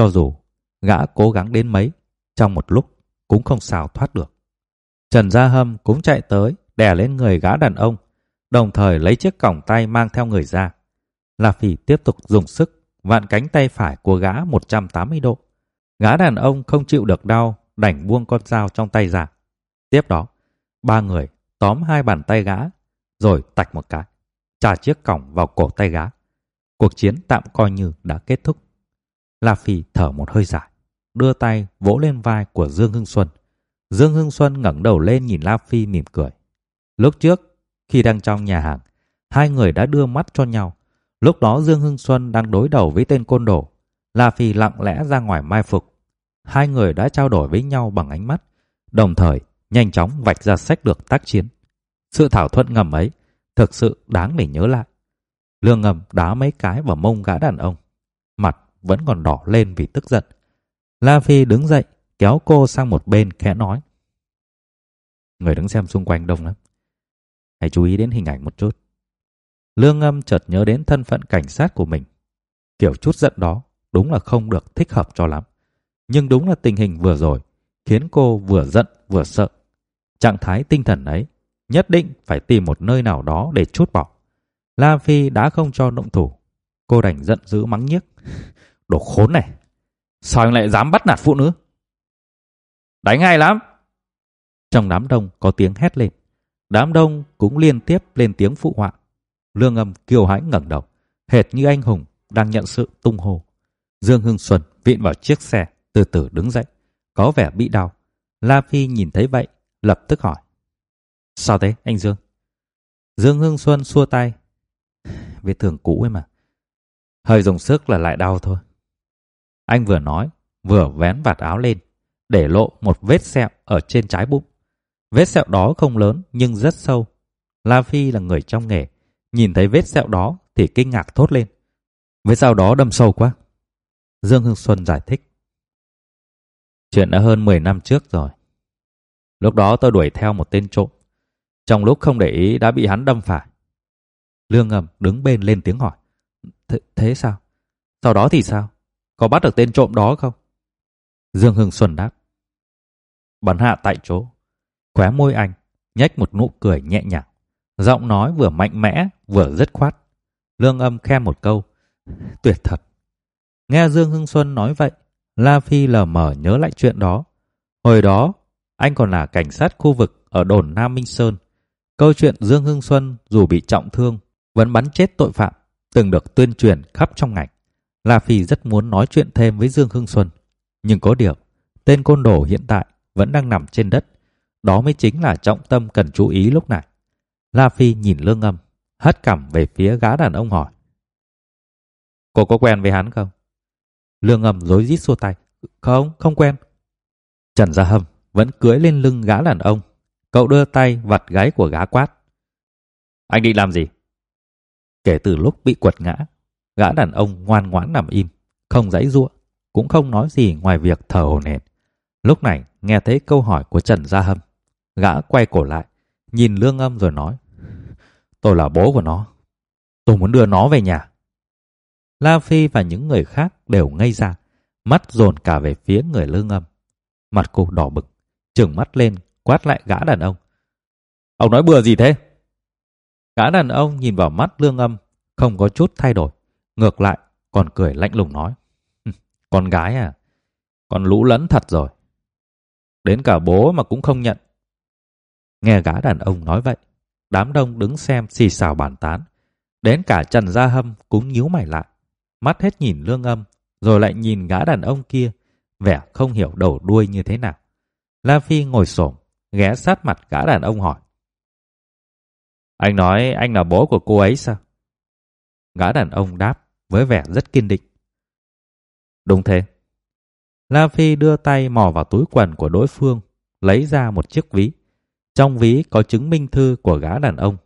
Cho dù gã cố gắng đến mấy, trong một lúc cũng không sao thoát được. Trần Gia Hâm cũng chạy tới, đè lên người gã đàn ông, đồng thời lấy chiếc còng tay mang theo người ra. La Phi tiếp tục dùng sức, vặn cánh tay phải của gã 180 độ. Gã đàn ông không chịu được đau, đành buông con dao trong tay ra. Tiếp đó, ba người tóm hai bàn tay gã, rồi tạch một cái, trả chiếc còng vào cổ tay gã. Cuộc chiến tạm coi như đã kết thúc. La Phi thở một hơi dài, đưa tay vỗ lên vai của Dương Hưng Xuân. Dương Hưng Xuân ngẩng đầu lên nhìn La Phi mỉm cười. Lúc trước, khi đang trong nhà hàng, hai người đã đưa mắt cho nhau. Lúc đó Dương Hưng Xuân đang đối đầu với tên côn đồ. La Phi lặng lẽ ra ngoài mai phục. Hai người đã trao đổi với nhau bằng ánh mắt, đồng thời nhanh chóng vạch ra sách lược tác chiến. Sự thảo thuận ngầm ấy thực sự đáng để nhớ lại. Lương ngầm đá mấy cái vào mông gã đàn ông. Vẫn còn đỏ lên vì tức giận. La Phi đứng dậy, kéo cô sang một bên khẽ nói. Người đứng xem xung quanh đông lắm. Hãy chú ý đến hình ảnh một chút. Lương âm chợt nhớ đến thân phận cảnh sát của mình. Kiểu chút giận đó đúng là không được thích hợp cho lắm. Nhưng đúng là tình hình vừa rồi khiến cô vừa giận vừa sợ. Trạng thái tinh thần ấy nhất định phải tìm một nơi nào đó để chút bỏ. La Phi đã không cho động thủ. Cô đành giận dữ mắng nhiếc. Đồ khốn này! Sao anh lại dám bắt nạt phụ nữ? Đánh hay lắm! Trong đám đông có tiếng hét lên. Đám đông cũng liên tiếp lên tiếng phụ họa. Lương âm kiêu hãnh ngẩng đầu, hệt như anh hùng đang nhận sự tung hô. Dương Hưng Xuân viện vào chiếc xe, từ từ đứng dậy, có vẻ bị đau. La Phi nhìn thấy vậy, lập tức hỏi. Sao thế, anh Dương? Dương Hưng Xuân xua tay. Vết thường cũ ấy mà. Hơi dùng sức là lại đau thôi. Anh vừa nói, vừa vén vạt áo lên, để lộ một vết sẹo ở trên trái bụng. Vết sẹo đó không lớn nhưng rất sâu. La Phi là người trong nghề, nhìn thấy vết sẹo đó thì kinh ngạc thốt lên. Vết sẹo đó đâm sâu quá. Dương Hưng Xuân giải thích. Chuyện đã hơn 10 năm trước rồi. Lúc đó tôi đuổi theo một tên trộm. Trong lúc không để ý đã bị hắn đâm phải. Lương ngầm đứng bên lên tiếng hỏi. Th thế sao? Sau đó thì sao? Có bắt được tên trộm đó không? Dương Hưng Xuân đáp. Bắn hạ tại chỗ. Khóe môi anh, nhếch một nụ cười nhẹ nhàng. Giọng nói vừa mạnh mẽ, vừa dứt khoát. Lương âm khen một câu. Tuyệt thật. Nghe Dương Hưng Xuân nói vậy, La Phi lờ mờ nhớ lại chuyện đó. Hồi đó, anh còn là cảnh sát khu vực ở đồn Nam Minh Sơn. Câu chuyện Dương Hưng Xuân dù bị trọng thương, vẫn bắn chết tội phạm, từng được tuyên truyền khắp trong ngành. La Phi rất muốn nói chuyện thêm với Dương Hưng Xuân. Nhưng có điều, tên côn đồ hiện tại vẫn đang nằm trên đất. Đó mới chính là trọng tâm cần chú ý lúc này. La Phi nhìn lương âm, hất cằm về phía gã đàn ông hỏi. Cô có quen với hắn không? Lương âm rối rít xua tay. Không, không quen. Trần Gia Hâm vẫn cưỡi lên lưng gã đàn ông. Cậu đưa tay vặt gáy của gã quát. Anh định làm gì? Kể từ lúc bị quật ngã, gã đàn ông ngoan ngoãn nằm im, không giãy giụa, cũng không nói gì ngoài việc thở hổn hển. Lúc này nghe thấy câu hỏi của Trần Gia Hâm, gã quay cổ lại, nhìn Lương Âm rồi nói: "Tôi là bố của nó, tôi muốn đưa nó về nhà." La Phi và những người khác đều ngây ra, mắt dồn cả về phía người Lương Âm. Mặt cô đỏ bừng, trừng mắt lên, quát lại gã đàn ông. Ông nói bừa gì thế? Gã đàn ông nhìn vào mắt Lương Âm, không có chút thay đổi. Ngược lại, còn cười lạnh lùng nói. Con gái à, con lũ lẫn thật rồi. Đến cả bố mà cũng không nhận. Nghe gã đàn ông nói vậy, đám đông đứng xem xì xào bàn tán. Đến cả Trần Gia Hâm cũng nhíu mày lại. Mắt hết nhìn lương âm, rồi lại nhìn gã đàn ông kia, vẻ không hiểu đầu đuôi như thế nào. La Phi ngồi xổm ghé sát mặt gã đàn ông hỏi. Anh nói anh là bố của cô ấy sao? Gã đàn ông đáp với vẻ rất kiên định. Đúng thế. La Phi đưa tay mò vào túi quần của đối phương, lấy ra một chiếc ví. Trong ví có chứng minh thư của gã đàn ông.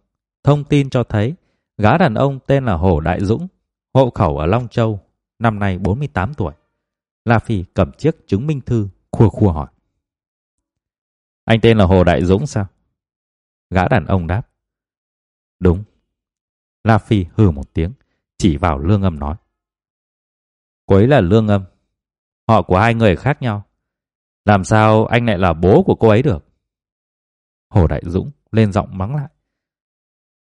Thông tin cho thấy gã đàn ông tên là Hồ Đại Dũng, hộ khẩu ở Long Châu, năm nay 48 tuổi. La Phi cầm chiếc chứng minh thư, khua khua hỏi. Anh tên là Hồ Đại Dũng sao? Gã đàn ông đáp. Đúng. La Phi hừ một tiếng, chỉ vào lương âm nói. Cô ấy là lương âm. Họ của hai người khác nhau. Làm sao anh lại là bố của cô ấy được? Hồ Đại Dũng lên giọng mắng lại.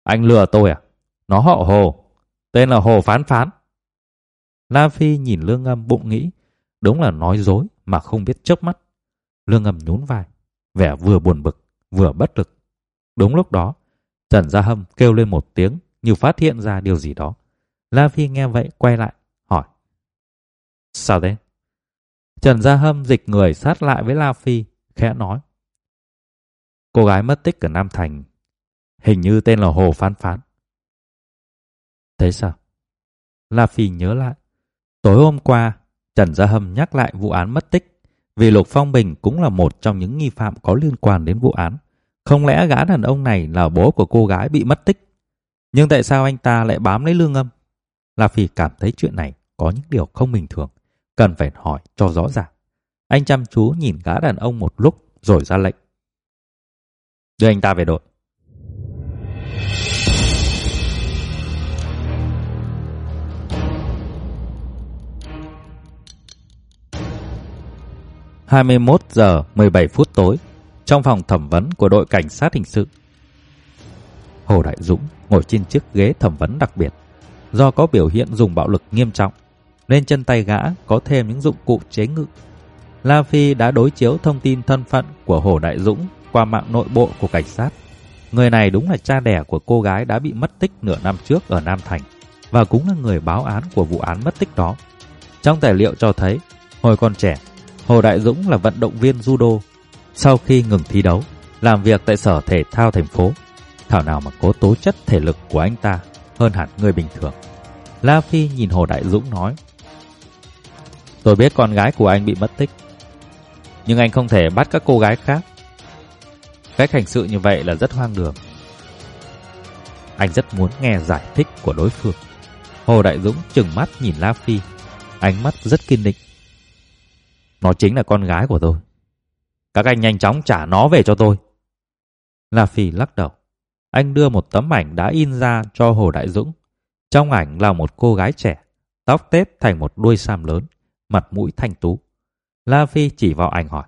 Anh lừa tôi à? Nó họ Hồ, tên là Hồ Phán Phán. La Phi nhìn Lương Âm bụng nghĩ, đúng là nói dối mà không biết chớp mắt. Lương Âm nhún vai, vẻ vừa buồn bực, vừa bất lực. Đúng lúc đó, Trần Gia Hâm kêu lên một tiếng như phát hiện ra điều gì đó. La Phi nghe vậy quay lại, hỏi. Sao thế? Trần Gia Hâm dịch người sát lại với La Phi, khẽ nói. Cô gái mất tích ở Nam Thành, hình như tên là Hồ Phán Phán. Thế sao? La Phi nhớ lại. Tối hôm qua, Trần Gia Hâm nhắc lại vụ án mất tích vì Lục Phong Bình cũng là một trong những nghi phạm có liên quan đến vụ án. Không lẽ gã đàn ông này là bố của cô gái bị mất tích? Nhưng tại sao anh ta lại bám lấy lương âm? La Phi cảm thấy chuyện này có những điều không bình thường, cần phải hỏi cho rõ ràng. Anh chăm chú nhìn gã đàn ông một lúc rồi ra lệnh. Đưa anh ta về đội. hai mươi một giờ 17 phút tối trong phòng thẩm vấn của đội cảnh sát hình sự. Hồ Đại Dũng ngồi trên chiếc ghế thẩm vấn đặc biệt. Do có biểu hiện dùng bạo lực nghiêm trọng, nên chân tay gã có thêm những dụng cụ chế ngự. La Phi đã đối chiếu thông tin thân phận của Hồ Đại Dũng qua mạng nội bộ của cảnh sát. Người này đúng là cha đẻ của cô gái đã bị mất tích nửa năm trước ở Nam Thành và cũng là người báo án của vụ án mất tích đó. Trong tài liệu cho thấy, hồi còn trẻ, Hồ Đại Dũng là vận động viên judo. Sau khi ngừng thi đấu, làm việc tại sở thể thao thành phố, thảo nào mà có tố chất thể lực của anh ta hơn hẳn người bình thường. La Phi nhìn Hồ Đại Dũng nói, Tôi biết con gái của anh bị mất tích, nhưng anh không thể bắt các cô gái khác. Cách hành sự như vậy là rất hoang đường. Anh rất muốn nghe giải thích của đối phương. Hồ Đại Dũng trừng mắt nhìn La Phi, ánh mắt rất kiên định. Nó chính là con gái của tôi. Các anh nhanh chóng trả nó về cho tôi. La Phi lắc đầu. Anh đưa một tấm ảnh đã in ra cho Hồ Đại Dũng. Trong ảnh là một cô gái trẻ, tóc tết thành một đuôi sam lớn, mặt mũi thanh tú. La Phi chỉ vào ảnh hỏi.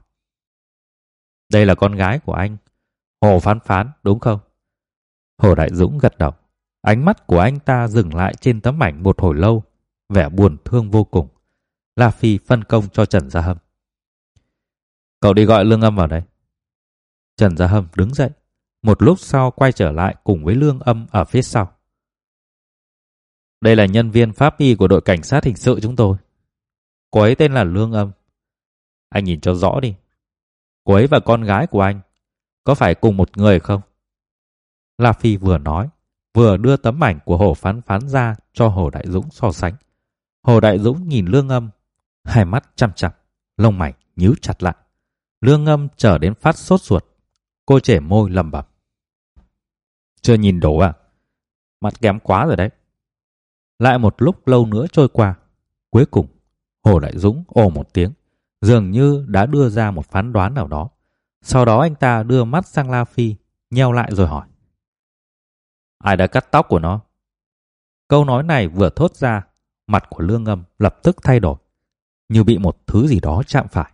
Đây là con gái của anh, Hồ Phán Phán, đúng không? Hồ Đại Dũng gật đầu. Ánh mắt của anh ta dừng lại trên tấm ảnh một hồi lâu, vẻ buồn thương vô cùng. La Phi phân công cho Trần Gia Hâm. Cậu đi gọi Lương Âm vào đây. Trần Gia Hâm đứng dậy, một lúc sau quay trở lại cùng với Lương Âm ở phía sau. Đây là nhân viên pháp y của đội cảnh sát hình sự chúng tôi. Cô ấy tên là Lương Âm. Anh nhìn cho rõ đi. Cô ấy và con gái của anh có phải cùng một người không? La Phi vừa nói, vừa đưa tấm ảnh của Hồ Phán Phán ra cho Hồ Đại Dũng so sánh. Hồ Đại Dũng nhìn Lương Âm, hai mắt chăm chăm, lông mày nhíu chặt lại. Lương Âm trở đến phát sốt ruột. Cô trẻ môi lầm bẩm. Chưa nhìn đủ à? Mặt kém quá rồi đấy. Lại một lúc lâu nữa trôi qua. Cuối cùng, Hồ Đại Dũng ồ một tiếng, dường như đã đưa ra một phán đoán nào đó. Sau đó anh ta đưa mắt sang La Phi, nheo lại rồi hỏi. Ai đã cắt tóc của nó? Câu nói này vừa thốt ra, mặt của Lương Âm lập tức thay đổi, như bị một thứ gì đó chạm phải.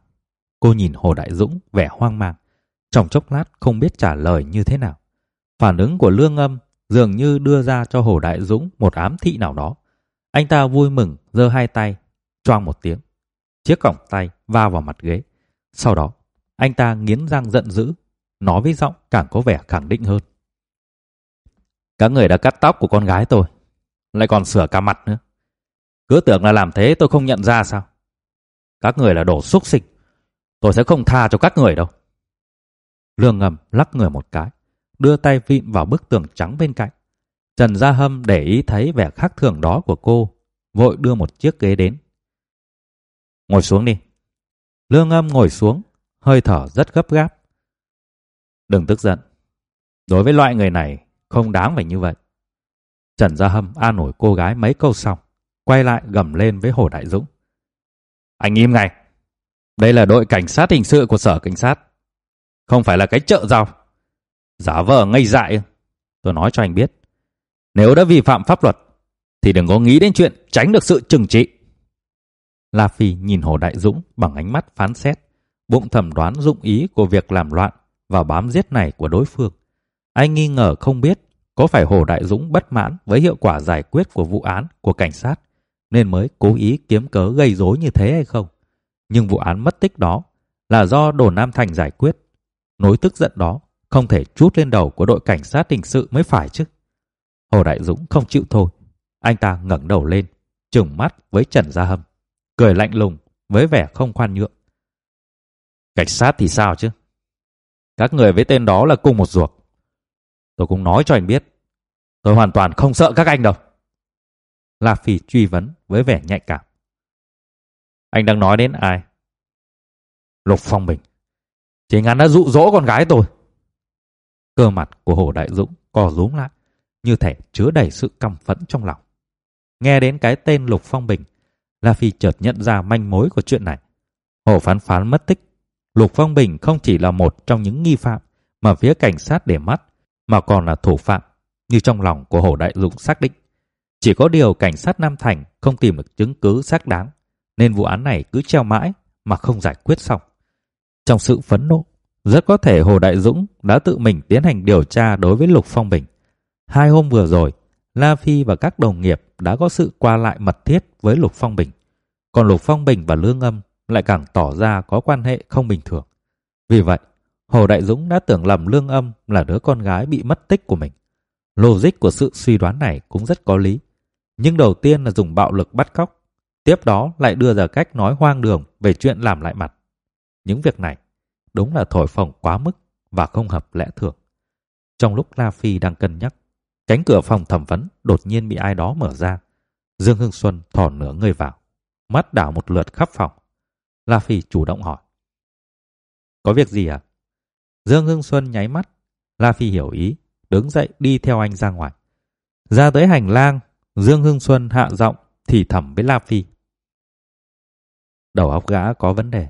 Cô nhìn Hồ Đại Dũng vẻ hoang mang, trong chốc lát không biết trả lời như thế nào. Phản ứng của Lương Âm dường như đưa ra cho Hồ Đại Dũng một ám thị nào đó. Anh ta vui mừng giơ hai tay, choang một tiếng. Chiếc cổng tay va vào mặt ghế. Sau đó, anh ta nghiến răng giận dữ, nói với giọng càng có vẻ khẳng định hơn. Các người đã cắt tóc của con gái tôi, lại còn sửa cả mặt nữa. Cứ tưởng là làm thế tôi không nhận ra sao? Các người là đồ xúc sinh, tôi sẽ không tha cho các người đâu. Lương ngầm lắc người một cái, đưa tay vịn vào bức tường trắng bên cạnh. Trần Gia Hâm để ý thấy vẻ khác thường đó của cô, vội đưa một chiếc ghế đến. Ngồi xuống đi. Lương âm ngồi xuống, hơi thở rất gấp gáp. Đừng tức giận. Đối với loại người này, không đáng phải như vậy. Trần Gia Hâm an ủi cô gái mấy câu xong, quay lại gầm lên với Hồ Đại Dũng. Anh im ngay. Đây là đội cảnh sát hình sự của sở cảnh sát. Không phải là cái chợ rau. Giả vờ ngây dại. Tôi nói cho anh biết. Nếu đã vi phạm pháp luật, thì đừng có nghĩ đến chuyện tránh được sự trừng trị. La Phi nhìn Hồ Đại Dũng bằng ánh mắt phán xét, bụng thẩm đoán dụng ý của việc làm loạn và bám giết này của đối phương. Anh nghi ngờ không biết có phải Hồ Đại Dũng bất mãn với hiệu quả giải quyết của vụ án của cảnh sát nên mới cố ý kiếm cớ gây rối như thế hay không. Nhưng vụ án mất tích đó là do Đồn Nam Thành giải quyết. Nỗi tức giận đó không thể chút lên đầu của đội cảnh sát hình sự mới phải chứ. Hồ Đại Dũng không chịu thôi. Anh ta ngẩng đầu lên, trừng mắt với Trần Gia Hâm, cười lạnh lùng với vẻ không khoan nhượng. Cảnh sát thì sao chứ? Các người với tên đó là cùng một ruột. Tôi cũng nói cho anh biết, tôi hoàn toàn không sợ các anh đâu. La Phi truy vấn với vẻ nhạy cảm. Anh đang nói đến ai? Lục Phong Bình. Chính hắn đã dụ dỗ con gái tôi. Cơ mặt của Hồ Đại Dũng co rúm lại, như thể chứa đầy sự căm phẫn trong lòng. Nghe đến cái tên Lục Phong Bình, La Phi chợt nhận ra manh mối của chuyện này. Hồ Phán Phán mất tích. Lục Phong Bình không chỉ là một trong những nghi phạm mà phía cảnh sát để mắt, mà còn là thủ phạm, như trong lòng của Hồ Đại Dũng xác định. Chỉ có điều cảnh sát Nam Thành không tìm được chứng cứ xác đáng, nên vụ án này cứ treo mãi mà không giải quyết xong. Trong sự phẫn nộ, rất có thể Hồ Đại Dũng đã tự mình tiến hành điều tra đối với Lục Phong Bình. Hai hôm vừa rồi, La Phi và các đồng nghiệp đã có sự qua lại mật thiết với Lục Phong Bình. Còn Lục Phong Bình và Lương Âm lại càng tỏ ra có quan hệ không bình thường. Vì vậy, Hồ Đại Dũng đã tưởng lầm Lương Âm là đứa con gái bị mất tích của mình. Logic của sự suy đoán này cũng rất có lý. Nhưng đầu tiên là dùng bạo lực bắt cóc, tiếp đó lại đưa ra cách nói hoang đường về chuyện làm lại mặt. Những việc này đúng là thổi phồng quá mức và không hợp lẽ thường. Trong lúc La Phi đang cân nhắc, cánh cửa phòng thẩm vấn đột nhiên bị ai đó mở ra. Dương Hưng Xuân thò nửa người vào, mắt đảo một lượt khắp phòng. La Phi chủ động hỏi. Có việc gì à? Dương Hưng Xuân nháy mắt. La Phi hiểu ý, đứng dậy đi theo anh ra ngoài. Ra tới hành lang, Dương Hưng Xuân hạ giọng thì thầm với La Phi. Đầu óc gã có vấn đề.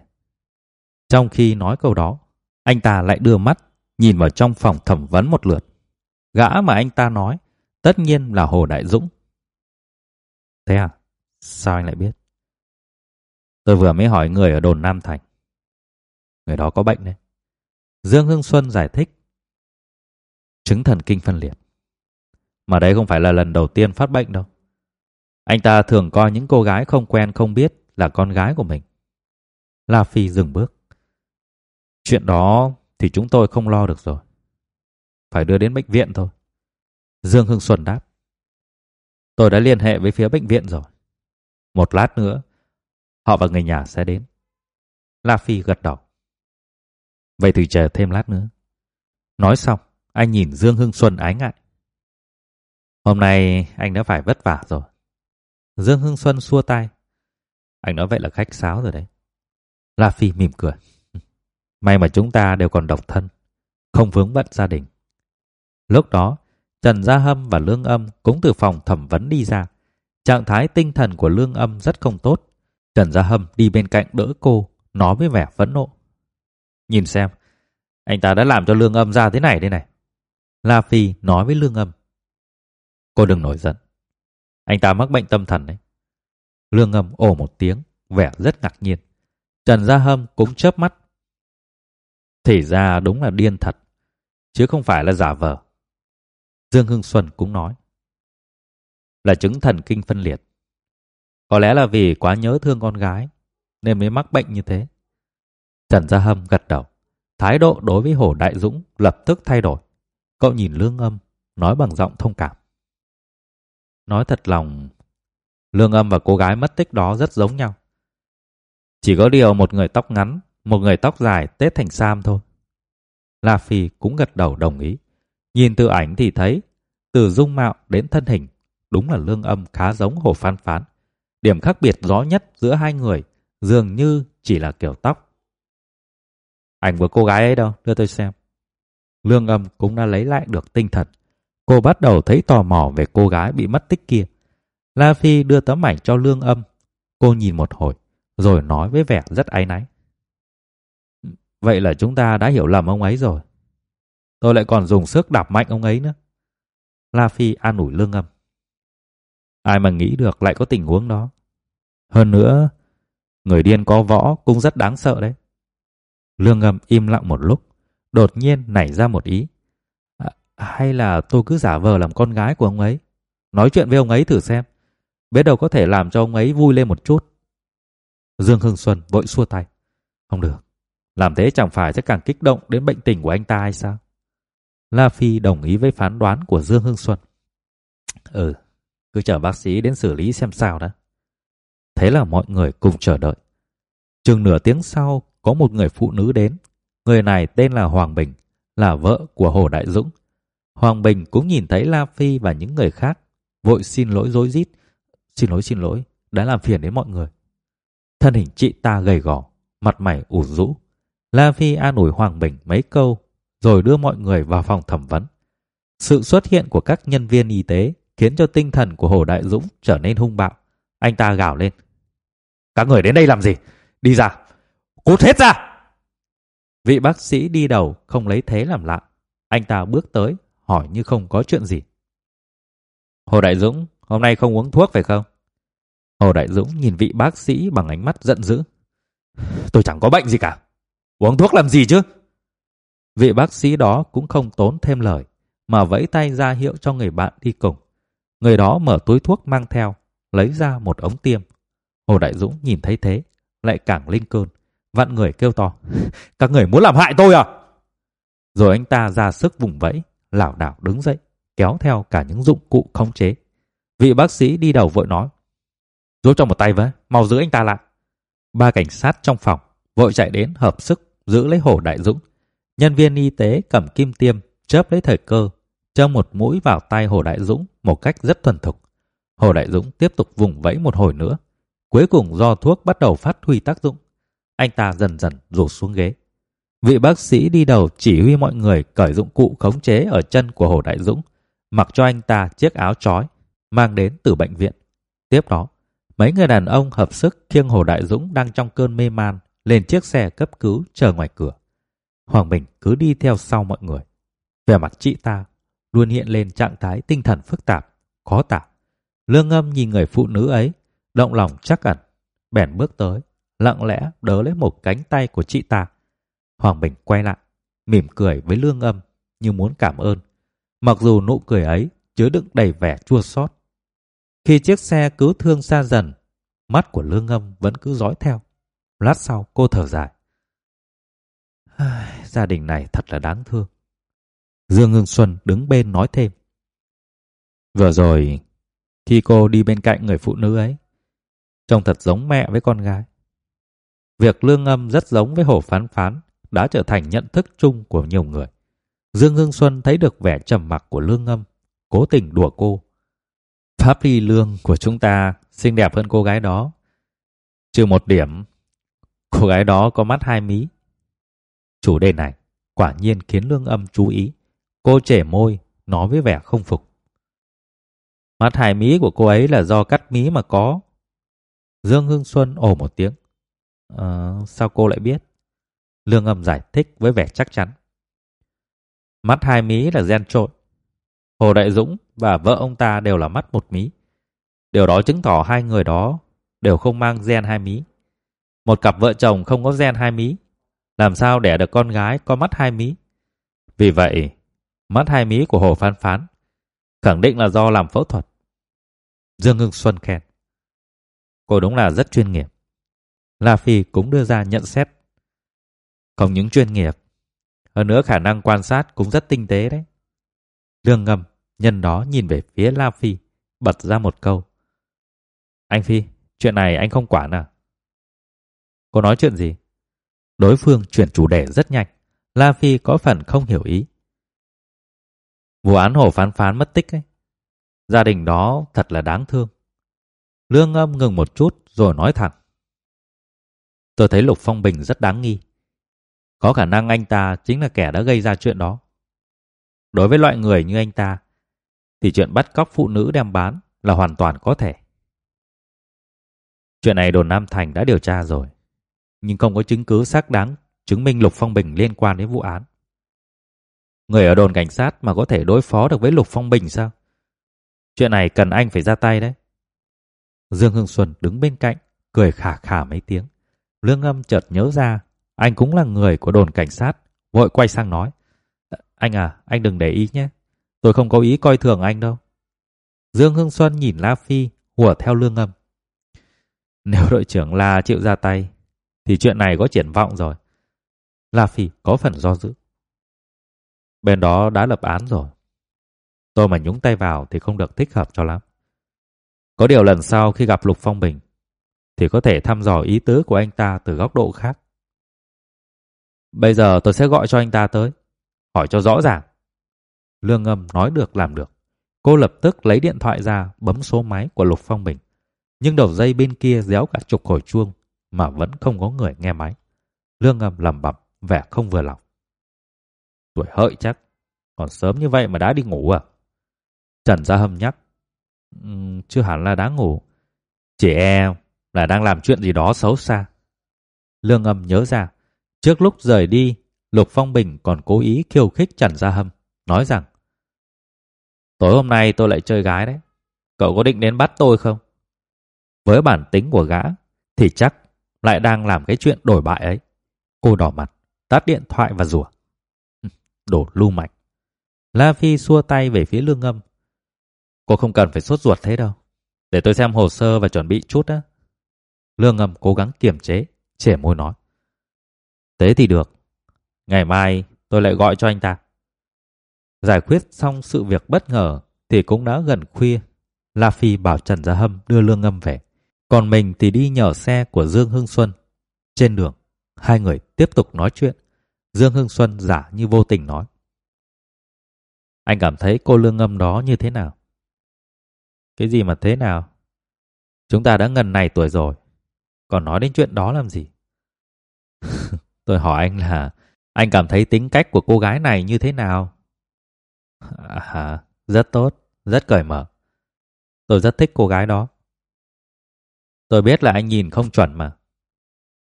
Trong khi nói câu đó, anh ta lại đưa mắt nhìn vào trong phòng thẩm vấn một lượt. Gã mà anh ta nói tất nhiên là Hồ Đại Dũng. Thế à? Sao anh lại biết? Tôi vừa mới hỏi người ở đồn Nam Thành. Người đó có bệnh đấy. Dương Hưng Xuân giải thích. Chứng thần kinh phân liệt. Mà đấy không phải là lần đầu tiên phát bệnh đâu. Anh ta thường coi những cô gái không quen không biết là con gái của mình. La Phi dừng bước. Chuyện đó thì chúng tôi không lo được rồi. Phải đưa đến bệnh viện thôi. Dương Hưng Xuân đáp. Tôi đã liên hệ với phía bệnh viện rồi. Một lát nữa, họ và người nhà sẽ đến. La Phi gật đầu. Vậy thì chờ thêm lát nữa. Nói xong, anh nhìn Dương Hưng Xuân ái ngại. Hôm nay anh đã phải vất vả rồi. Dương Hưng Xuân xua tay. Anh nói vậy là khách sáo rồi đấy. La Phi mỉm cười. May mà chúng ta đều còn độc thân, không vướng bận gia đình. Lúc đó, Trần Gia Hâm và Lương Âm cũng từ phòng thẩm vấn đi ra. Trạng thái tinh thần của Lương Âm rất không tốt. Trần Gia Hâm đi bên cạnh đỡ cô, nói với vẻ phẫn nộ. Nhìn xem, anh ta đã làm cho Lương Âm ra thế này đây này. La Phi nói với Lương Âm. Cô đừng nổi giận. Anh ta mắc bệnh tâm thần đấy. Lương Âm ồ một tiếng, vẻ rất ngạc nhiên. Trần Gia Hâm cũng chớp mắt. Thì ra đúng là điên thật, chứ không phải là giả vờ. Dương Hưng Xuân cũng nói. Là chứng thần kinh phân liệt. Có lẽ là vì quá nhớ thương con gái, nên mới mắc bệnh như thế. Trần Gia Hâm gật đầu. Thái độ đối với Hồ Đại Dũng lập tức thay đổi. Cậu nhìn Lương Âm, nói bằng giọng thông cảm. Nói thật lòng, Lương Âm và cô gái mất tích đó rất giống nhau. Chỉ có điều một người tóc ngắn, một người tóc dài tết thành sam thôi. La Phi cũng gật đầu đồng ý. Nhìn từ ảnh thì thấy, từ dung mạo đến thân hình, đúng là lương âm khá giống Hồ Phan Phán. Điểm khác biệt rõ nhất giữa hai người dường như chỉ là kiểu tóc. Ảnh của cô gái ấy đâu, đưa tôi xem. Lương âm cũng đã lấy lại được tinh thần. Cô bắt đầu thấy tò mò về cô gái bị mất tích kia. La Phi đưa tấm ảnh cho lương âm. Cô nhìn một hồi, rồi nói với vẻ rất áy náy. Vậy là chúng ta đã hiểu lầm ông ấy rồi. Tôi lại còn dùng sức đạp mạnh ông ấy nữa. La Phi an ủi lương âm. Ai mà nghĩ được lại có tình huống đó. Hơn nữa, Người điên có võ cũng rất đáng sợ đấy. Lương âm im lặng một lúc, đột nhiên nảy ra một ý. Hay là tôi cứ giả vờ làm con gái của ông ấy, nói chuyện với ông ấy thử xem. Biết đâu có thể làm cho ông ấy vui lên một chút. Dương Hưng Xuân vội xua tay. Không được, làm thế chẳng phải sẽ càng kích động đến bệnh tình của anh ta hay sao? La Phi đồng ý với phán đoán của Dương Hưng Xuân. Ừ, cứ chờ bác sĩ đến xử lý xem sao đã. Thế là mọi người cùng chờ đợi. Chừng nửa tiếng sau, có một người phụ nữ đến. Người này tên là Hoàng Bình, là vợ của Hồ Đại Dũng. Hoàng Bình cũng nhìn thấy La Phi và những người khác, vội xin lỗi dối rít. Xin lỗi xin lỗi, đã làm phiền đến mọi người. Thân hình chị ta gầy gò, mặt mày ủ rũ. La Phi an ủi Hoàng Bình mấy câu, rồi đưa mọi người vào phòng thẩm vấn. Sự xuất hiện của các nhân viên y tế khiến cho tinh thần của Hồ Đại Dũng trở nên hung bạo. Anh ta gào lên. Các người đến đây làm gì? Đi ra! Cút hết ra! Vị bác sĩ đi đầu không lấy thế làm lạ. Anh ta bước tới, hỏi như không có chuyện gì. Hồ Đại Dũng, hôm nay không uống thuốc phải không? Hồ Đại Dũng nhìn vị bác sĩ bằng ánh mắt giận dữ. Tôi chẳng có bệnh gì cả. Uống thuốc làm gì chứ? Vị bác sĩ đó cũng không tốn thêm lời, mà vẫy tay ra hiệu cho người bạn đi cùng. Người đó mở túi thuốc mang theo, lấy ra một ống tiêm. Hồ Đại Dũng nhìn thấy thế, lại càng linh cơn. Vặn người kêu to. Các người muốn làm hại tôi à? Rồi anh ta ra sức vùng vẫy, lảo đảo đứng dậy, kéo theo cả những dụng cụ khống chế. Vị bác sĩ đi đầu vội nói. Giúp cho một tay với, mau giữ anh ta lại. Ba cảnh sát trong phòng vội chạy đến hợp sức giữ lấy Hồ Đại Dũng. Nhân viên y tế cầm kim tiêm chớp lấy thời cơ, châm một mũi vào tay Hồ Đại Dũng một cách rất thuần thục. Hồ Đại Dũng tiếp tục vùng vẫy một hồi nữa. Cuối cùng do thuốc bắt đầu phát huy tác dụng, anh ta dần dần rụt xuống ghế. Vị bác sĩ đi đầu chỉ huy mọi người cởi dụng cụ khống chế ở chân của Hồ Đại Dũng, mặc cho anh ta chiếc áo trói mang đến từ bệnh viện. Tiếp đó, mấy người đàn ông hợp sức khiêng Hồ Đại Dũng đang trong cơn mê man lên chiếc xe cấp cứu chờ ngoài cửa. Hoàng Bình cứ đi theo sau mọi người. Về mặt chị ta luôn hiện lên trạng thái tinh thần phức tạp, khó tả. Lương âm nhìn người phụ nữ ấy, động lòng chắc ẩn, bèn bước tới, lặng lẽ đỡ lấy một cánh tay của chị ta. Hoàng Bình quay lại, mỉm cười với lương âm như muốn cảm ơn. Mặc dù nụ cười ấy chứa đựng đầy vẻ chua xót. Khi chiếc xe cứu thương xa dần, mắt của lương âm vẫn cứ dõi theo. Lát sau cô thở dài. Gia đình này thật là đáng thương. Dương Hương Xuân đứng bên nói thêm. Vừa rồi, khi cô đi bên cạnh người phụ nữ ấy, trông thật giống mẹ với con gái. Việc lương âm rất giống với Hổ phán phán đã trở thành nhận thức chung của nhiều người. Dương Hương Xuân thấy được vẻ trầm mặc của lương Ngâm, cố tình đùa cô. Pháp ly lương của chúng ta xinh đẹp hơn cô gái đó. Trừ một điểm, cô gái đó có mắt hai mí. Chủ đề này quả nhiên khiến lương âm chú ý. Cô trẻ môi, nói với vẻ không phục. Mắt hai mí của cô ấy là do cắt mí mà có. Dương Hương Xuân ồ một tiếng. À, sao cô lại biết? Lương âm giải thích với vẻ chắc chắn. Mắt hai mí là gen trội. Hồ Đại Dũng và vợ ông ta đều là mắt một mí. Điều đó chứng tỏ hai người đó đều không mang gen hai mí. Một cặp vợ chồng không có gen hai mí. Làm sao đẻ được con gái có mắt hai mí? Vì vậy, mắt hai mí của Hồ Phán Phán khẳng định là do làm phẫu thuật. Dương Ngưng Xuân khen. Cô đúng là rất chuyên nghiệp. La Phi cũng đưa ra nhận xét. Không những chuyên nghiệp, hơn nữa khả năng quan sát cũng rất tinh tế đấy. Lương ngầm, nhân đó nhìn về phía La Phi, bật ra một câu. Anh Phi, chuyện này anh không quản à? Cô nói chuyện gì? Đối phương chuyển chủ đề rất nhanh. La Phi có phần không hiểu ý. Vụ án hồ phán phán mất tích ấy. Gia đình đó thật là đáng thương. Lương âm ngừng một chút rồi nói thẳng. Tôi thấy Lục Phong Bình rất đáng nghi. Có khả năng anh ta chính là kẻ đã gây ra chuyện đó. Đối với loại người như anh ta, thì chuyện bắt cóc phụ nữ đem bán là hoàn toàn có thể. Chuyện này đồn Nam Thành đã điều tra rồi, nhưng không có chứng cứ xác đáng chứng minh Lục Phong Bình liên quan đến vụ án. Người ở đồn cảnh sát mà có thể đối phó được với Lục Phong Bình sao? Chuyện này cần anh phải ra tay đấy. Dương Hưng Xuân đứng bên cạnh, cười khả khả mấy tiếng. Lương âm chợt nhớ ra, anh cũng là người của đồn cảnh sát, vội quay sang nói. Anh à, anh đừng để ý nhé. Tôi không có ý coi thường anh đâu. Dương Hưng Xuân nhìn La Phi, hùa theo lương âm. Nếu đội trưởng La chịu ra tay, thì chuyện này có triển vọng rồi. La Phi có phần do dự. Bên đó đã lập án rồi. Tôi mà nhúng tay vào thì không được thích hợp cho lắm. Có điều lần sau khi gặp Lục Phong Bình, thì có thể thăm dò ý tứ của anh ta từ góc độ khác. Bây giờ tôi sẽ gọi cho anh ta tới, hỏi cho rõ ràng. Lương Âm nói được làm được. Cô lập tức lấy điện thoại ra bấm số máy của Lục Phong Bình. Nhưng đầu dây bên kia réo cả chục hồi chuông mà vẫn không có người nghe máy. Lương Âm lầm bẩm vẻ không vừa lòng. Tuổi hợi chắc, còn sớm như vậy mà đã đi ngủ à? Trần Gia Hâm nhắc. Um, chưa hẳn là đã ngủ. Chị em là đang làm chuyện gì đó xấu xa. Lương Âm nhớ ra, trước lúc rời đi, Lục Phong Bình còn cố ý khiêu khích Trần Gia Hâm, nói rằng Tối hôm nay tôi lại chơi gái đấy. Cậu có định đến bắt tôi không? Với bản tính của gã, thì chắc lại đang làm cái chuyện đổi bại ấy. Cô đỏ mặt, tắt điện thoại và rủa. Đổ lưu mạch. La Phi xua tay về phía lương âm. Cô không cần phải sốt ruột thế đâu. Để tôi xem hồ sơ và chuẩn bị chút á. Lương âm cố gắng kiềm chế, trẻ môi nói. Thế thì được. Ngày mai tôi lại gọi cho anh ta. Giải quyết xong sự việc bất ngờ thì cũng đã gần khuya. La Phi bảo Trần Gia Hâm đưa lương âm về. Còn mình thì đi nhờ xe của Dương Hưng Xuân. Trên đường, hai người tiếp tục nói chuyện. Dương Hưng Xuân giả như vô tình nói. Anh cảm thấy cô lương âm đó như thế nào? Cái gì mà thế nào? Chúng ta đã ngần này tuổi rồi. Còn nói đến chuyện đó làm gì? Tôi hỏi anh là anh cảm thấy tính cách của cô gái này như thế nào? À, rất tốt, rất cởi mở. Tôi rất thích cô gái đó. Tôi biết là anh nhìn không chuẩn mà.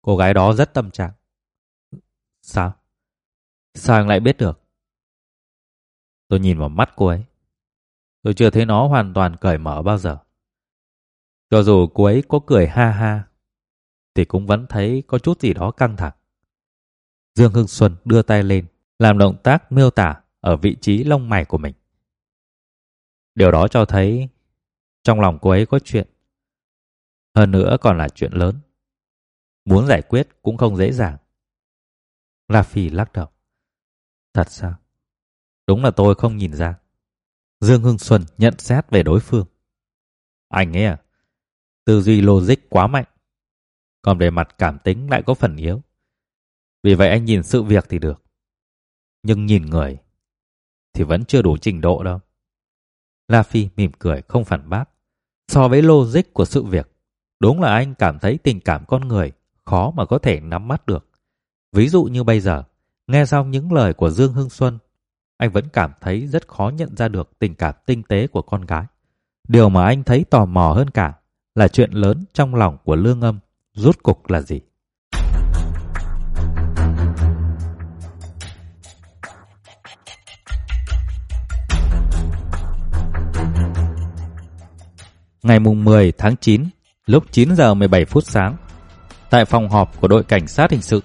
Cô gái đó rất tâm trạng. Sao? Sao anh lại biết được? Tôi nhìn vào mắt cô ấy. Tôi chưa thấy nó hoàn toàn cởi mở bao giờ. Cho dù cô ấy có cười ha ha, thì cũng vẫn thấy có chút gì đó căng thẳng. Dương Hưng Xuân đưa tay lên, làm động tác miêu tả ở vị trí lông mày của mình. Điều đó cho thấy trong lòng cô ấy có chuyện. Hơn nữa còn là chuyện lớn. Muốn giải quyết cũng không dễ dàng. La Phi lắc đầu. Thật sao? Đúng là tôi không nhìn ra. Dương Hưng Xuân nhận xét về đối phương. Anh ấy à? Tư duy logic quá mạnh. Còn về mặt cảm tính lại có phần yếu. Vì vậy anh nhìn sự việc thì được. Nhưng nhìn người thì vẫn chưa đủ trình độ đâu. La Phi mỉm cười không phản bác. So với logic của sự việc, đúng là anh cảm thấy tình cảm con người khó mà có thể nắm bắt được. Ví dụ như bây giờ, nghe xong những lời của Dương Hưng Xuân, anh vẫn cảm thấy rất khó nhận ra được tình cảm tinh tế của con gái. Điều mà anh thấy tò mò hơn cả là chuyện lớn trong lòng của Lương Âm rút cục là gì. Ngày mùng 10 tháng 9, lúc 9 giờ 17 phút sáng, tại phòng họp của đội cảnh sát hình sự.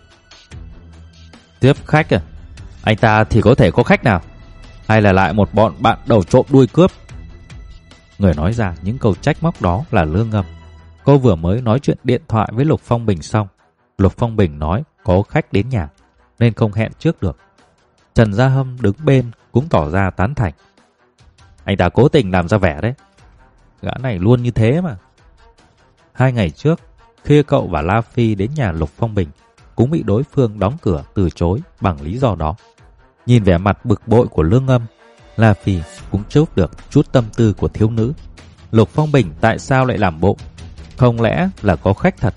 Tiếp khách à? Anh ta thì có thể có khách nào? Hay là lại một bọn bạn đầu trộm đuôi cướp? Người nói ra những câu trách móc đó là Lương Ngâm. Cô vừa mới nói chuyện điện thoại với Lục Phong Bình xong. Lục Phong Bình nói có khách đến nhà, nên không hẹn trước được. Trần Gia Hâm đứng bên cũng tỏ ra tán thành. Anh ta cố tình làm ra vẻ đấy. Gã này luôn như thế mà. Hai ngày trước, khi cậu và La Phi đến nhà Lục Phong Bình, cũng bị đối phương đóng cửa từ chối bằng lý do đó. Nhìn vẻ mặt bực bội của Lương Âm, La Phi cũng chốt được chút tâm tư của thiếu nữ. Lục Phong Bình tại sao lại làm bộ? Không lẽ là có khách thật?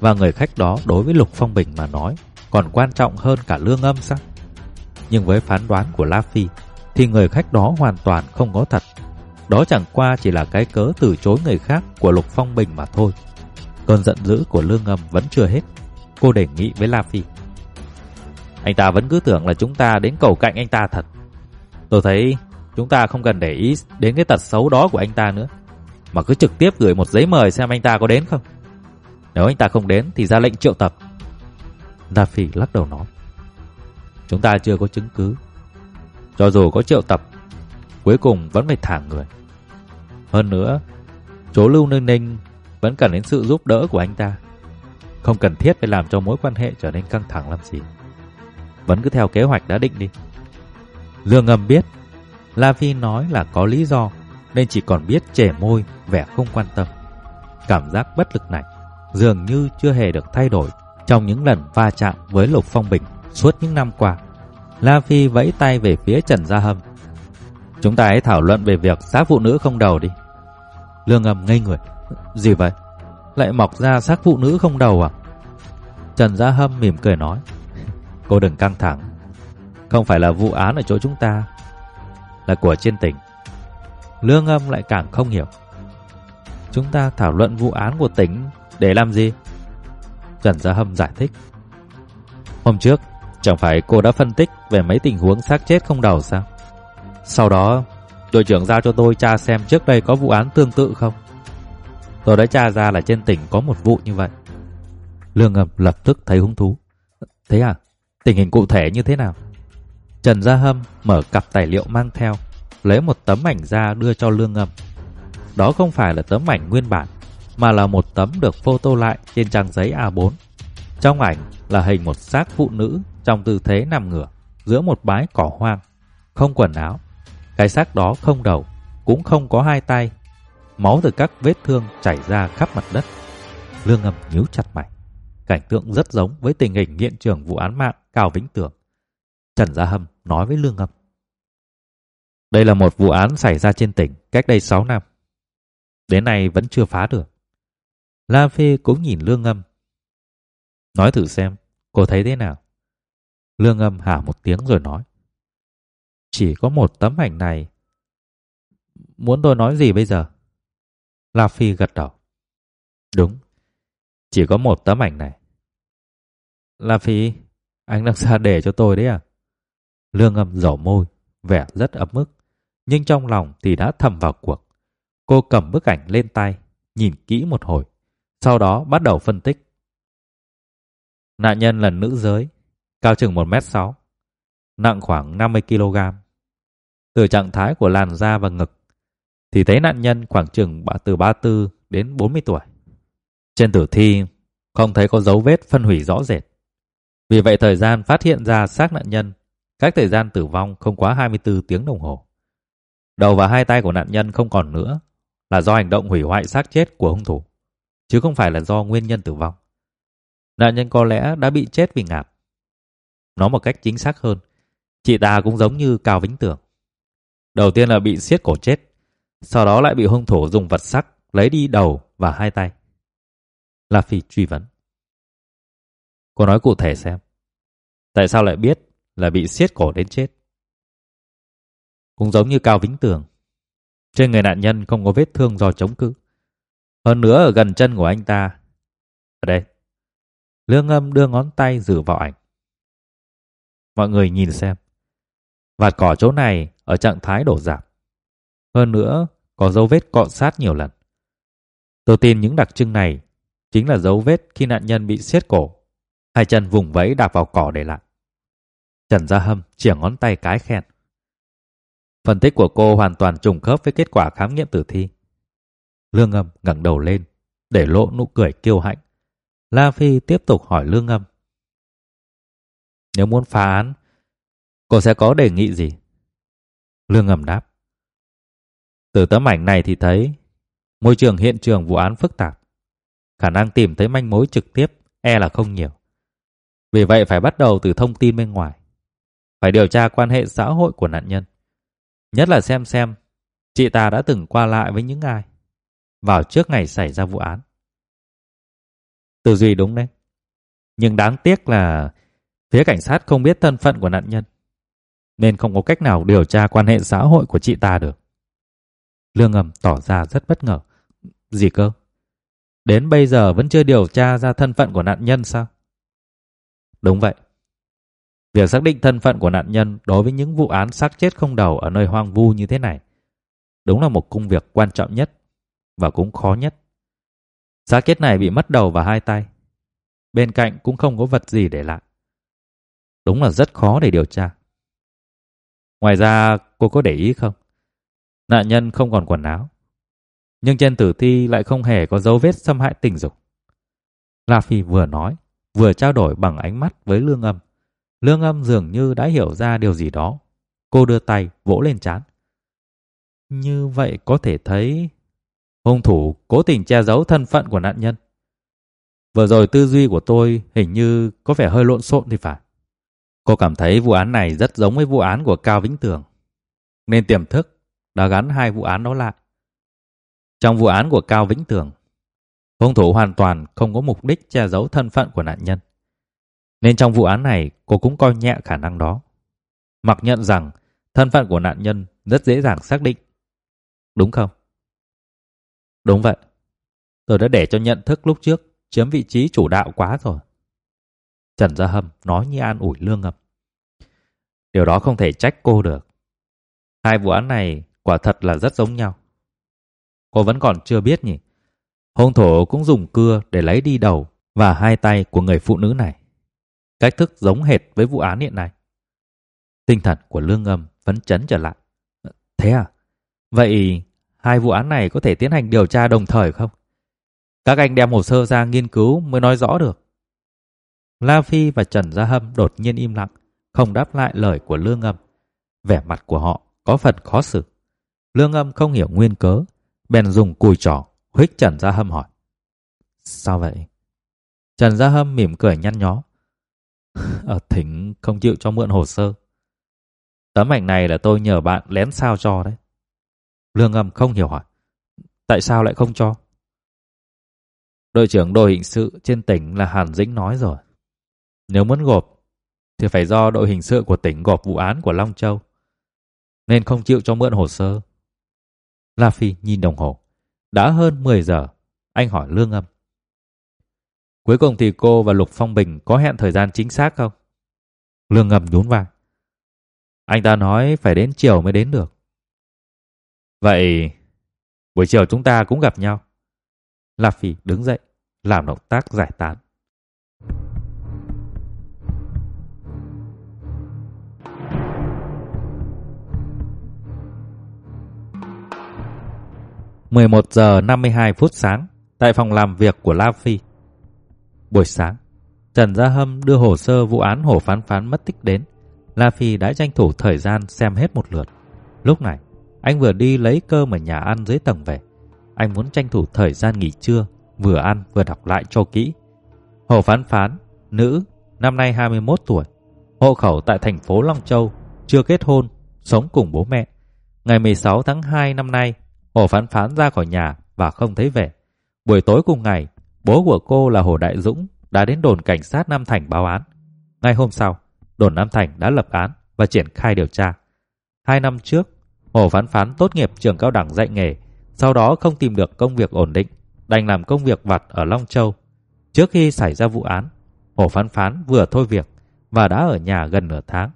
Và người khách đó đối với Lục Phong Bình mà nói còn quan trọng hơn cả Lương Âm sao? Nhưng với phán đoán của La Phi thì người khách đó hoàn toàn không có thật. Đó chẳng qua chỉ là cái cớ từ chối người khác của Lục Phong Bình mà thôi. Cơn giận dữ của Lương Ngâm vẫn chưa hết. Cô đề nghị với La Phi. Anh ta vẫn cứ tưởng là chúng ta đến cầu cạnh anh ta thật. Tôi thấy chúng ta không cần để ý đến cái tật xấu đó của anh ta nữa. Mà cứ trực tiếp gửi một giấy mời xem anh ta có đến không. Nếu anh ta không đến thì ra lệnh triệu tập. la Phi lắc đầu nói. Chúng ta chưa có chứng cứ. Cho dù có triệu tập, cuối cùng vẫn phải thả người. Hơn nữa, chỗ Lưu Ninh Ninh vẫn cần đến sự giúp đỡ của anh ta. Không cần thiết phải làm cho mối quan hệ trở nên căng thẳng làm gì. Vẫn cứ theo kế hoạch đã định đi. Dương ngầm biết, La Phi nói là có lý do, nên chỉ còn biết trẻ môi, vẻ không quan tâm. Cảm giác bất lực này dường như chưa hề được thay đổi trong những lần va chạm với Lục Phong Bình suốt những năm qua. La Phi vẫy tay về phía Trần Gia Hâm. Chúng ta hãy thảo luận về việc xác phụ nữ không đầu đi. Lương ngầm ngây người. Gì vậy? Lại mọc ra xác phụ nữ không đầu à? Trần Gia Hâm mỉm cười nói. Cô đừng căng thẳng. Không phải là vụ án ở chỗ chúng ta, là của trên tỉnh. Lương âm lại càng không hiểu. Chúng ta thảo luận vụ án của tỉnh để làm gì? Trần Gia Hâm giải thích. Hôm trước, chẳng phải cô đã phân tích về mấy tình huống xác chết không đầu sao? Sau đó, đội trưởng giao cho tôi tra xem trước đây có vụ án tương tự không. Tôi đã tra ra là trên tỉnh có một vụ như vậy. Lương Ngầm lập tức thấy hứng thú. Thế à? Tình hình cụ thể như thế nào? Trần Gia Hâm mở cặp tài liệu mang theo, lấy một tấm ảnh ra đưa cho Lương Ngầm. Đó không phải là tấm ảnh nguyên bản, mà là một tấm được photo lại trên trang giấy A4. Trong ảnh là hình một xác phụ nữ trong tư thế nằm ngửa giữa một bãi cỏ hoang, không quần áo. Cái xác đó không đầu, cũng không có hai tay. Máu từ các vết thương chảy ra khắp mặt đất. Lương Ngâm nhíu chặt mày. Cảnh tượng rất giống với tình hình hiện trường vụ án mạng Cao Vĩnh Tường. Trần Gia Hâm nói với Lương Ngâm. Đây là một vụ án xảy ra trên tỉnh cách đây 6 năm. Đến nay vẫn chưa phá được. La Phê cũng nhìn Lương Ngâm. Nói thử xem, cô thấy thế nào? Lương Ngâm hả một tiếng rồi nói. Chỉ có một tấm ảnh này. Muốn tôi nói gì bây giờ? La Phi gật đầu. Đúng, chỉ có một tấm ảnh này. La Phi, anh đang ra để cho tôi đấy à? Lương âm dầu môi, vẻ rất ấm ức, nhưng trong lòng thì đã thầm vào cuộc. Cô cầm bức ảnh lên tay, nhìn kỹ một hồi, sau đó bắt đầu phân tích. Nạn nhân là nữ giới, cao chừng 1m6, nặng khoảng 50kg. Từ trạng thái của làn da và ngực, thì thấy nạn nhân khoảng chừng từ 34 đến 40 tuổi. Trên tử thi không thấy có dấu vết phân hủy rõ rệt. Vì vậy thời gian phát hiện ra xác nạn nhân cách thời gian tử vong không quá 24 tiếng đồng hồ. Đầu và hai tay của nạn nhân không còn nữa là do hành động hủy hoại xác chết của hung thủ, chứ không phải là do nguyên nhân tử vong. Nạn nhân có lẽ đã bị chết vì ngạt. Nói một cách chính xác hơn, chị ta cũng giống như Cao Vĩnh Tưởng. Đầu tiên là bị siết cổ chết, sau đó lại bị hung thủ dùng vật sắc lấy đi đầu và hai tay. La Phi truy vấn. Cô nói cụ thể xem. Tại sao lại biết là bị siết cổ đến chết? Cũng giống như Cao Vĩnh Tường. Trên người nạn nhân không có vết thương do chống cự. Hơn nữa ở gần chân của anh ta. Ở đây. Lương âm đưa ngón tay dử vào ảnh. Mọi người nhìn xem. Vạt cỏ chỗ này ở trạng thái đổ giảm. Hơn nữa, có dấu vết cọ sát nhiều lần. Tôi tin những đặc trưng này chính là dấu vết khi nạn nhân bị siết cổ. Hai chân vùng vẫy đạp vào cỏ để lại. Trần Gia Hâm chỉ ngón tay cái khen. Phân tích của cô hoàn toàn trùng khớp với kết quả khám nghiệm tử thi. Lương Âm ngẩng đầu lên, để lộ nụ cười kiêu hãnh. La Phi tiếp tục hỏi Lương Âm. Nếu muốn phá án, cô sẽ có đề nghị gì? Lương ngầm đáp. Từ tấm ảnh này thì thấy, môi trường hiện trường vụ án phức tạp. Khả năng tìm thấy manh mối trực tiếp e là không nhiều. Vì vậy phải bắt đầu từ thông tin bên ngoài. Phải điều tra quan hệ xã hội của nạn nhân. Nhất là xem xem chị ta đã từng qua lại với những ai vào trước ngày xảy ra vụ án. Tư duy đúng đấy. Nhưng đáng tiếc là phía cảnh sát không biết thân phận của nạn nhân nên không có cách nào điều tra quan hệ xã hội của chị ta được. Lương Ngầm tỏ ra rất bất ngờ. Gì cơ? Đến bây giờ vẫn chưa điều tra ra thân phận của nạn nhân sao? Đúng vậy. Việc xác định thân phận của nạn nhân đối với những vụ án xác chết không đầu ở nơi hoang vu như thế này, đúng là một công việc quan trọng nhất và cũng khó nhất. Xác chết này bị mất đầu và hai tay. Bên cạnh cũng không có vật gì để lại. Đúng là rất khó để điều tra. Ngoài ra cô có để ý không? Nạn nhân không còn quần áo. Nhưng trên tử thi lại không hề có dấu vết xâm hại tình dục. La Phi vừa nói, vừa trao đổi bằng ánh mắt với Lương Âm. Lương Âm dường như đã hiểu ra điều gì đó. Cô đưa tay vỗ lên chán Như vậy có thể thấy hung thủ cố tình che giấu thân phận của nạn nhân. Vừa rồi tư duy của tôi hình như có vẻ hơi lộn xộn thì phải. Cô cảm thấy vụ án này rất giống với vụ án của Cao Vĩnh Tường. Nên tiềm thức đã gắn hai vụ án đó lại. Trong vụ án của Cao Vĩnh Tường, hung thủ hoàn toàn không có mục đích che giấu thân phận của nạn nhân. Nên trong vụ án này cô cũng coi nhẹ khả năng đó. Mặc nhận rằng thân phận của nạn nhân rất dễ dàng xác định. Đúng không? Đúng vậy. Tôi đã để cho nhận thức lúc trước chiếm vị trí chủ đạo quá rồi. Trần Gia Hâm nói như an ủi lương ngập. Điều đó không thể trách cô được. Hai vụ án này quả thật là rất giống nhau. Cô vẫn còn chưa biết nhỉ? Hung thủ cũng dùng cưa để lấy đi đầu và hai tay của người phụ nữ này. Cách thức giống hệt với vụ án hiện nay. Tinh thần của lương âm phấn chấn trở lại. Thế à? Vậy hai vụ án này có thể tiến hành điều tra đồng thời không? Các anh đem hồ sơ ra nghiên cứu mới nói rõ được. La Phi và Trần Gia Hâm đột nhiên im lặng, không đáp lại lời của Lương Âm. Vẻ mặt của họ có phần khó xử. Lương Âm không hiểu nguyên cớ, bèn dùng cùi trỏ huých Trần Gia Hâm hỏi. Sao vậy? Trần Gia Hâm mỉm cười nhăn nhó. Ở thỉnh không chịu cho mượn hồ sơ. Tấm ảnh này là tôi nhờ bạn lén sao cho đấy. Lương Âm không hiểu hỏi. Tại sao lại không cho? Đội trưởng đội hình sự trên tỉnh là Hàn Dĩnh nói rồi. Nếu muốn gộp, thì phải do đội hình sự của tỉnh gộp vụ án của Long Châu. Nên không chịu cho mượn hồ sơ. La Phi nhìn đồng hồ. Đã hơn 10 giờ, anh hỏi Lương Âm. Cuối cùng thì cô và Lục Phong Bình có hẹn thời gian chính xác không? Lương Âm nhún vai. Anh ta nói phải đến chiều mới đến được. Vậy buổi chiều chúng ta cũng gặp nhau. La Phi đứng dậy, làm động tác giải tán. Mười một giờ năm mươi hai phút sáng tại phòng làm việc của La Phi. Buổi sáng, Trần Gia Hâm đưa hồ sơ vụ án Hồ Phán Phán mất tích đến. La Phi đã tranh thủ thời gian xem hết một lượt. Lúc này, anh vừa đi lấy cơm ở nhà ăn dưới tầng về. Anh muốn tranh thủ thời gian nghỉ trưa, vừa ăn vừa đọc lại cho kỹ. Hồ Phán Phán, nữ, năm nay 21 tuổi, hộ khẩu tại thành phố Long Châu, chưa kết hôn, sống cùng bố mẹ. Ngày 16 tháng 2 năm nay, Hồ Phán Phán ra khỏi nhà và không thấy về. Buổi tối cùng ngày, bố của cô là Hồ Đại Dũng đã đến đồn cảnh sát Nam Thành báo án. Ngay hôm sau, đồn Nam Thành đã lập án và triển khai điều tra. Hai năm trước, Hồ Phán Phán tốt nghiệp trường cao đẳng dạy nghề, sau đó không tìm được công việc ổn định, đành làm công việc vặt ở Long Châu. Trước khi xảy ra vụ án, Hồ Phán Phán vừa thôi việc và đã ở nhà gần nửa tháng.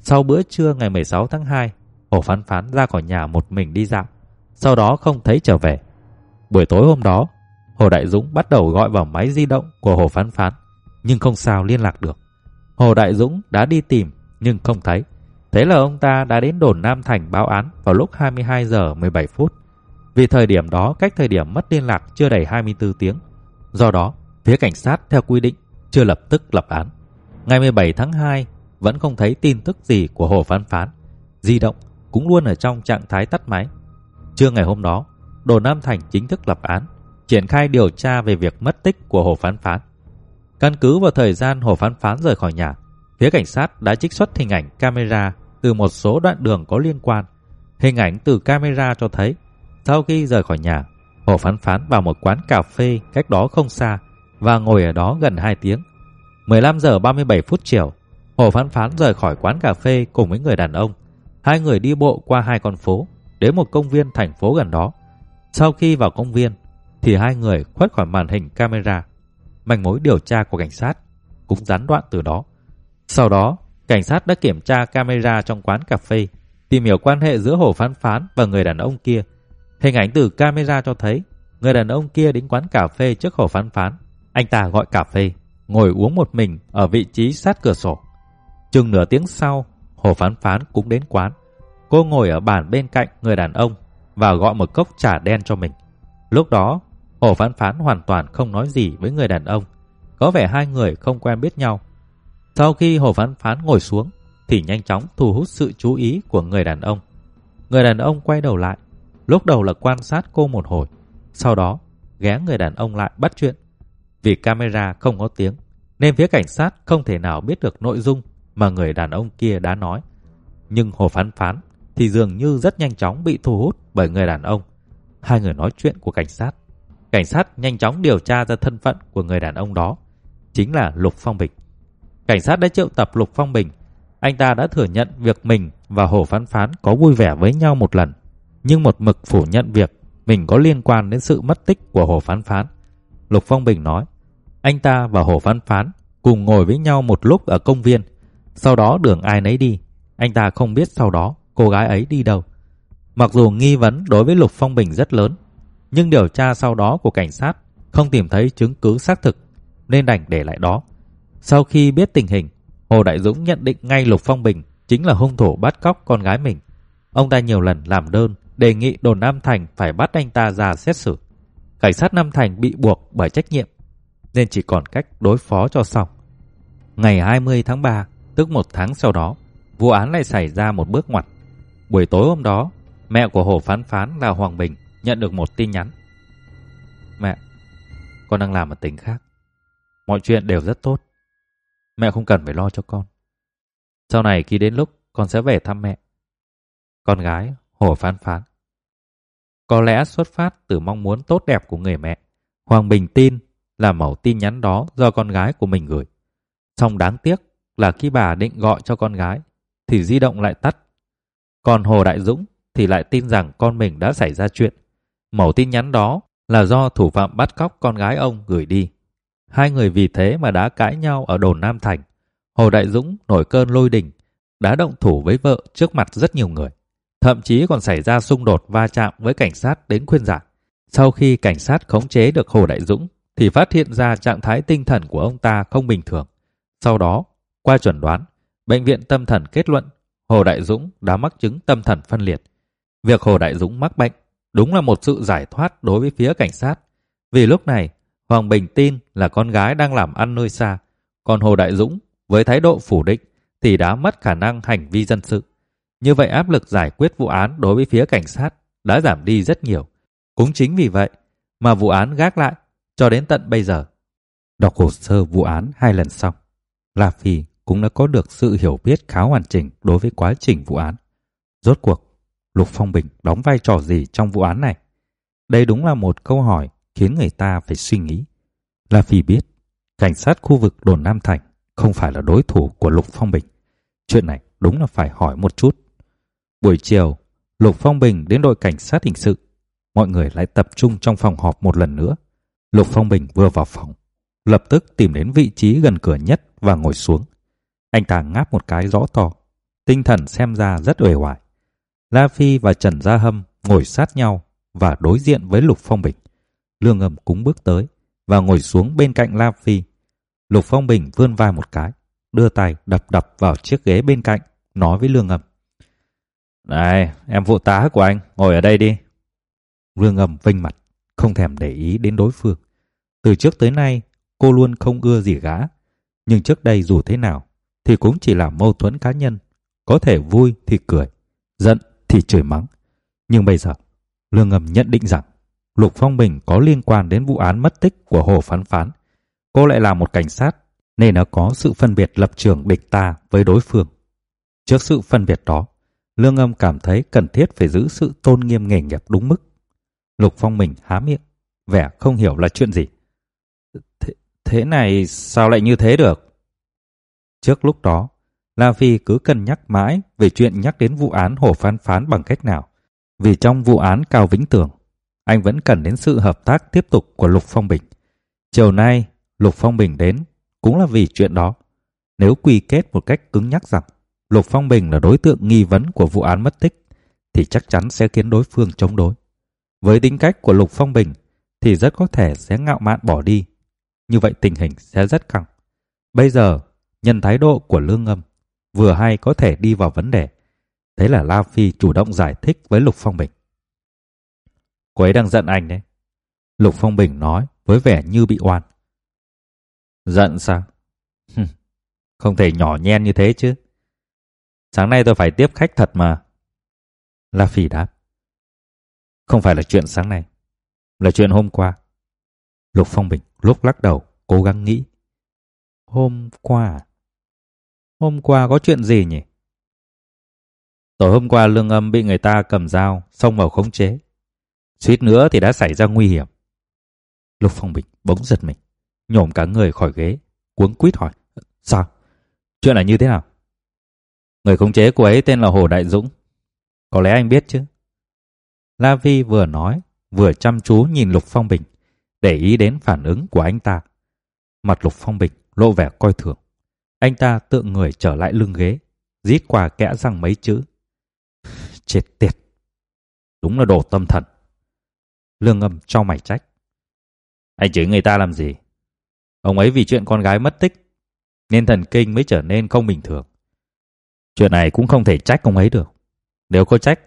Sau bữa trưa ngày 16 tháng 2, Hồ Phán Phán ra khỏi nhà một mình đi dạo, sau đó không thấy trở về. Buổi tối hôm đó, Hồ Đại Dũng bắt đầu gọi vào máy di động của Hồ Phán Phán, nhưng không sao liên lạc được. Hồ Đại Dũng đã đi tìm nhưng không thấy. Thế là ông ta đã đến đồn Nam Thành báo án vào lúc 22 giờ 17 phút. Vì thời điểm đó cách thời điểm mất liên lạc chưa đầy 24 tiếng. Do đó, phía cảnh sát theo quy định chưa lập tức lập án. Ngày 17 tháng 2 vẫn không thấy tin tức gì của Hồ Phán Phán. Di động cũng luôn ở trong trạng thái tắt máy. Trưa ngày hôm đó, Đồ Nam Thành chính thức lập án, triển khai điều tra về việc mất tích của Hồ Phán Phán. Căn cứ vào thời gian Hồ Phán Phán rời khỏi nhà, phía cảnh sát đã trích xuất hình ảnh camera từ một số đoạn đường có liên quan. Hình ảnh từ camera cho thấy, sau khi rời khỏi nhà, Hồ Phán Phán vào một quán cà phê cách đó không xa và ngồi ở đó gần 2 tiếng. 15 giờ 37 phút chiều, Hồ Phán Phán rời khỏi quán cà phê cùng với người đàn ông. Hai người đi bộ qua hai con phố, đến một công viên thành phố gần đó. Sau khi vào công viên, thì hai người khuất khỏi màn hình camera. Manh mối điều tra của cảnh sát cũng gián đoạn từ đó. Sau đó, cảnh sát đã kiểm tra camera trong quán cà phê, tìm hiểu quan hệ giữa Hồ Phán Phán và người đàn ông kia. Hình ảnh từ camera cho thấy Người đàn ông kia đến quán cà phê trước hồ phán phán. Anh ta gọi cà phê, ngồi uống một mình ở vị trí sát cửa sổ. Chừng nửa tiếng sau, hồ phán phán cũng đến quán. Cô ngồi ở bàn bên cạnh người đàn ông và gọi một cốc trà đen cho mình. Lúc đó, hồ phán phán hoàn toàn không nói gì với người đàn ông. Có vẻ hai người không quen biết nhau. Sau khi hồ phán phán ngồi xuống, thì nhanh chóng thu hút sự chú ý của người đàn ông. Người đàn ông quay đầu lại, lúc đầu là quan sát cô một hồi, sau đó ghé người đàn ông lại bắt chuyện. Vì camera không có tiếng, nên phía cảnh sát không thể nào biết được nội dung mà người đàn ông kia đã nói. Nhưng Hồ Phán Phán thì dường như rất nhanh chóng bị thu hút bởi người đàn ông. Hai người nói chuyện của cảnh sát. Cảnh sát nhanh chóng điều tra ra thân phận của người đàn ông đó, chính là Lục Phong Bình. Cảnh sát đã triệu tập Lục Phong Bình. Anh ta đã thừa nhận việc mình và Hồ Phán Phán có vui vẻ với nhau một lần, nhưng một mực phủ nhận việc mình có liên quan đến sự mất tích của Hồ Phán Phán. Lục Phong Bình nói, anh ta và Hồ Phán Phán cùng ngồi với nhau một lúc ở công viên, sau đó đường ai nấy đi. Anh ta không biết sau đó cô gái ấy đi đâu. Mặc dù nghi vấn đối với Lục Phong Bình rất lớn, nhưng điều tra sau đó của cảnh sát không tìm thấy chứng cứ xác thực nên đành để lại đó. Sau khi biết tình hình, Hồ Đại Dũng nhận định ngay Lục Phong Bình chính là hung thủ bắt cóc con gái mình. Ông ta nhiều lần làm đơn đề nghị đồn Nam Thành phải bắt anh ta ra xét xử. Cảnh sát Nam Thành bị buộc bởi trách nhiệm, nên chỉ còn cách đối phó cho xong. Ngày 20 tháng 3, tức một tháng sau đó, vụ án lại xảy ra một bước ngoặt. Buổi tối hôm đó, mẹ của Hồ Phán Phán là Hoàng Bình nhận được một tin nhắn. Mẹ, con đang làm ở tỉnh khác. Mọi chuyện đều rất tốt. Mẹ không cần phải lo cho con. Sau này khi đến lúc con sẽ về thăm mẹ. Con gái Hồ Phán Phán. Có lẽ xuất phát từ mong muốn tốt đẹp của người mẹ. Hoàng Bình tin là mẫu tin nhắn đó do con gái của mình gửi. Xong đáng tiếc là khi bà định gọi cho con gái thì di động lại tắt. Còn Hồ Đại Dũng thì lại tin rằng con mình đã xảy ra chuyện. Mẫu tin nhắn đó là do thủ phạm bắt cóc con gái ông gửi đi. Hai người vì thế mà đã cãi nhau ở đồn Nam Thành. Hồ Đại Dũng nổi cơn lôi đình, đã động thủ với vợ trước mặt rất nhiều người. Thậm chí còn xảy ra xung đột va chạm với cảnh sát đến khuyên giải. Sau khi cảnh sát khống chế được Hồ Đại Dũng thì phát hiện ra trạng thái tinh thần của ông ta không bình thường. Sau đó, qua chuẩn đoán, bệnh viện tâm thần kết luận Hồ Đại Dũng đã mắc chứng tâm thần phân liệt. Việc Hồ Đại Dũng mắc bệnh đúng là một sự giải thoát đối với phía cảnh sát. Vì lúc này, Hoàng Bình tin là con gái đang làm ăn nơi xa, còn Hồ Đại Dũng với thái độ phủ định thì đã mất khả năng hành vi dân sự. Như vậy áp lực giải quyết vụ án đối với phía cảnh sát đã giảm đi rất nhiều. Cũng chính vì vậy mà vụ án gác lại cho đến tận bây giờ. Đọc hồ sơ vụ án hai lần xong, La Phi cũng đã có được sự hiểu biết khá hoàn chỉnh đối với quá trình vụ án. Rốt cuộc, Lục Phong Bình đóng vai trò gì trong vụ án này? Đây đúng là một câu hỏi khiến người ta phải suy nghĩ. La Phi biết, cảnh sát khu vực đồn Nam Thành không phải là đối thủ của Lục Phong Bình. Chuyện này đúng là phải hỏi một chút. Buổi chiều, Lục Phong Bình đến đội cảnh sát hình sự. Mọi người lại tập trung trong phòng họp một lần nữa. Lục Phong Bình vừa vào phòng, lập tức tìm đến vị trí gần cửa nhất và ngồi xuống. Anh ta ngáp một cái rõ to, tinh thần xem ra rất uể oải. La Phi và Trần Gia Hâm ngồi sát nhau và đối diện với Lục Phong Bình. Lương Ngầm cũng bước tới và ngồi xuống bên cạnh La Phi. Lục Phong Bình vươn vai một cái, đưa tay đập đập vào chiếc ghế bên cạnh, nói với Lương Ngầm. Này, em phụ tá của anh, ngồi ở đây đi. Lương Ngầm vinh mặt, không thèm để ý đến đối phương. Từ trước tới nay, cô luôn không ưa gì gã. Nhưng trước đây dù thế nào, thì cũng chỉ là mâu thuẫn cá nhân. Có thể vui thì cười, giận thì chửi mắng. Nhưng bây giờ, Lương Ngầm nhận định rằng Lục Phong Bình có liên quan đến vụ án mất tích của Hồ Phán Phán. Cô lại là một cảnh sát, nên nó có sự phân biệt lập trường địch ta với đối phương. Trước sự phân biệt đó, Lương Ngầm cảm thấy cần thiết phải giữ sự tôn nghiêm nghề nghiệp đúng mức. Lục Phong Bình há miệng, vẻ không hiểu là chuyện gì. Thế, thế này sao lại như thế được? Trước lúc đó, La Phi cứ cân nhắc mãi về chuyện nhắc đến vụ án Hồ Phán Phán bằng cách nào. Vì trong vụ án Cao Vĩnh Tường, anh vẫn cần đến sự hợp tác tiếp tục của Lục Phong Bình. Chiều nay, Lục Phong Bình đến cũng là vì chuyện đó. Nếu quy kết một cách cứng nhắc rằng Lục Phong Bình là đối tượng nghi vấn của vụ án mất tích, thì chắc chắn sẽ khiến đối phương chống đối. Với tính cách của Lục Phong Bình, thì rất có thể sẽ ngạo mạn bỏ đi. Như vậy tình hình sẽ rất căng. Bây giờ, nhân thái độ của lương âm, vừa hay có thể đi vào vấn đề. Thế là La Phi chủ động giải thích với Lục Phong Bình. Cô ấy đang giận anh đấy. Lục Phong Bình nói với vẻ như bị oan. Giận sao? Không thể nhỏ nhen như thế chứ. Sáng nay tôi phải tiếp khách thật mà. La Phi đáp. Không phải là chuyện sáng nay, là chuyện hôm qua. Lục Phong Bình lúc lắc đầu, cố gắng nghĩ. Hôm qua à? Hôm qua có chuyện gì nhỉ? Tối hôm qua lương âm bị người ta cầm dao, xông vào khống chế. Suýt nữa thì đã xảy ra nguy hiểm. Lục Phong Bình bỗng giật mình, nhổm cả người khỏi ghế, cuống quýt hỏi. Sao? Chuyện là như thế nào? Người khống chế cô ấy tên là Hồ Đại Dũng. Có lẽ anh biết chứ? La Vi vừa nói, vừa chăm chú nhìn Lục Phong Bình, để ý đến phản ứng của anh ta. Mặt Lục Phong Bình lộ vẻ coi thường. Anh ta tự người trở lại lưng ghế, rít qua kẽ răng mấy chữ. Chết tiệt! Đúng là đồ tâm thần. Lương âm cho mày trách. Anh chửi người ta làm gì? Ông ấy vì chuyện con gái mất tích, nên thần kinh mới trở nên không bình thường. Chuyện này cũng không thể trách ông ấy được. Nếu có trách,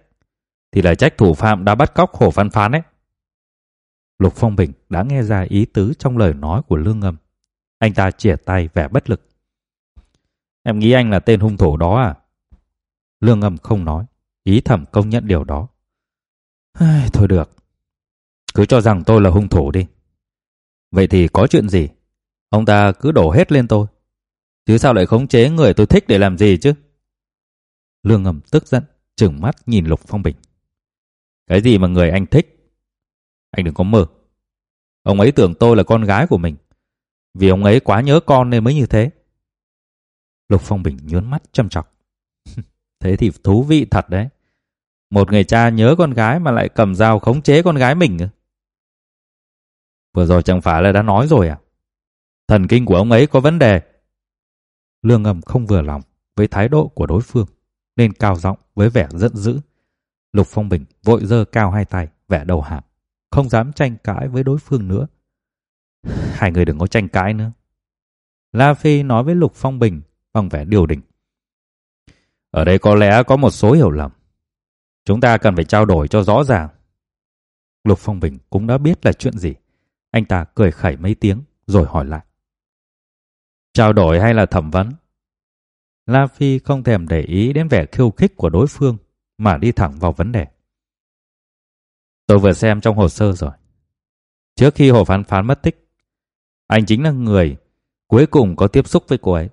thì là trách thủ phạm đã bắt cóc Hồ văn Phán ấy. Lục Phong Bình đã nghe ra ý tứ trong lời nói của Lương Ngâm. Anh ta chìa tay vẻ bất lực. Em nghĩ anh là tên hung thủ đó à? Lương âm không nói, ý thầm công nhận điều đó. Ai, thôi được, cứ cho rằng tôi là hung thủ đi. Vậy thì có chuyện gì? Ông ta cứ đổ hết lên tôi. Chứ sao lại khống chế người tôi thích để làm gì chứ? Lương Ngầm tức giận, trừng mắt nhìn Lục Phong Bình. Cái gì mà người anh thích? Anh đừng có mơ. Ông ấy tưởng tôi là con gái của mình. Vì ông ấy quá nhớ con nên mới như thế. Lục Phong Bình nhướng mắt châm chọc. thế thì thú vị thật đấy. Một người cha nhớ con gái mà lại cầm dao khống chế con gái mình. Vừa rồi chẳng phải là đã nói rồi à? Thần kinh của ông ấy có vấn đề. Lương ngầm không vừa lòng với thái độ của đối phương, nên cao giọng với vẻ giận dữ. Lục Phong Bình vội dơ cao hai tay, vẻ đầu hàng, không dám tranh cãi với đối phương nữa. Hai người đừng có tranh cãi nữa. La Phi nói với Lục Phong Bình bằng vẻ điều đình. Ở đây có lẽ có một số hiểu lầm. Chúng ta cần phải trao đổi cho rõ ràng. Lục Phong Bình cũng đã biết là chuyện gì. Anh ta cười khẩy mấy tiếng rồi hỏi lại. Trao đổi hay là thẩm vấn? La Phi không thèm để ý đến vẻ khiêu khích của đối phương mà đi thẳng vào vấn đề. Tôi vừa xem trong hồ sơ rồi. Trước khi Hồ Phán Phán mất tích, anh chính là người cuối cùng có tiếp xúc với cô ấy.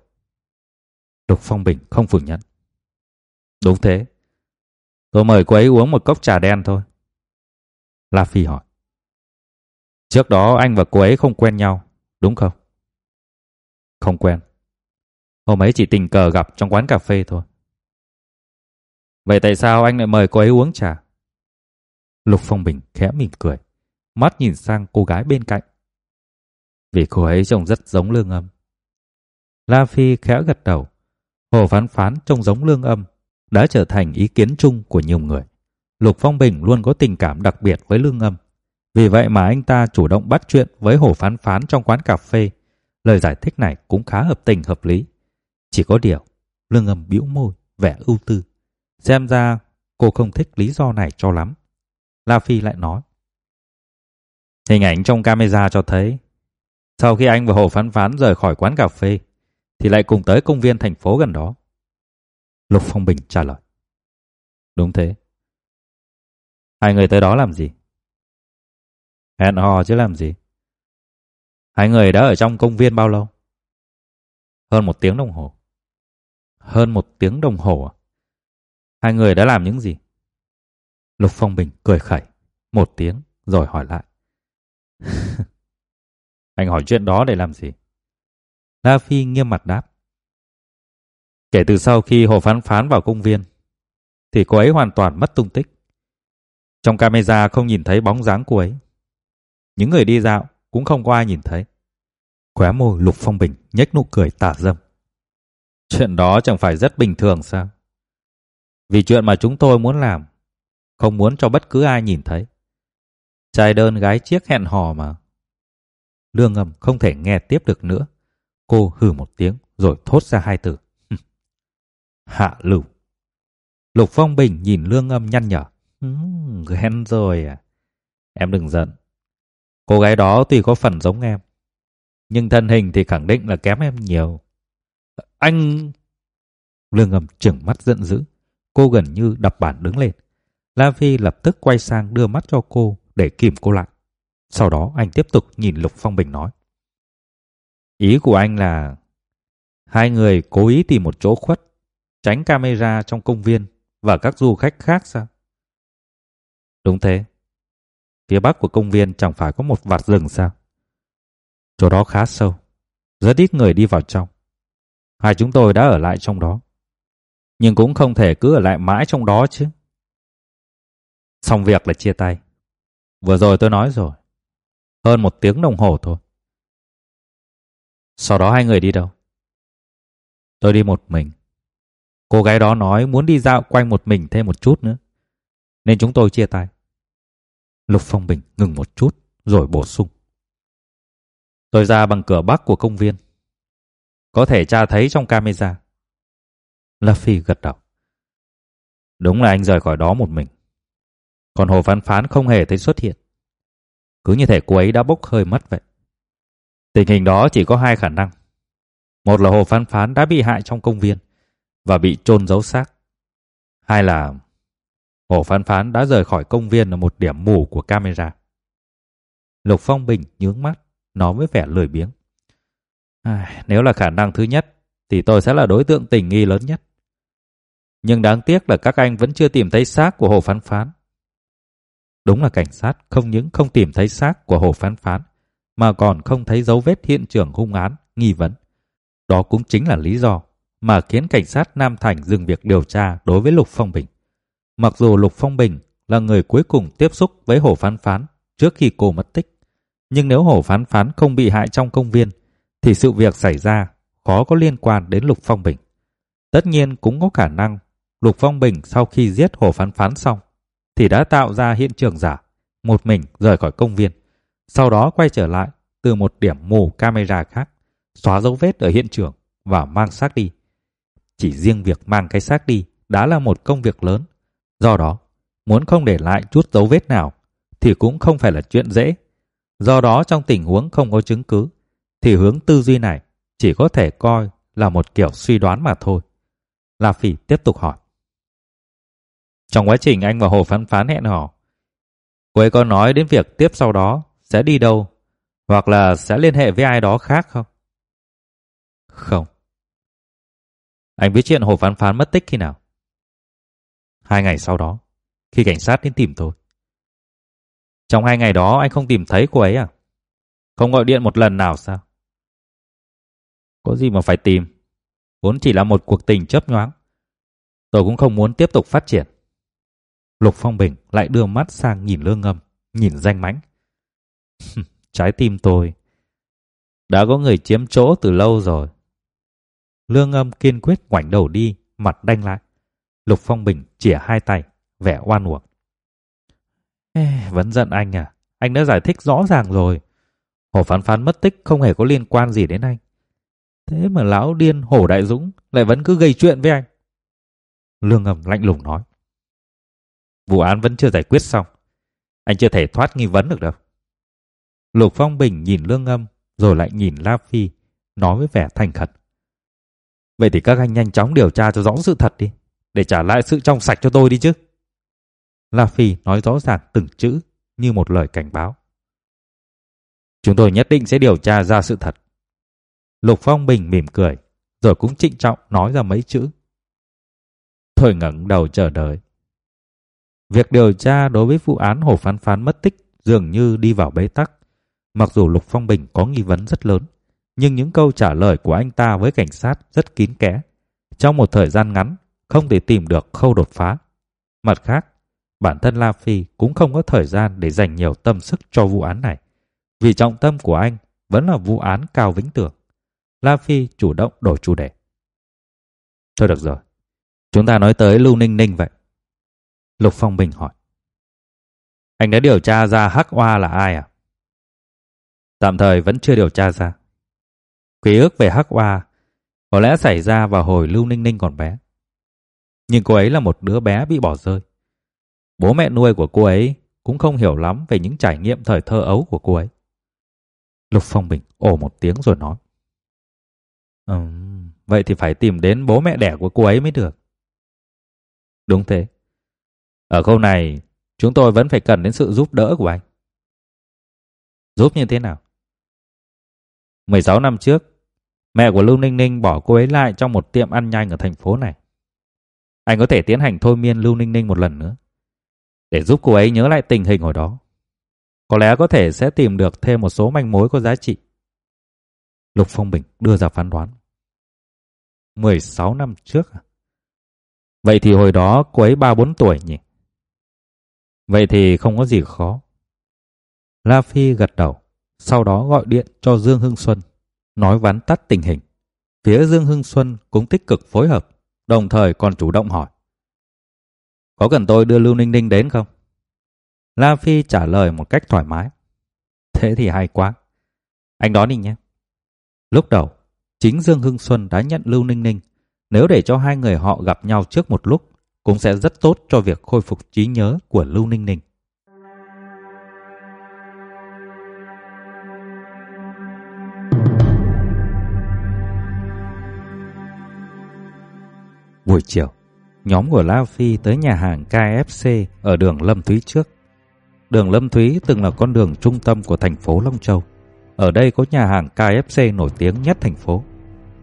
Lục Phong Bình không phủ nhận. Đúng thế. Tôi mời cô ấy uống một cốc trà đen thôi. La Phi hỏi. Trước đó anh và cô ấy không quen nhau, đúng không? Không quen. Hôm ấy chỉ tình cờ gặp trong quán cà phê thôi. Vậy tại sao anh lại mời cô ấy uống trà? Lục Phong Bình khẽ mỉm cười, mắt nhìn sang cô gái bên cạnh. Vì cô ấy trông rất giống lương âm. La Phi khẽ gật đầu. Hồ phán phán trông giống lương âm đã trở thành ý kiến chung của nhiều người. Lục Phong Bình luôn có tình cảm đặc biệt với lương âm. Vì vậy mà anh ta chủ động bắt chuyện với Hồ Phán Phán trong quán cà phê. Lời giải thích này cũng khá hợp tình hợp lý. Chỉ có điều, lương âm bĩu môi, vẻ ưu tư. Xem ra cô không thích lý do này cho lắm. La Phi lại nói. Hình ảnh trong camera cho thấy, sau khi anh và Hồ Phán Phán rời khỏi quán cà phê, thì lại cùng tới công viên thành phố gần đó. Lục Phong Bình trả lời. Đúng thế. Hai người tới đó làm gì? Hẹn hò chứ làm gì? Hai người đã ở trong công viên bao lâu? Hơn một tiếng đồng hồ. Hơn một tiếng đồng hồ à? Hai người đã làm những gì? Lục Phong Bình cười khẩy một tiếng, rồi hỏi lại. Anh hỏi chuyện đó để làm gì? La Phi nghiêm mặt đáp. Kể từ sau khi Hồ Phán Phán vào công viên, thì cô ấy hoàn toàn mất tung tích. Trong camera không nhìn thấy bóng dáng cô ấy. Những người đi dạo cũng không có ai nhìn thấy. Khóe môi Lục Phong Bình nhếch nụ cười tà dâm. Chuyện đó chẳng phải rất bình thường sao? Vì chuyện mà chúng tôi muốn làm, không muốn cho bất cứ ai nhìn thấy. Trai đơn gái chiếc hẹn hò mà. Lương ngầm không thể nghe tiếp được nữa. Cô hừ một tiếng rồi thốt ra hai từ. Hạ lưu. Lục Phong Bình nhìn lương âm nhăn nhở. Uhm, ghen rồi à. Em đừng giận. Cô gái đó tuy có phần giống em. Nhưng thân hình thì khẳng định là kém em nhiều. Anh... Lương âm trừng mắt giận dữ. Cô gần như đập bản đứng lên. La Phi lập tức quay sang đưa mắt cho cô để kìm cô lại. Sau đó anh tiếp tục nhìn Lục Phong Bình nói. Ý của anh là hai người cố ý tìm một chỗ khuất, tránh camera trong công viên và các du khách khác sao? Đúng thế. Phía bắc của công viên chẳng phải có một vạt rừng sao? Chỗ đó khá sâu, rất ít người đi vào trong. Hai chúng tôi đã ở lại trong đó. Nhưng cũng không thể cứ ở lại mãi trong đó chứ. Xong việc là chia tay. Vừa rồi tôi nói rồi. Hơn một tiếng đồng hồ thôi. Sau đó hai người đi đâu? Tôi đi một mình. Cô gái đó nói muốn đi dạo quanh một mình thêm một chút nữa. Nên chúng tôi chia tay. Lục Phong Bình ngừng một chút rồi bổ sung. Tôi ra bằng cửa bắc của công viên. Có thể tra thấy trong camera. Luffy Phi gật đầu. Đúng là anh rời khỏi đó một mình. Còn Hồ Phán Phán không hề thấy xuất hiện. Cứ như thể cô ấy đã bốc hơi mất vậy. Tình hình đó chỉ có hai khả năng. Một là Hồ Phán Phán đã bị hại trong công viên và bị chôn giấu xác. Hai là Hồ Phán Phán đã rời khỏi công viên ở một điểm mù của camera. Lục Phong Bình nhướng mắt, nói với vẻ lười biếng. À, nếu là khả năng thứ nhất, thì tôi sẽ là đối tượng tình nghi lớn nhất. Nhưng đáng tiếc là các anh vẫn chưa tìm thấy xác của Hồ Phán Phán. Đúng là cảnh sát không những không tìm thấy xác của Hồ Phán Phán, mà còn không thấy dấu vết hiện trường hung án, nghi vấn. Đó cũng chính là lý do mà khiến cảnh sát Nam Thành dừng việc điều tra đối với Lục Phong Bình. Mặc dù Lục Phong Bình là người cuối cùng tiếp xúc với Hồ Phán Phán trước khi cô mất tích, nhưng nếu Hồ Phán Phán không bị hại trong công viên, thì sự việc xảy ra khó có liên quan đến Lục Phong Bình. Tất nhiên cũng có khả năng Lục Phong Bình sau khi giết Hồ Phán Phán xong thì đã tạo ra hiện trường giả, một mình rời khỏi công viên, sau đó quay trở lại từ một điểm mù camera khác, xóa dấu vết ở hiện trường và mang xác đi. Chỉ riêng việc mang cái xác đi đã là một công việc lớn. Do đó, muốn không để lại chút dấu vết nào thì cũng không phải là chuyện dễ. Do đó trong tình huống không có chứng cứ thì hướng tư duy này chỉ có thể coi là một kiểu suy đoán mà thôi. La Phỉ tiếp tục hỏi. Trong quá trình anh và Hồ Phán Phán hẹn hò, cô ấy có nói đến việc tiếp sau đó sẽ đi đâu hoặc là sẽ liên hệ với ai đó khác không? Không. Anh biết chuyện Hồ Phán Phán mất tích khi nào? Hai ngày sau đó, khi cảnh sát đến tìm tôi. Trong hai ngày đó anh không tìm thấy cô ấy à? Không gọi điện một lần nào sao? Có gì mà phải tìm? Vốn chỉ là một cuộc tình chớp nhoáng. Tôi cũng không muốn tiếp tục phát triển. Lục Phong Bình lại đưa mắt sang nhìn lương ngâm, nhìn danh mãnh. Trái tim tôi đã có người chiếm chỗ từ lâu rồi. Lương âm kiên quyết ngoảnh đầu đi, mặt đanh lại. Lục Phong Bình chỉa hai tay, vẻ oan uổng. Vẫn giận anh à? Anh đã giải thích rõ ràng rồi. Hồ phán phán mất tích không hề có liên quan gì đến anh. Thế mà lão điên Hồ Đại Dũng lại vẫn cứ gây chuyện với anh. Lương âm lạnh lùng nói. Vụ án vẫn chưa giải quyết xong. Anh chưa thể thoát nghi vấn được đâu. Lục Phong Bình nhìn Lương âm rồi lại nhìn La Phi, nói với vẻ thành khẩn. Vậy thì các anh nhanh chóng điều tra cho rõ sự thật đi, để trả lại sự trong sạch cho tôi đi chứ. La Phi nói rõ ràng từng chữ như một lời cảnh báo. Chúng tôi nhất định sẽ điều tra ra sự thật. Lục Phong Bình mỉm cười, rồi cũng trịnh trọng nói ra mấy chữ. Thôi ngẩng đầu chờ đợi. Việc điều tra đối với vụ án Hồ Phán Phán mất tích dường như đi vào bế tắc. Mặc dù Lục Phong Bình có nghi vấn rất lớn, nhưng những câu trả lời của anh ta với cảnh sát rất kín kẽ. Trong một thời gian ngắn, không thể tìm được khâu đột phá. Mặt khác, bản thân La Phi cũng không có thời gian để dành nhiều tâm sức cho vụ án này. Vì trọng tâm của anh vẫn là vụ án Cao Vĩnh Tường. La Phi chủ động đổi chủ đề. Thôi được rồi, chúng ta nói tới Lưu Ninh Ninh vậy. Lục Phong Bình hỏi. Anh đã điều tra ra Hắc Oa là ai à? Tạm thời vẫn chưa điều tra ra. Ký ức về Hắc Oa có lẽ xảy ra vào hồi Lưu Ninh Ninh còn bé. Nhưng cô ấy là một đứa bé bị bỏ rơi. Bố mẹ nuôi của cô ấy cũng không hiểu lắm về những trải nghiệm thời thơ ấu của cô ấy. Lục Phong Bình ồ một tiếng rồi nói. Ừm, vậy thì phải tìm đến bố mẹ đẻ của cô ấy mới được. Đúng thế. Ở câu này, chúng tôi vẫn phải cần đến sự giúp đỡ của anh. Giúp như thế nào? 16 năm trước, mẹ của Lưu Ninh Ninh bỏ cô ấy lại trong một tiệm ăn nhanh ở thành phố này. Anh có thể tiến hành thôi miên Lưu Ninh Ninh một lần nữa để giúp cô ấy nhớ lại tình hình hồi đó. Có lẽ có thể sẽ tìm được thêm một số manh mối có giá trị. Lục Phong Bình đưa ra phán đoán. 16 năm trước à? Vậy thì hồi đó cô ấy 3-4 tuổi nhỉ? Vậy thì không có gì khó. La Phi gật đầu, sau đó gọi điện cho Dương Hưng Xuân, nói vắn tắt tình hình. Phía Dương Hưng Xuân cũng tích cực phối hợp, đồng thời còn chủ động hỏi. Có cần tôi đưa Lưu Ninh Ninh đến không? La Phi trả lời một cách thoải mái. Thế thì hay quá. Anh đón đi nhé. Lúc đầu, chính Dương Hưng Xuân đã nhận Lưu Ninh Ninh. Nếu để cho hai người họ gặp nhau trước một lúc, cũng sẽ rất tốt cho việc khôi phục trí nhớ của Lưu Ninh Ninh. Buổi chiều, nhóm của La Phi tới nhà hàng KFC ở đường Lâm Thúy trước. Đường Lâm Thúy từng là con đường trung tâm của thành phố Long Châu. Ở đây có nhà hàng KFC nổi tiếng nhất thành phố.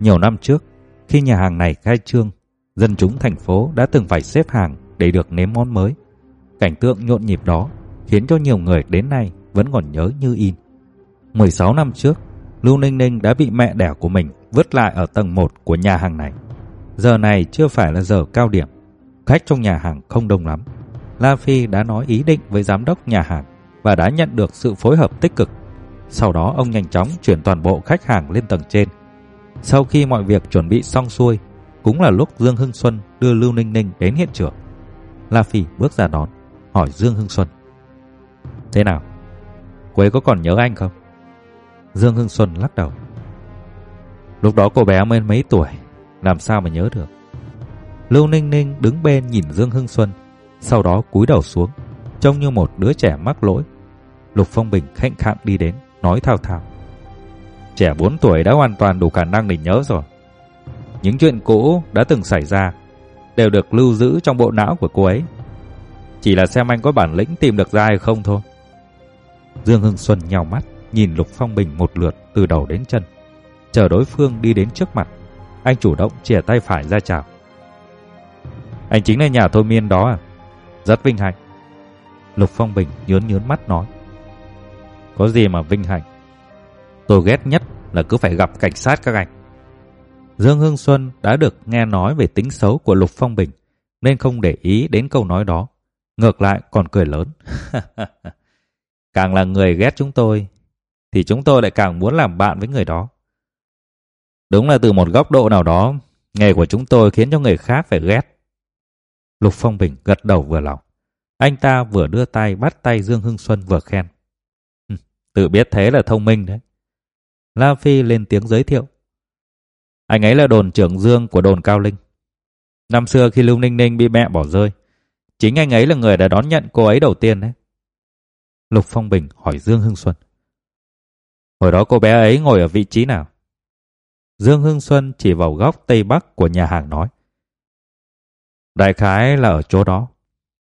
Nhiều năm trước, khi nhà hàng này khai trương, dân chúng thành phố đã từng phải xếp hàng để được nếm món mới. Cảnh tượng nhộn nhịp đó khiến cho nhiều người đến nay vẫn còn nhớ như in. 16 năm trước, Lưu Ninh Ninh đã bị mẹ đẻ của mình vứt lại ở tầng 1 của nhà hàng này. Giờ này chưa phải là giờ cao điểm, khách trong nhà hàng không đông lắm. La Phi đã nói ý định với giám đốc nhà hàng và đã nhận được sự phối hợp tích cực. Sau đó ông nhanh chóng chuyển toàn bộ khách hàng lên tầng trên. Sau khi mọi việc chuẩn bị xong xuôi, cũng là lúc Dương Hưng Xuân đưa Lưu Ninh Ninh đến hiện trường. La Phi bước ra đón, hỏi Dương Hưng Xuân. Thế nào? Quế có còn nhớ anh không? Dương Hưng Xuân lắc đầu. Lúc đó cô bé mới mấy tuổi, làm sao mà nhớ được. Lưu Ninh Ninh đứng bên nhìn Dương Hưng Xuân, sau đó cúi đầu xuống, trông như một đứa trẻ mắc lỗi. Lục Phong Bình khệnh khạng đi đến, nói thao thao. Trẻ 4 tuổi đã hoàn toàn đủ khả năng để nhớ rồi. Những chuyện cũ đã từng xảy ra đều được lưu giữ trong bộ não của cô ấy. Chỉ là xem anh có bản lĩnh tìm được ra hay không thôi. Dương Hưng Xuân nhào mắt, nhìn Lục Phong Bình một lượt từ đầu đến chân. Chờ đối phương đi đến trước mặt, anh chủ động chìa tay phải ra chào. Anh chính là nhà thôi miên đó à? Rất vinh hạnh. Lục Phong Bình nhớn nhớn mắt nói. Có gì mà vinh hạnh? Tôi ghét nhất là cứ phải gặp cảnh sát các anh. Dương hương Xuân đã được nghe nói về tính xấu của Lục Phong Bình, nên không để ý đến câu nói đó. Ngược lại còn cười lớn. càng là người ghét chúng tôi, thì chúng tôi lại càng muốn làm bạn với người đó. Đúng là từ một góc độ nào đó, nghề của chúng tôi khiến cho người khác phải ghét. Lục Phong Bình gật đầu vừa lòng. Anh ta vừa đưa tay bắt tay Dương Hưng Xuân vừa khen. Ừ, tự biết thế là thông minh đấy. La Phi lên tiếng giới thiệu. Anh ấy là đồn trưởng Dương của đồn Cao Linh. Năm xưa khi Lưu Ninh Ninh bị mẹ bỏ rơi, chính anh ấy là người đã đón nhận cô ấy đầu tiên đấy. Lục Phong Bình hỏi Dương Hưng Xuân. Hồi đó cô bé ấy ngồi ở vị trí nào? Dương Hưng Xuân chỉ vào góc tây bắc của nhà hàng nói. Đại khái là ở chỗ đó.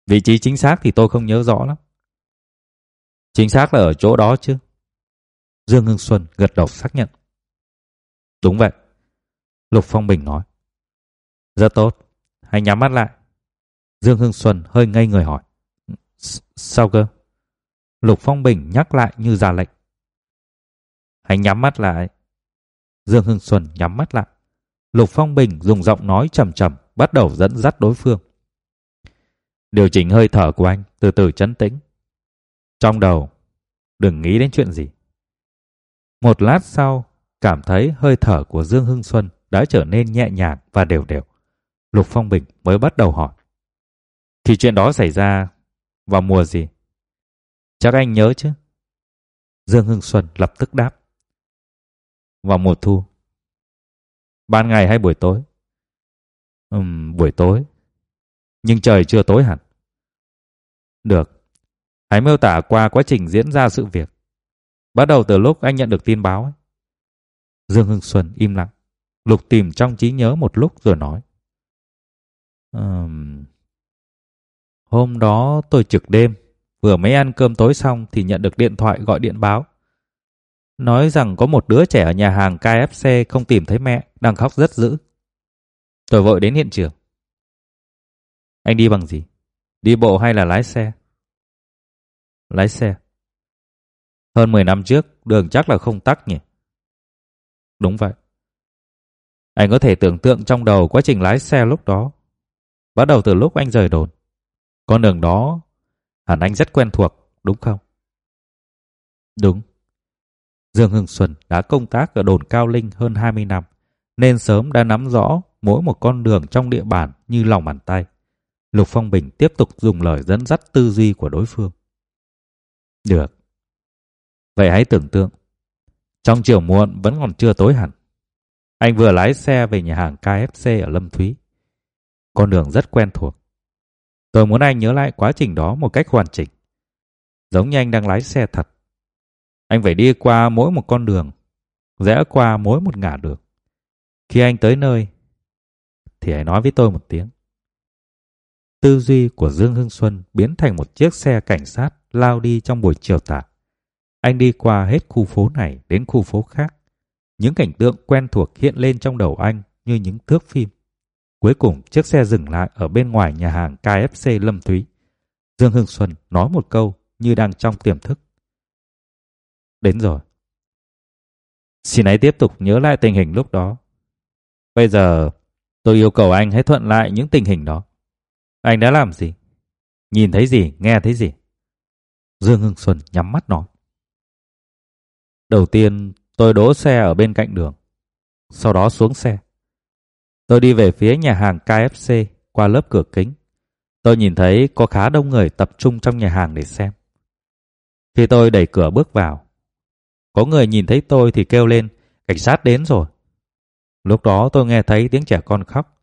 Vị trí chính xác thì tôi không nhớ rõ lắm. Chính xác là ở chỗ đó chứ. Dương Hưng Xuân gật đầu xác nhận. Đúng vậy. Lục Phong Bình nói. Rất tốt. Hãy nhắm mắt lại. Dương Hưng Xuân hơi ngây người hỏi. Sao cơ? Lục Phong Bình nhắc lại như ra lệnh. Hãy nhắm mắt lại. Dương Hưng Xuân nhắm mắt lại. Lục Phong Bình dùng giọng nói trầm trầm bắt đầu dẫn dắt đối phương. Điều chỉnh hơi thở của anh, từ từ chấn tĩnh. Trong đầu, đừng nghĩ đến chuyện gì. Một lát sau, cảm thấy hơi thở của Dương Hưng Xuân đã trở nên nhẹ nhàng và đều đều. Lục Phong Bình mới bắt đầu hỏi. Thì chuyện đó xảy ra vào mùa gì? Chắc anh nhớ chứ? Dương Hưng Xuân lập tức đáp. Vào mùa thu. Ban ngày hay buổi tối? Ừm, buổi tối. Nhưng trời chưa tối hẳn. Được. Hãy miêu tả qua quá trình diễn ra sự việc. Bắt đầu từ lúc anh nhận được tin báo. Ấy. Dương Hưng Xuân im lặng. Lục tìm trong trí nhớ một lúc rồi nói. Um, hôm đó tôi trực đêm. Vừa mới ăn cơm tối xong thì nhận được điện thoại gọi điện báo. Nói rằng có một đứa trẻ ở nhà hàng KFC không tìm thấy mẹ, đang khóc rất dữ. Tôi vội đến hiện trường. Anh đi bằng gì? Đi bộ hay là lái xe? Lái xe. Hơn 10 năm trước, đường chắc là không tắc nhỉ? Đúng vậy. Anh có thể tưởng tượng trong đầu quá trình lái xe lúc đó. Bắt đầu từ lúc anh rời đồn. Con đường đó hẳn anh rất quen thuộc, đúng không? Đúng. Dương Hưng Xuân đã công tác ở đồn Cao Linh hơn 20 năm, nên sớm đã nắm rõ mỗi một con đường trong địa bàn như lòng bàn tay. Lục Phong Bình tiếp tục dùng lời dẫn dắt tư duy của đối phương. Được. Vậy hãy tưởng tượng. Trong chiều muộn vẫn còn chưa tối hẳn. Anh vừa lái xe về nhà hàng KFC ở Lâm Thúy. Con đường rất quen thuộc. Tôi muốn anh nhớ lại quá trình đó một cách hoàn chỉnh. Giống như anh đang lái xe thật. Anh phải đi qua mỗi một con đường, rẽ qua mỗi một ngả đường. Khi anh tới nơi, thì hãy nói với tôi một tiếng. Tư duy của Dương Hưng Xuân biến thành một chiếc xe cảnh sát lao đi trong buổi chiều tà. Anh đi qua hết khu phố này đến khu phố khác. Những cảnh tượng quen thuộc hiện lên trong đầu anh như những thước phim. Cuối cùng chiếc xe dừng lại ở bên ngoài nhà hàng KFC Lâm Thúy. Dương Hưng Xuân nói một câu như đang trong tiềm thức. Đến rồi. Xin hãy tiếp tục nhớ lại tình hình lúc đó. Bây giờ tôi yêu cầu anh hãy thuận lại những tình hình đó. Anh đã làm gì? Nhìn thấy gì? Nghe thấy gì? Dương Hưng Xuân nhắm mắt nói. Đầu tiên tôi đỗ xe ở bên cạnh đường. Sau đó xuống xe. Tôi đi về phía nhà hàng KFC qua lớp cửa kính. Tôi nhìn thấy có khá đông người tập trung trong nhà hàng để xem. Khi tôi đẩy cửa bước vào, có người nhìn thấy tôi thì kêu lên, cảnh sát đến rồi. Lúc đó tôi nghe thấy tiếng trẻ con khóc.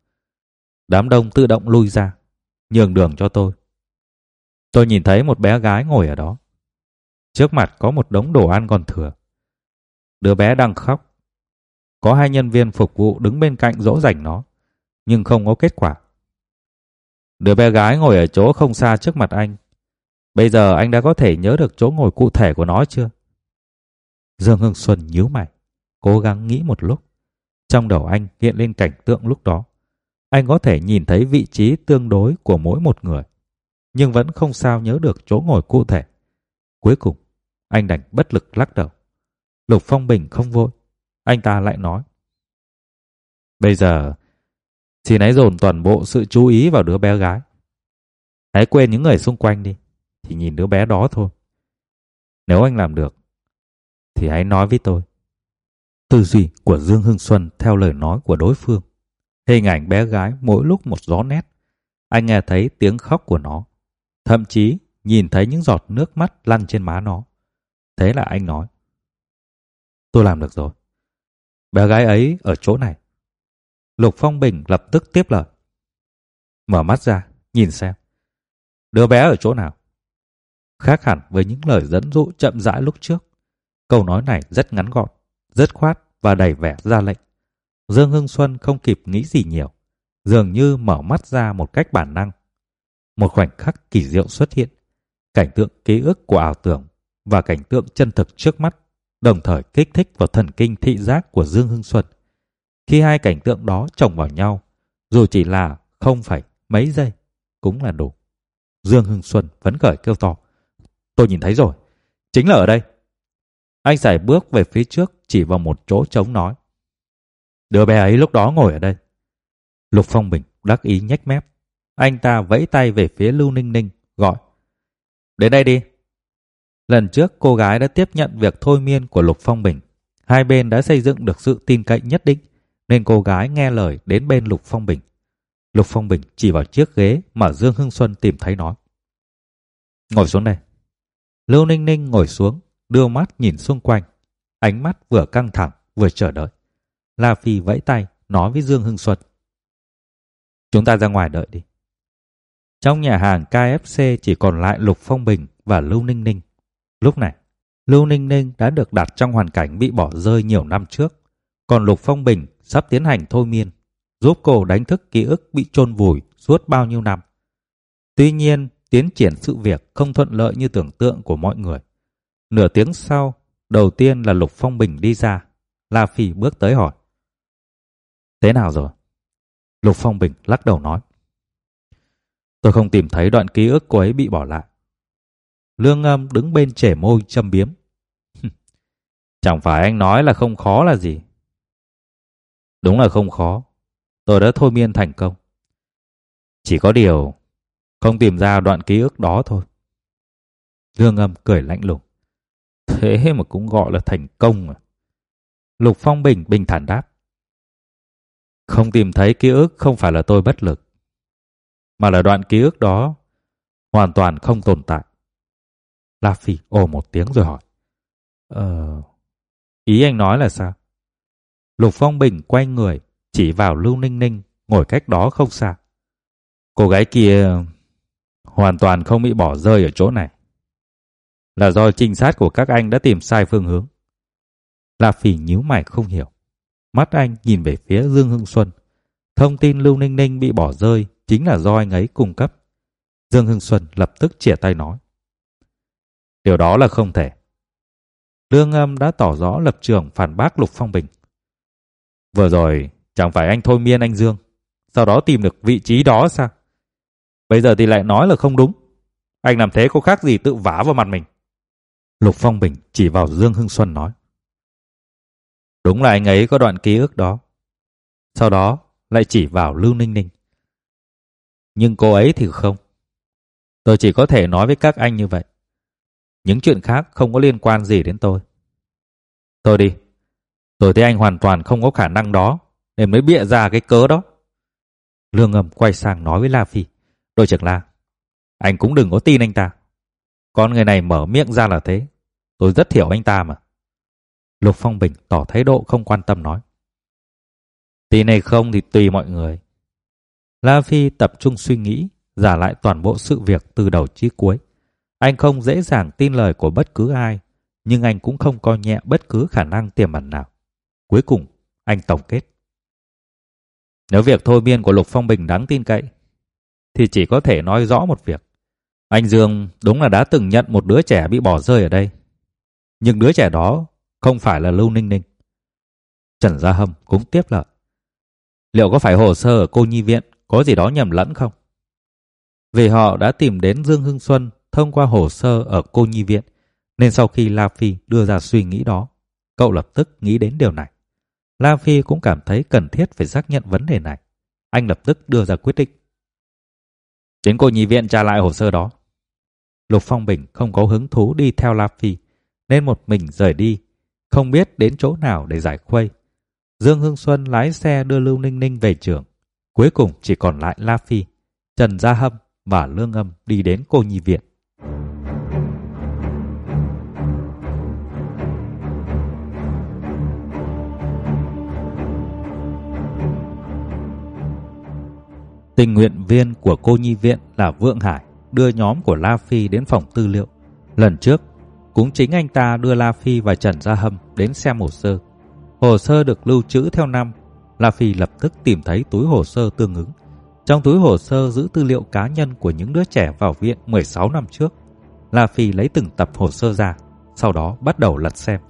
Đám đông tự động lui ra, nhường đường cho tôi. Tôi nhìn thấy một bé gái ngồi ở đó. Trước mặt có một đống đồ ăn còn thừa. Đứa bé đang khóc. Có hai nhân viên phục vụ đứng bên cạnh dỗ dành nó, nhưng không có kết quả. Đứa bé gái ngồi ở chỗ không xa trước mặt anh. Bây giờ anh đã có thể nhớ được chỗ ngồi cụ thể của nó chưa? Dương Hưng Xuân nhíu mày, cố gắng nghĩ một lúc. Trong đầu anh hiện lên cảnh tượng lúc đó. Anh có thể nhìn thấy vị trí tương đối của mỗi một người, nhưng vẫn không sao nhớ được chỗ ngồi cụ thể. Cuối cùng, anh đành bất lực lắc đầu. Lục Phong Bình không vội. Anh ta lại nói. Bây giờ, xin hãy dồn toàn bộ sự chú ý vào đứa bé gái. Hãy quên những người xung quanh đi, thì nhìn đứa bé đó thôi. Nếu anh làm được, thì hãy nói với tôi. Tư duy của Dương Hưng Xuân theo lời nói của đối phương. Hình ảnh bé gái mỗi lúc một gió nét. Anh nghe thấy tiếng khóc của nó. Thậm chí nhìn thấy những giọt nước mắt lăn trên má nó. Thế là anh nói. Tôi làm được rồi. Bé gái ấy ở chỗ này. Lục Phong Bình lập tức tiếp lời. Mở mắt ra, nhìn xem. Đứa bé ở chỗ nào? Khác hẳn với những lời dẫn dụ chậm rãi lúc trước. Câu nói này rất ngắn gọn, rất khoát và đầy vẻ ra lệnh. Dương Hưng Xuân không kịp nghĩ gì nhiều, dường như mở mắt ra một cách bản năng. Một khoảnh khắc kỳ diệu xuất hiện, cảnh tượng ký ức của ảo tưởng và cảnh tượng chân thực trước mắt đồng thời kích thích vào thần kinh thị giác của Dương Hưng Xuân. Khi hai cảnh tượng đó chồng vào nhau, dù chỉ là không phải mấy giây, cũng là đủ. Dương Hưng Xuân phấn khởi kêu to. Tôi nhìn thấy rồi, chính là ở đây. Anh giải bước về phía trước chỉ vào một chỗ trống nói. Đứa bé ấy lúc đó ngồi ở đây. Lục Phong Bình đắc ý nhếch mép. Anh ta vẫy tay về phía Lưu Ninh Ninh, gọi. Đến đây đi. Lần trước cô gái đã tiếp nhận việc thôi miên của Lục Phong Bình. Hai bên đã xây dựng được sự tin cậy nhất định, nên cô gái nghe lời đến bên Lục Phong Bình. Lục Phong Bình chỉ vào chiếc ghế mà Dương Hưng Xuân tìm thấy nói. Ngồi xuống đây. Lưu Ninh Ninh ngồi xuống, đưa mắt nhìn xung quanh. Ánh mắt vừa căng thẳng, vừa chờ đợi. La Phi vẫy tay, nói với Dương Hưng Xuân. Chúng ta ra ngoài đợi đi. Trong nhà hàng KFC chỉ còn lại Lục Phong Bình và Lưu Ninh Ninh. Lúc này, Lưu Ninh Ninh đã được đặt trong hoàn cảnh bị bỏ rơi nhiều năm trước. Còn Lục Phong Bình sắp tiến hành thôi miên, giúp cô đánh thức ký ức bị chôn vùi suốt bao nhiêu năm. Tuy nhiên, tiến triển sự việc không thuận lợi như tưởng tượng của mọi người. Nửa tiếng sau, đầu tiên là Lục Phong Bình đi ra. La Phi bước tới hỏi. Thế nào rồi? Lục Phong Bình lắc đầu nói. Tôi không tìm thấy đoạn ký ức cô ấy bị bỏ lại. Lương âm đứng bên trẻ môi châm biếm. Chẳng phải anh nói là không khó là gì. Đúng là không khó. Tôi đã thôi miên thành công. Chỉ có điều không tìm ra đoạn ký ức đó thôi. Lương âm cười lạnh lùng. Thế mà cũng gọi là thành công à? Lục Phong Bình bình thản đáp. Không tìm thấy ký ức không phải là tôi bất lực, mà là đoạn ký ức đó hoàn toàn không tồn tại. La Phi ồ một tiếng rồi hỏi. Ờ... Ý anh nói là sao? Lục Phong Bình quay người, chỉ vào Lưu Ninh Ninh, ngồi cách đó không xa. Cô gái kia hoàn toàn không bị bỏ rơi ở chỗ này. Là do trinh sát của các anh đã tìm sai phương hướng. La Phỉ nhíu mày không hiểu. Mắt anh nhìn về phía Dương Hưng Xuân. Thông tin Lưu Ninh Ninh bị bỏ rơi chính là do anh ấy cung cấp. Dương Hưng Xuân lập tức chìa tay nói. Điều đó là không thể. Lương âm đã tỏ rõ lập trường phản bác Lục Phong Bình. Vừa rồi, chẳng phải anh thôi miên anh Dương, sau đó tìm được vị trí đó sao? Bây giờ thì lại nói là không đúng. Anh làm thế có khác gì tự vả vào mặt mình. Lục Phong Bình chỉ vào Dương Hưng Xuân nói. Đúng là anh ấy có đoạn ký ức đó. Sau đó lại chỉ vào Lưu Ninh Ninh. Nhưng cô ấy thì không. Tôi chỉ có thể nói với các anh như vậy. Những chuyện khác không có liên quan gì đến tôi. Tôi đi. Tôi thấy anh hoàn toàn không có khả năng đó, nên mới bịa ra cái cớ đó. Lương ngầm quay sang nói với La Phi. Đội trưởng La, anh cũng đừng có tin anh ta. Con người này mở miệng ra là thế. Tôi rất hiểu anh ta mà. Lục Phong Bình tỏ thái độ không quan tâm nói. Tin này không thì tùy mọi người. La Phi tập trung suy nghĩ, giả lại toàn bộ sự việc từ đầu chí cuối. Anh không dễ dàng tin lời của bất cứ ai, nhưng anh cũng không coi nhẹ bất cứ khả năng tiềm ẩn nào. Cuối cùng, anh tổng kết. Nếu việc thôi miên của Lục Phong Bình đáng tin cậy, thì chỉ có thể nói rõ một việc. Anh Dương đúng là đã từng nhận một đứa trẻ bị bỏ rơi ở đây. Nhưng đứa trẻ đó không phải là Lưu Ninh Ninh. Trần Gia Hâm cũng tiếp lời. Liệu có phải hồ sơ ở cô nhi viện có gì đó nhầm lẫn không? Vì họ đã tìm đến Dương Hưng Xuân thông qua hồ sơ ở cô nhi viện, nên sau khi La Phi đưa ra suy nghĩ đó, cậu lập tức nghĩ đến điều này. La Phi cũng cảm thấy cần thiết phải xác nhận vấn đề này. Anh lập tức đưa ra quyết định. Đến cô nhi viện trả lại hồ sơ đó. Lục Phong Bình không có hứng thú đi theo La Phi, nên một mình rời đi, không biết đến chỗ nào để giải khuây. Dương Hưng Xuân lái xe đưa Lưu Ninh Ninh về trường. Cuối cùng chỉ còn lại La Phi, Trần Gia Hâm và Lương Âm đi đến cô nhi viện. Tình nguyện viên của cô nhi viện là Vượng Hải đưa nhóm của La Phi đến phòng tư liệu. Lần trước, cũng chính anh ta đưa La Phi và Trần Gia Hâm đến xem hồ sơ. Hồ sơ được lưu trữ theo năm. La Phi lập tức tìm thấy túi hồ sơ tương ứng. Trong túi hồ sơ giữ tư liệu cá nhân của những đứa trẻ vào viện 16 năm trước. La Phi lấy từng tập hồ sơ ra, sau đó bắt đầu lật xem.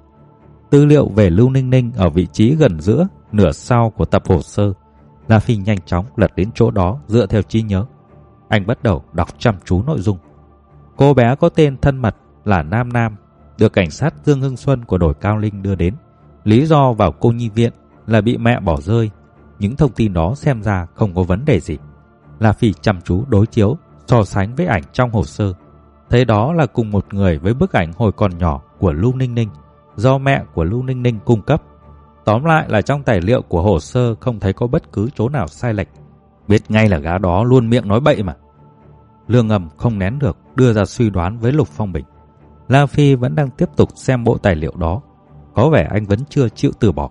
Tư liệu về Lưu Ninh Ninh ở vị trí gần giữa, nửa sau của tập hồ sơ. La Phi nhanh chóng lật đến chỗ đó dựa theo trí nhớ. Anh bắt đầu đọc chăm chú nội dung. Cô bé có tên thân mật là Nam Nam, được cảnh sát Dương Hưng Xuân của đội Cao Linh đưa đến. Lý do vào cô nhi viện là bị mẹ bỏ rơi. Những thông tin đó xem ra không có vấn đề gì. La Phi chăm chú đối chiếu, so sánh với ảnh trong hồ sơ. Thấy đó là cùng một người với bức ảnh hồi còn nhỏ của Lưu Ninh Ninh, do mẹ của Lưu Ninh Ninh cung cấp. Tóm lại là trong tài liệu của hồ sơ không thấy có bất cứ chỗ nào sai lệch. Biết ngay là gã đó luôn miệng nói bậy mà. Lương ngầm không nén được đưa ra suy đoán với Lục Phong Bình. La Phi vẫn đang tiếp tục xem bộ tài liệu đó. Có vẻ anh vẫn chưa chịu từ bỏ.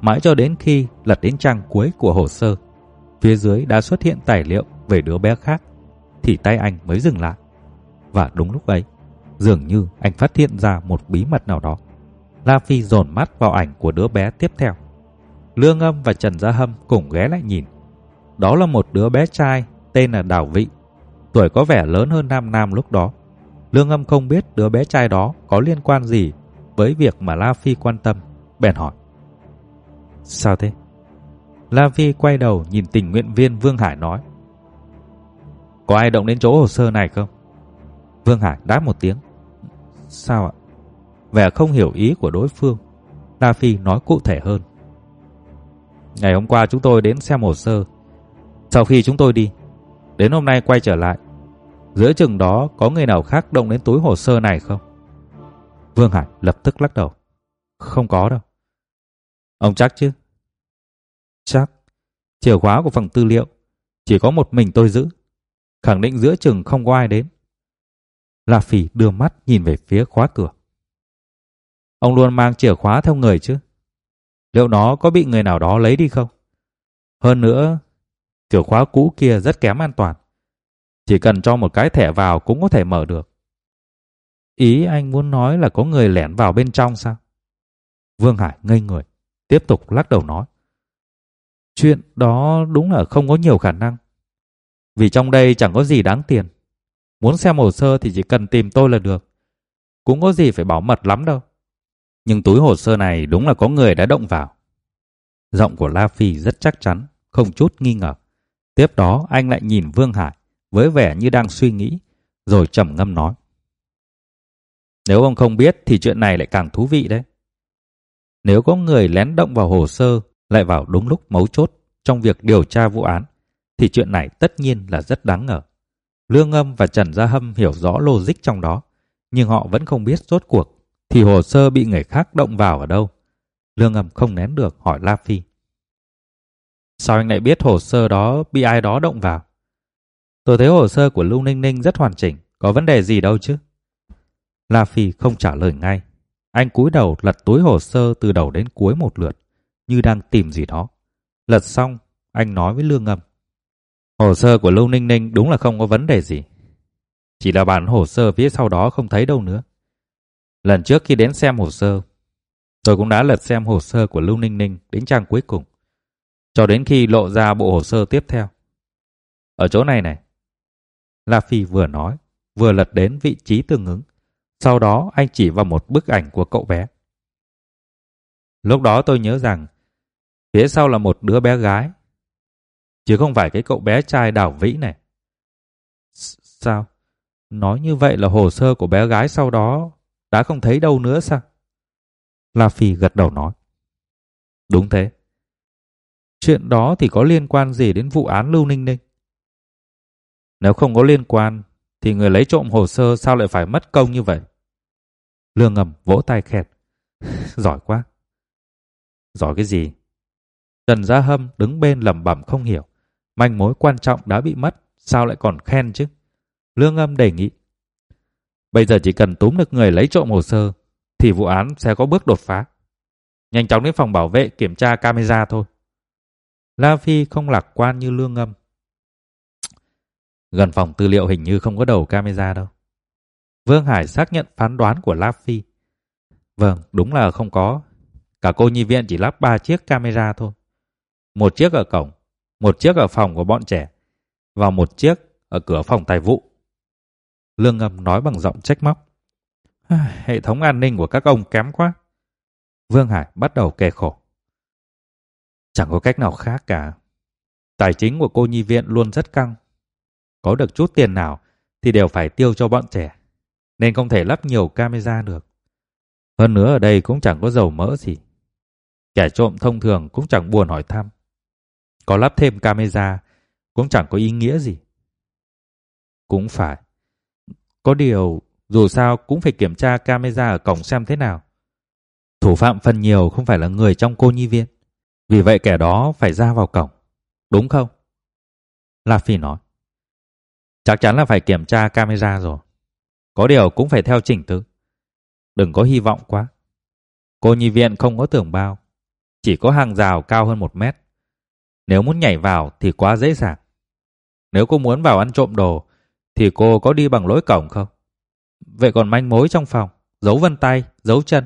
Mãi cho đến khi lật đến trang cuối của hồ sơ, phía dưới đã xuất hiện tài liệu về đứa bé khác, thì tay anh mới dừng lại. Và đúng lúc ấy, dường như anh phát hiện ra một bí mật nào đó. La Phi dồn mắt vào ảnh của đứa bé tiếp theo. Lương Âm và Trần Gia Hâm cùng ghé lại nhìn. Đó là một đứa bé trai tên là Đào Vị, tuổi có vẻ lớn hơn Nam Nam lúc đó. Lương Âm không biết đứa bé trai đó có liên quan gì với việc mà La Phi quan tâm, bèn hỏi. Sao thế? La Phi quay đầu nhìn tình nguyện viên Vương Hải nói. Có ai động đến chỗ hồ sơ này không? Vương Hải đáp một tiếng. Sao ạ? Vẻ không hiểu ý của đối phương. La Phi nói cụ thể hơn. Ngày hôm qua chúng tôi đến xem hồ sơ. Sau khi chúng tôi đi, đến hôm nay quay trở lại. Giữa chừng đó có người nào khác động đến túi hồ sơ này không? Vương Hải lập tức lắc đầu. Không có đâu. Ông chắc chứ? Chắc. Chìa khóa của phòng tư liệu chỉ có một mình tôi giữ. Khẳng định giữa chừng không có ai đến. La Phỉ đưa mắt nhìn về phía khóa cửa. Ông luôn mang chìa khóa theo người chứ? Liệu nó có bị người nào đó lấy đi không? Hơn nữa, chìa khóa cũ kia rất kém an toàn. Chỉ cần cho một cái thẻ vào cũng có thể mở được. Ý anh muốn nói là có người lẻn vào bên trong sao? Vương Hải ngây người, tiếp tục lắc đầu nói. Chuyện đó đúng là không có nhiều khả năng. Vì trong đây chẳng có gì đáng tiền. Muốn xem hồ sơ thì chỉ cần tìm tôi là được. Cũng có gì phải bảo mật lắm đâu. Nhưng túi hồ sơ này đúng là có người đã động vào. Giọng của La Phi rất chắc chắn, không chút nghi ngờ. Tiếp đó anh lại nhìn Vương Hải với vẻ như đang suy nghĩ, rồi trầm ngâm nói. Nếu ông không biết thì chuyện này lại càng thú vị đấy. Nếu có người lén động vào hồ sơ lại vào đúng lúc mấu chốt trong việc điều tra vụ án, thì chuyện này tất nhiên là rất đáng ngờ. Lương Âm và Trần Gia Hâm hiểu rõ logic trong đó, nhưng họ vẫn không biết rốt cuộc thì hồ sơ bị người khác động vào ở đâu. Lương Âm không nén được hỏi La Phi. Sao anh lại biết hồ sơ đó bị ai đó động vào? Tôi thấy hồ sơ của Lưu Ninh Ninh rất hoàn chỉnh, có vấn đề gì đâu chứ? La Phi không trả lời ngay. Anh cúi đầu lật túi hồ sơ từ đầu đến cuối một lượt, như đang tìm gì đó. Lật xong, anh nói với Lương Ngâm: Hồ sơ của Lưu Ninh Ninh đúng là không có vấn đề gì. Chỉ là bản hồ sơ phía sau đó không thấy đâu nữa. Lần trước khi đến xem hồ sơ, tôi cũng đã lật xem hồ sơ của Lưu Ninh Ninh đến trang cuối cùng, cho đến khi lộ ra bộ hồ sơ tiếp theo. Ở chỗ này này, La Phi vừa nói, vừa lật đến vị trí tương ứng. Sau đó anh chỉ vào một bức ảnh của cậu bé. Lúc đó tôi nhớ rằng phía sau là một đứa bé gái chứ không phải cái cậu bé trai đảo vĩ này. sao? Nói như vậy là hồ sơ của bé gái sau đó đã không thấy đâu nữa sao? La Phi gật đầu nói. Đúng thế. Chuyện đó thì có liên quan gì đến vụ án Lưu Ninh Ninh? Nếu không có liên quan, thì người lấy trộm hồ sơ sao lại phải mất công như vậy? Lương ngầm vỗ tay khen. Giỏi quá. Giỏi cái gì? Trần Gia Hâm đứng bên lẩm bẩm không hiểu. Manh mối quan trọng đã bị mất, sao lại còn khen chứ? Lương âm đề nghị. Bây giờ chỉ cần túm được người lấy trộm hồ sơ, thì vụ án sẽ có bước đột phá. Nhanh chóng đến phòng bảo vệ kiểm tra camera thôi. La Phi không lạc quan như lương âm. Gần phòng tư liệu hình như không có đầu camera đâu. Vương Hải xác nhận phán đoán của La Phi. Vâng, đúng là không có. Cả cô nhi viện chỉ lắp 3 chiếc camera thôi. Một chiếc ở cổng, một chiếc ở phòng của bọn trẻ và một chiếc ở cửa phòng tài vụ. Lương Ngâm nói bằng giọng trách móc. Hệ thống an ninh của các ông kém quá. Vương Hải bắt đầu kề khổ. Chẳng có cách nào khác cả. Tài chính của cô nhi viện luôn rất căng. Có được chút tiền nào thì đều phải tiêu cho bọn trẻ. Nên không thể lắp nhiều camera được. Hơn nữa ở đây cũng chẳng có dầu mỡ gì. Kẻ trộm thông thường cũng chẳng buồn hỏi thăm. Có lắp thêm camera cũng chẳng có ý nghĩa gì. Cũng phải. Có điều, dù sao cũng phải kiểm tra camera ở cổng xem thế nào. Thủ phạm phần nhiều không phải là người trong cô nhi viện. Vì vậy kẻ đó phải ra vào cổng. Đúng không? La Phi nói. Chắc chắn là phải kiểm tra camera rồi. Có điều cũng phải theo chỉnh tự. đừng có hy vọng quá. Cô nhi viện không có tường bao, chỉ có hàng rào cao hơn một mét. Nếu muốn nhảy vào thì quá dễ dàng. Nếu cô muốn vào ăn trộm đồ, thì cô có đi bằng lối cổng không? Vậy còn manh mối trong phòng, dấu vân tay, dấu chân.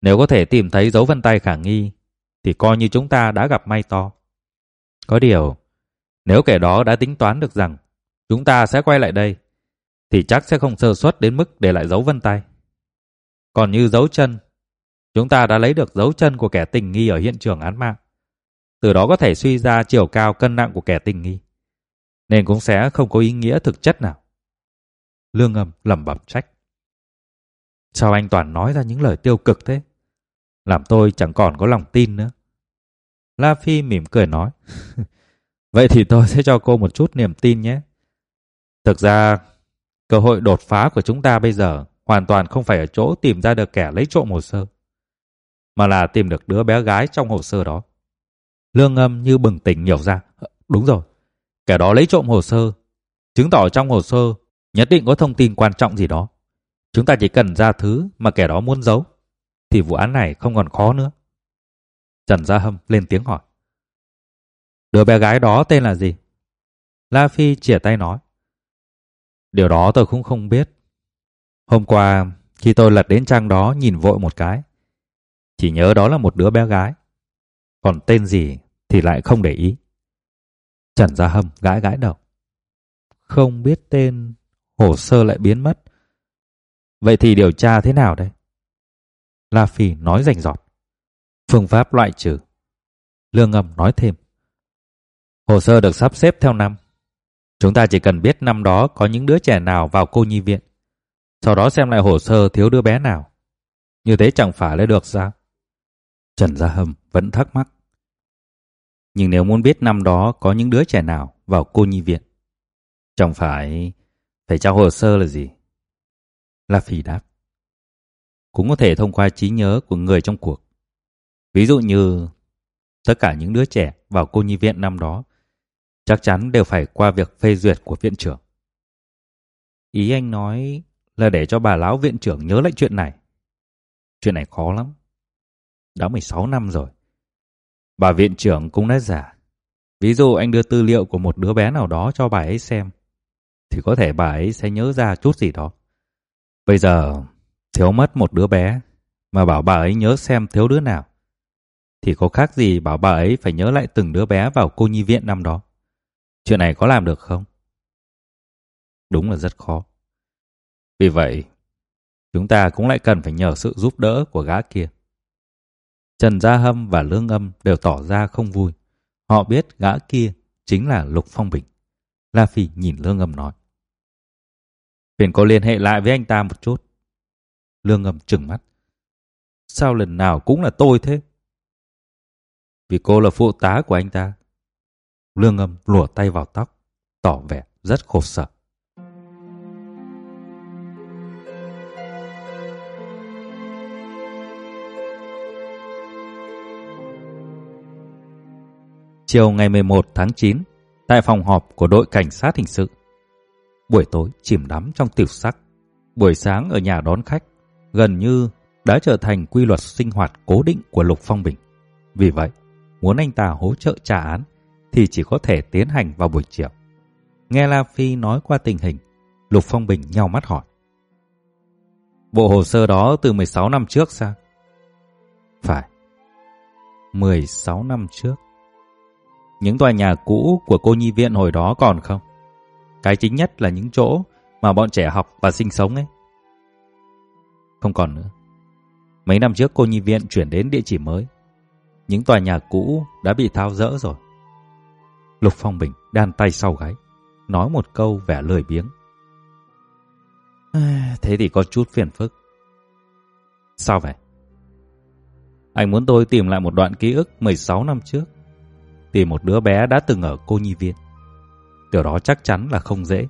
Nếu có thể tìm thấy dấu vân tay khả nghi, thì coi như chúng ta đã gặp may to. Có điều, nếu kẻ đó đã tính toán được rằng chúng ta sẽ quay lại đây, thì chắc sẽ không sơ suất đến mức để lại dấu vân tay. Còn như dấu chân, chúng ta đã lấy được dấu chân của kẻ tình nghi ở hiện trường án mạng. Từ đó có thể suy ra chiều cao cân nặng của kẻ tình nghi. Nên cũng sẽ không có ý nghĩa thực chất nào. Lương ngầm lẩm bẩm trách. Sao anh toàn nói ra những lời tiêu cực thế? Làm tôi chẳng còn có lòng tin nữa. La Phi mỉm cười nói. Vậy thì tôi sẽ cho cô một chút niềm tin nhé. Thực ra, cơ hội đột phá của chúng ta bây giờ hoàn toàn không phải ở chỗ tìm ra được kẻ lấy trộm hồ sơ, mà là tìm được đứa bé gái trong hồ sơ đó. Lương âm như bừng tỉnh hiểu ra. Ờ, đúng rồi, kẻ đó lấy trộm hồ sơ, chứng tỏ trong hồ sơ nhất định có thông tin quan trọng gì đó. Chúng ta chỉ cần ra thứ mà kẻ đó muốn giấu, thì vụ án này không còn khó nữa. Trần Gia Hâm lên tiếng hỏi. Đứa bé gái đó tên là gì? La Phi chìa tay nói. Điều đó tôi cũng không biết. Hôm qua, khi tôi lật đến trang đó nhìn vội một cái, chỉ nhớ đó là một đứa bé gái. Còn tên gì thì lại không để ý. Trần Gia Hâm gãi gãi đầu. Không biết tên, hồ sơ lại biến mất. Vậy thì điều tra thế nào đây? La Phi nói rành rọt. Phương pháp loại trừ. Lương Ngầm nói thêm. Hồ sơ được sắp xếp theo năm. Chúng ta chỉ cần biết năm đó có những đứa trẻ nào vào cô nhi viện. Sau đó xem lại hồ sơ thiếu đứa bé nào. Như thế chẳng phải là được sao? Trần Gia Hâm vẫn thắc mắc. Nhưng nếu muốn biết năm đó có những đứa trẻ nào vào cô nhi viện, chẳng phải phải trao hồ sơ là gì? La Phi đáp. Cũng có thể thông qua trí nhớ của người trong cuộc. Ví dụ như tất cả những đứa trẻ vào cô nhi viện năm đó chắc chắn đều phải qua việc phê duyệt của viện trưởng. Ý anh nói là để cho bà lão viện trưởng nhớ lại chuyện này. Chuyện này khó lắm. Đã 16 năm rồi. Bà viện trưởng cũng đã giả. Ví dụ anh đưa tư liệu của một đứa bé nào đó cho bà ấy xem, thì có thể bà ấy sẽ nhớ ra chút gì đó. Bây giờ thiếu mất một đứa bé, mà bảo bà ấy nhớ xem thiếu đứa nào, thì có khác gì bảo bà ấy phải nhớ lại từng đứa bé vào cô nhi viện năm đó. Chuyện này có làm được không? Đúng là rất khó. Vì vậy, chúng ta cũng lại cần phải nhờ sự giúp đỡ của gã kia. Trần Gia Hâm và Lương Âm đều tỏ ra không vui. Họ biết gã kia chính là Lục Phong Bình. La Phi nhìn Lương Âm nói. Phiền có liên hệ lại với anh ta một chút. Lương Âm trừng mắt. Sao lần nào cũng là tôi thế? Vì cô là phụ tá của anh ta. Lương Âm lùa tay vào tóc, tỏ vẻ rất khổ sở. Chiều ngày 11 tháng 9, tại phòng họp của đội cảnh sát hình sự. Buổi tối chìm đắm trong tiểu sắc, buổi sáng ở nhà đón khách, gần như đã trở thành quy luật sinh hoạt cố định của Lục Phong Bình. Vì vậy, muốn anh ta hỗ trợ trả án thì chỉ có thể tiến hành vào buổi chiều. Nghe La Phi nói qua tình hình, Lục Phong Bình nhau mắt hỏi. Bộ hồ sơ đó từ 16 năm trước sao? Phải. 16 năm trước. Những tòa nhà cũ của cô nhi viện hồi đó còn không? Cái chính nhất là những chỗ mà bọn trẻ học và sinh sống ấy. Không còn nữa. Mấy năm trước cô nhi viện chuyển đến địa chỉ mới. Những tòa nhà cũ đã bị tháo rỡ rồi. Lục Phong Bình đan tay sau gáy, nói một câu vẻ lười biếng. Thế thì có chút phiền phức. Sao vậy? Anh muốn tôi tìm lại một đoạn ký ức 16 năm trước tìm một đứa bé đã từng ở cô nhi viện. Điều đó chắc chắn là không dễ.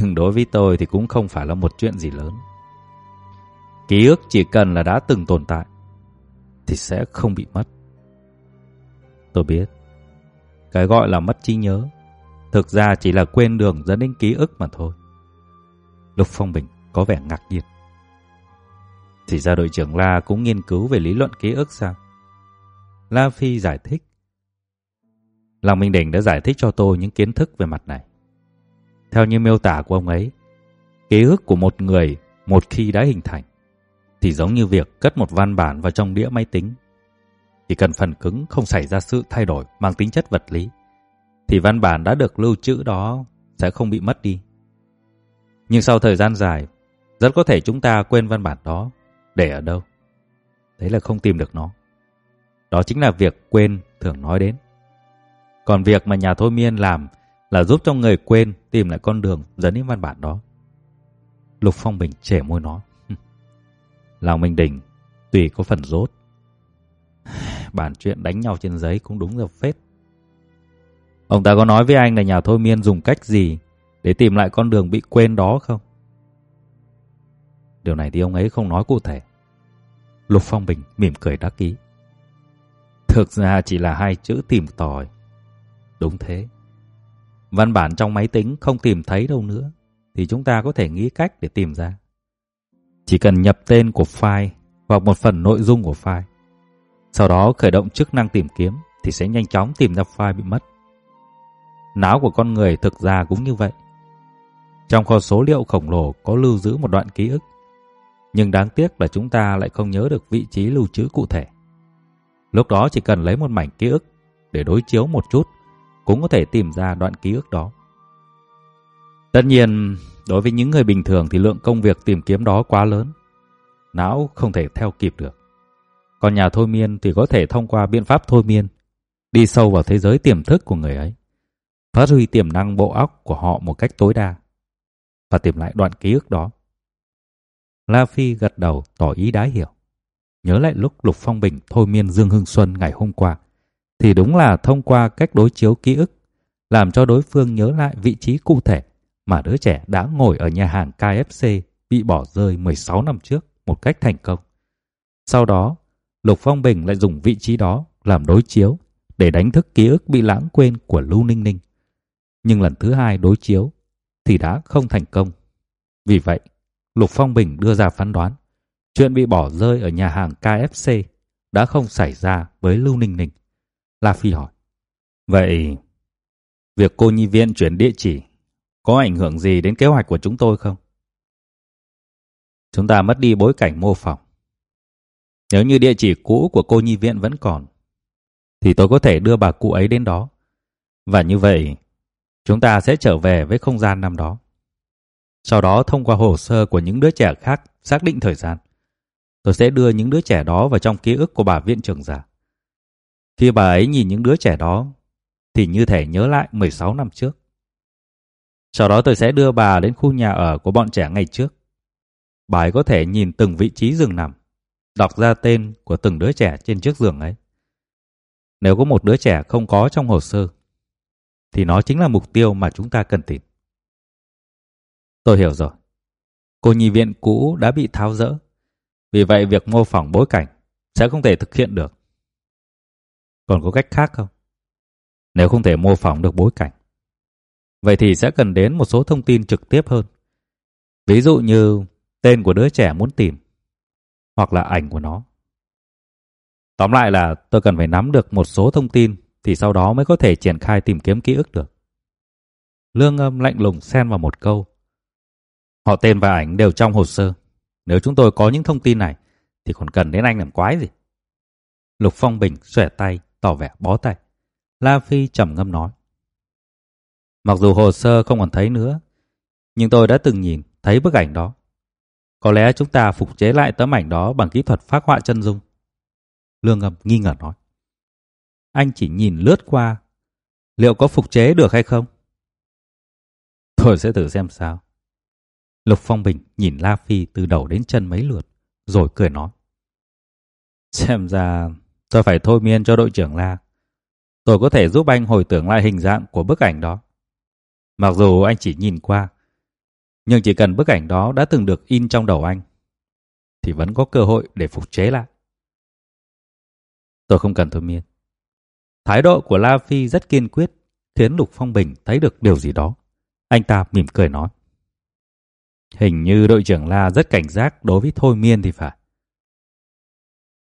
Nhưng đối với tôi thì cũng không phải là một chuyện gì lớn. Ký ức chỉ cần là đã từng tồn tại thì sẽ không bị mất. Tôi biết, cái gọi là mất trí nhớ thực ra chỉ là quên đường dẫn đến ký ức mà thôi. Lục Phong Bình có vẻ ngạc nhiên. Thì ra đội trưởng La cũng nghiên cứu về lý luận ký ức sao? La Phi giải thích. Lòng Minh Đình đã giải thích cho tôi những kiến thức về mặt này. Theo như miêu tả của ông ấy, ký ức của một người một khi đã hình thành thì giống như việc cất một văn bản vào trong đĩa máy tính. Chỉ cần phần cứng không xảy ra sự thay đổi mang tính chất vật lý thì văn bản đã được lưu trữ đó sẽ không bị mất đi. Nhưng sau thời gian dài, rất có thể chúng ta quên văn bản đó để ở đâu. Đấy là không tìm được nó. Đó chính là việc quên thường nói đến. Còn việc mà nhà thôi miên làm là giúp cho người quên tìm lại con đường dẫn đến văn bản đó. Lục Phong Bình trẻ môi nói. Lào Minh Đình tùy có phần rốt. Bản chuyện đánh nhau trên giấy cũng đúng là phết. Ông ta có nói với anh là nhà thôi miên dùng cách gì để tìm lại con đường bị quên đó không? Điều này thì ông ấy không nói cụ thể. Lục Phong Bình mỉm cười đắc ý. Thực ra chỉ là hai chữ tìm tòi. Đúng thế. Văn bản trong máy tính không tìm thấy đâu nữa, thì chúng ta có thể nghĩ cách để tìm ra. Chỉ cần nhập tên của file hoặc một phần nội dung của file. Sau đó khởi động chức năng tìm kiếm thì sẽ nhanh chóng tìm ra file bị mất. Não của con người thực ra cũng như vậy. Trong kho số liệu khổng lồ có lưu giữ một đoạn ký ức. Nhưng đáng tiếc là chúng ta lại không nhớ được vị trí lưu trữ cụ thể. Lúc đó chỉ cần lấy một mảnh ký ức để đối chiếu một chút cũng có thể tìm ra đoạn ký ức đó. Tất nhiên, đối với những người bình thường thì lượng công việc tìm kiếm đó quá lớn. Não không thể theo kịp được. Còn nhà thôi miên thì có thể thông qua biện pháp thôi miên, đi sâu vào thế giới tiềm thức của người ấy, phát huy tiềm năng bộ óc của họ một cách tối đa và tìm lại đoạn ký ức đó. La Phi gật đầu tỏ ý đã hiểu. Nhớ lại lúc Lục Phong Bình thôi miên Dương Hưng Xuân ngày hôm qua, thì đúng là thông qua cách đối chiếu ký ức, làm cho đối phương nhớ lại vị trí cụ thể mà đứa trẻ đã ngồi ở nhà hàng KFC bị bỏ rơi 16 năm trước một cách thành công. Sau đó, Lục Phong Bình lại dùng vị trí đó làm đối chiếu để đánh thức ký ức bị lãng quên của Lưu Ninh Ninh. Nhưng lần thứ hai đối chiếu thì đã không thành công. Vì vậy, Lục Phong Bình đưa ra phán đoán chuyện bị bỏ rơi ở nhà hàng KFC đã không xảy ra với Lưu Ninh Ninh. La Phi hỏi. Vậy, việc cô nhi viện chuyển địa chỉ có ảnh hưởng gì đến kế hoạch của chúng tôi không? Chúng ta mất đi bối cảnh mô phỏng. Nếu như địa chỉ cũ của cô nhi viện vẫn còn, thì tôi có thể đưa bà cụ ấy đến đó. Và như vậy, chúng ta sẽ trở về với không gian năm đó. Sau đó thông qua hồ sơ của những đứa trẻ khác xác định thời gian. Tôi sẽ đưa những đứa trẻ đó vào trong ký ức của bà viện trưởng già. Khi bà ấy nhìn những đứa trẻ đó, thì như thể nhớ lại 16 năm trước. Sau đó tôi sẽ đưa bà đến khu nhà ở của bọn trẻ ngày trước. Bà ấy có thể nhìn từng vị trí giường nằm, đọc ra tên của từng đứa trẻ trên chiếc giường ấy. Nếu có một đứa trẻ không có trong hồ sơ, thì nó chính là mục tiêu mà chúng ta cần tìm. Tôi hiểu rồi. Cô nhi viện cũ đã bị tháo rỡ. Vì vậy việc mô phỏng bối cảnh sẽ không thể thực hiện được. Còn có cách khác không? Nếu không thể mô phỏng được bối cảnh, vậy thì sẽ cần đến một số thông tin trực tiếp hơn. Ví dụ như tên của đứa trẻ muốn tìm, hoặc là ảnh của nó. Tóm lại là tôi cần phải nắm được một số thông tin thì sau đó mới có thể triển khai tìm kiếm ký ức được. Lương âm lạnh lùng xen vào một câu. Họ tên và ảnh đều trong hồ sơ. Nếu chúng tôi có những thông tin này thì còn cần đến anh làm quái gì? Lục Phong Bình xòe tay, tỏ vẻ bó tay. La Phi trầm ngâm nói. Mặc dù hồ sơ không còn thấy nữa, nhưng tôi đã từng nhìn, thấy bức ảnh đó. Có lẽ chúng ta phục chế lại tấm ảnh đó bằng kỹ thuật phác họa chân dung. Lương Ngâm nghi ngờ nói. Anh chỉ nhìn lướt qua, liệu có phục chế được hay không? Tôi sẽ thử xem sao. Lục Phong Bình nhìn La Phi từ đầu đến chân mấy lượt, rồi cười nói. Xem ra tôi phải thôi miên cho đội trưởng La. Tôi có thể giúp anh hồi tưởng lại hình dạng của bức ảnh đó. Mặc dù anh chỉ nhìn qua, nhưng chỉ cần bức ảnh đó đã từng được in trong đầu anh, thì vẫn có cơ hội để phục chế lại. Tôi không cần thôi miên. Thái độ của La Phi rất kiên quyết, khiến Lục Phong Bình thấy được điều gì đó. Anh ta mỉm cười nói. Hình như đội trưởng La rất cảnh giác đối với thôi miên thì phải.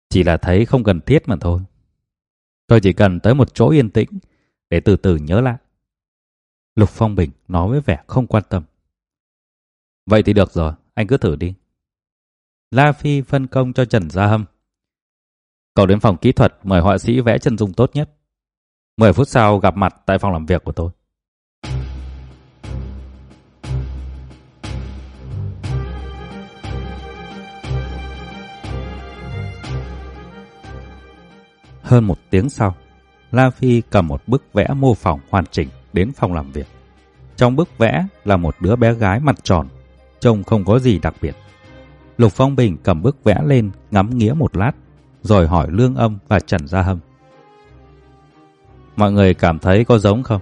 Chỉ là thấy không cần thiết mà thôi. Tôi chỉ cần tới một chỗ yên tĩnh để từ từ nhớ lại. Lục Phong Bình nói với vẻ không quan tâm. Vậy thì được rồi, anh cứ thử đi. La Phi phân công cho Trần Gia Hâm. Cậu đến phòng kỹ thuật mời họa sĩ vẽ chân dung tốt nhất. 10 phút sau gặp mặt tại phòng làm việc của tôi. Hơn một tiếng sau, La Phi cầm một bức vẽ mô phỏng hoàn chỉnh đến phòng làm việc. Trong bức vẽ là một đứa bé gái mặt tròn, trông không có gì đặc biệt. Lục Phong Bình cầm bức vẽ lên ngắm nghía một lát, rồi hỏi Lương Âm và Trần Gia Hâm. Mọi người cảm thấy có giống không?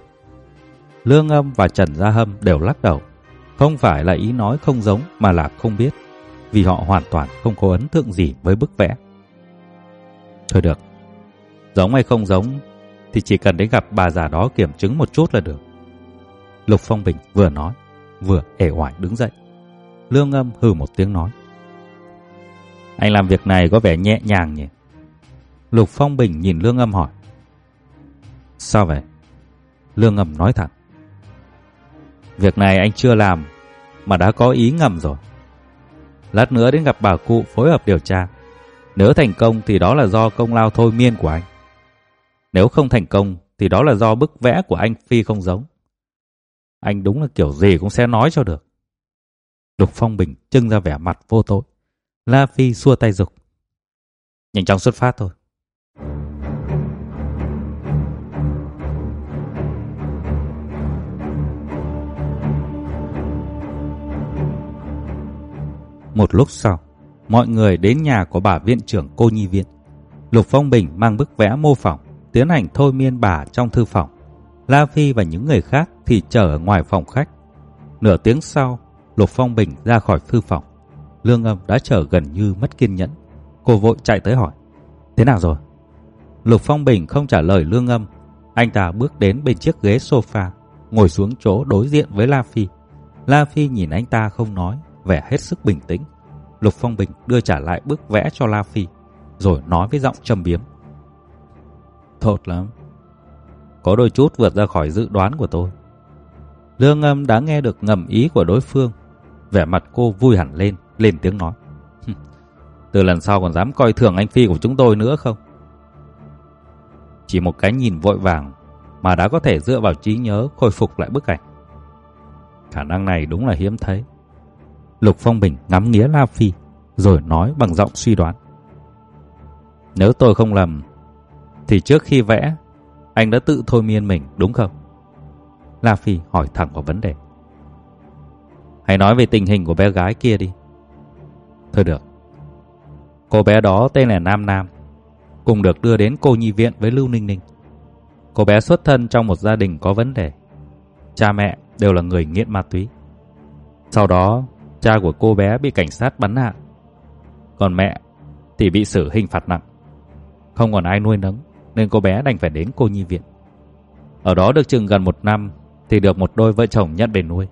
Lương Âm và Trần Gia Hâm đều lắc đầu. Không phải là ý nói không giống mà là không biết, vì họ hoàn toàn không có ấn tượng gì với bức vẽ. Thôi được, giống hay không giống thì chỉ cần đến gặp bà già đó kiểm chứng một chút là được. Lục Phong Bình vừa nói, vừa ể oải đứng dậy. Lương Âm hừ một tiếng nói. Anh làm việc này có vẻ nhẹ nhàng nhỉ? Lục Phong Bình nhìn Lương Âm hỏi. Sao vậy? Lương Âm nói thẳng. Việc này anh chưa làm mà đã có ý ngầm rồi. Lát nữa đến gặp bà cụ phối hợp điều tra. Nếu thành công thì đó là do công lao thôi miên của anh. Nếu không thành công thì đó là do bức vẽ của anh Phi không giống. Anh đúng là kiểu gì cũng sẽ nói cho được. Lục Phong Bình trưng ra vẻ mặt vô tội. La Phi xua tay dục. Nhanh chóng xuất phát thôi. Một lúc sau, mọi người đến nhà của bà viện trưởng cô nhi viện. Lục Phong Bình mang bức vẽ mô phỏng, tiến hành thôi miên bà trong thư phòng. La Phi và những người khác thì chờ ở ngoài phòng khách. Nửa tiếng sau, Lục Phong Bình ra khỏi thư phòng. Lương Âm đã chờ gần như mất kiên nhẫn. Cô vội chạy tới hỏi. Thế nào rồi? Lục Phong Bình không trả lời Lương Âm. Anh ta bước đến bên chiếc ghế sofa, ngồi xuống chỗ đối diện với La Phi. La Phi nhìn anh ta không nói, vẻ hết sức bình tĩnh. Lục Phong Bình đưa trả lại bức vẽ cho La Phi, rồi nói với giọng trầm biếm. Thột lắm. Có đôi chút vượt ra khỏi dự đoán của tôi. Lương âm đã nghe được ngầm ý của đối phương. Vẻ mặt cô vui hẳn lên, lên tiếng nói. Từ lần sau còn dám coi thường anh Phi của chúng tôi nữa không? Chỉ một cái nhìn vội vàng mà đã có thể dựa vào trí nhớ khôi phục lại bức ảnh. Khả năng này đúng là hiếm thấy. Lục Phong Bình ngắm nghía La Phi, rồi nói bằng giọng suy đoán. Nếu tôi không lầm, thì trước khi vẽ, anh đã tự thôi miên mình đúng không? La Phi hỏi thẳng vào vấn đề. Hãy nói về tình hình của bé gái kia đi. Thôi được. Cô bé đó tên là Nam Nam, cùng được đưa đến cô nhi viện với Lưu Ninh Ninh. Cô bé xuất thân trong một gia đình có vấn đề. Cha mẹ đều là người nghiện ma túy. Sau đó, cha của cô bé bị cảnh sát bắn hạ. Còn mẹ thì bị xử hình phạt nặng. Không còn ai nuôi nấng nên cô bé đành phải đến cô nhi viện. Ở đó được chừng gần một năm thì được một đôi vợ chồng nhận về nuôi.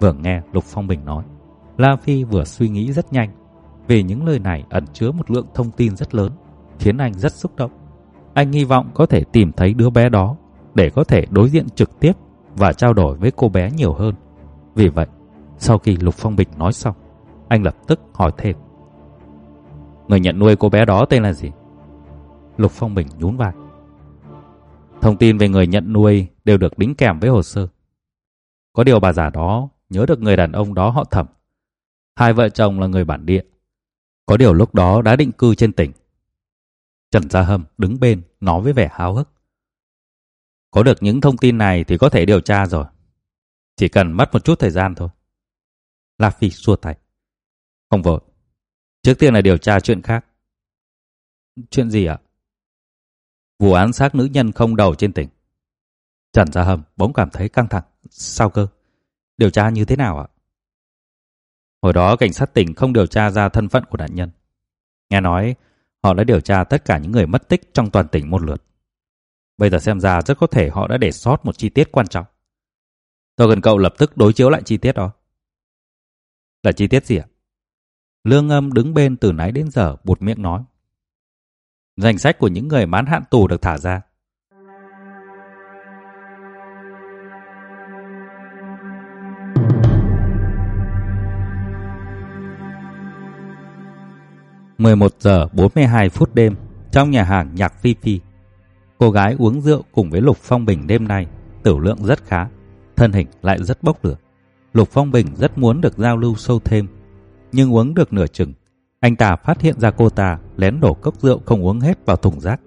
Vừa nghe Lục Phong Bình nói, La Phi vừa suy nghĩ rất nhanh. Vì những lời này ẩn chứa một lượng thông tin rất lớn, khiến anh rất xúc động. Anh hy vọng có thể tìm thấy đứa bé đó để có thể đối diện trực tiếp và trao đổi với cô bé nhiều hơn. Vì vậy, sau khi Lục Phong Bình nói xong, anh lập tức hỏi thêm. Người nhận nuôi cô bé đó tên là gì? Lục Phong Bình nhún vai. Thông tin về người nhận nuôi đều được đính kèm với hồ sơ. Có điều bà già đó nhớ được người đàn ông đó họ thẩm. Hai vợ chồng là người bản địa. Có điều lúc đó đã định cư trên tỉnh. Trần Gia Hâm đứng bên nói với vẻ háo hức. Có được những thông tin này thì có thể điều tra rồi. Chỉ cần mất một chút thời gian thôi. La Phi xua tay. Không vội. Trước tiên là điều tra chuyện khác. Chuyện gì ạ? Vụ án xác nữ nhân không đầu trên tỉnh. Trần Gia Hâm bỗng cảm thấy căng thẳng. Sao cơ? Điều tra như thế nào ạ? Hồi đó cảnh sát tỉnh không điều tra ra thân phận của nạn nhân. Nghe nói, họ đã điều tra tất cả những người mất tích trong toàn tỉnh một lượt. Bây giờ xem ra rất có thể họ đã để sót một chi tiết quan trọng. Tôi cần cậu lập tức đối chiếu lại chi tiết đó. Là chi tiết gì ạ? Lương âm đứng bên từ nãy đến giờ bụt miệng nói. Danh sách của những người mãn hạn tù được thả ra. mười một giờ bốn mươi hai phút đêm trong nhà hàng nhạc Phi Phi. Cô gái uống rượu cùng với Lục Phong Bình đêm nay, tiểu lượng rất khá, thân hình lại rất bốc lửa. Lục Phong Bình rất muốn được giao lưu sâu thêm, nhưng uống được nửa chừng, anh ta phát hiện ra cô ta lén đổ cốc rượu không uống hết vào thùng rác.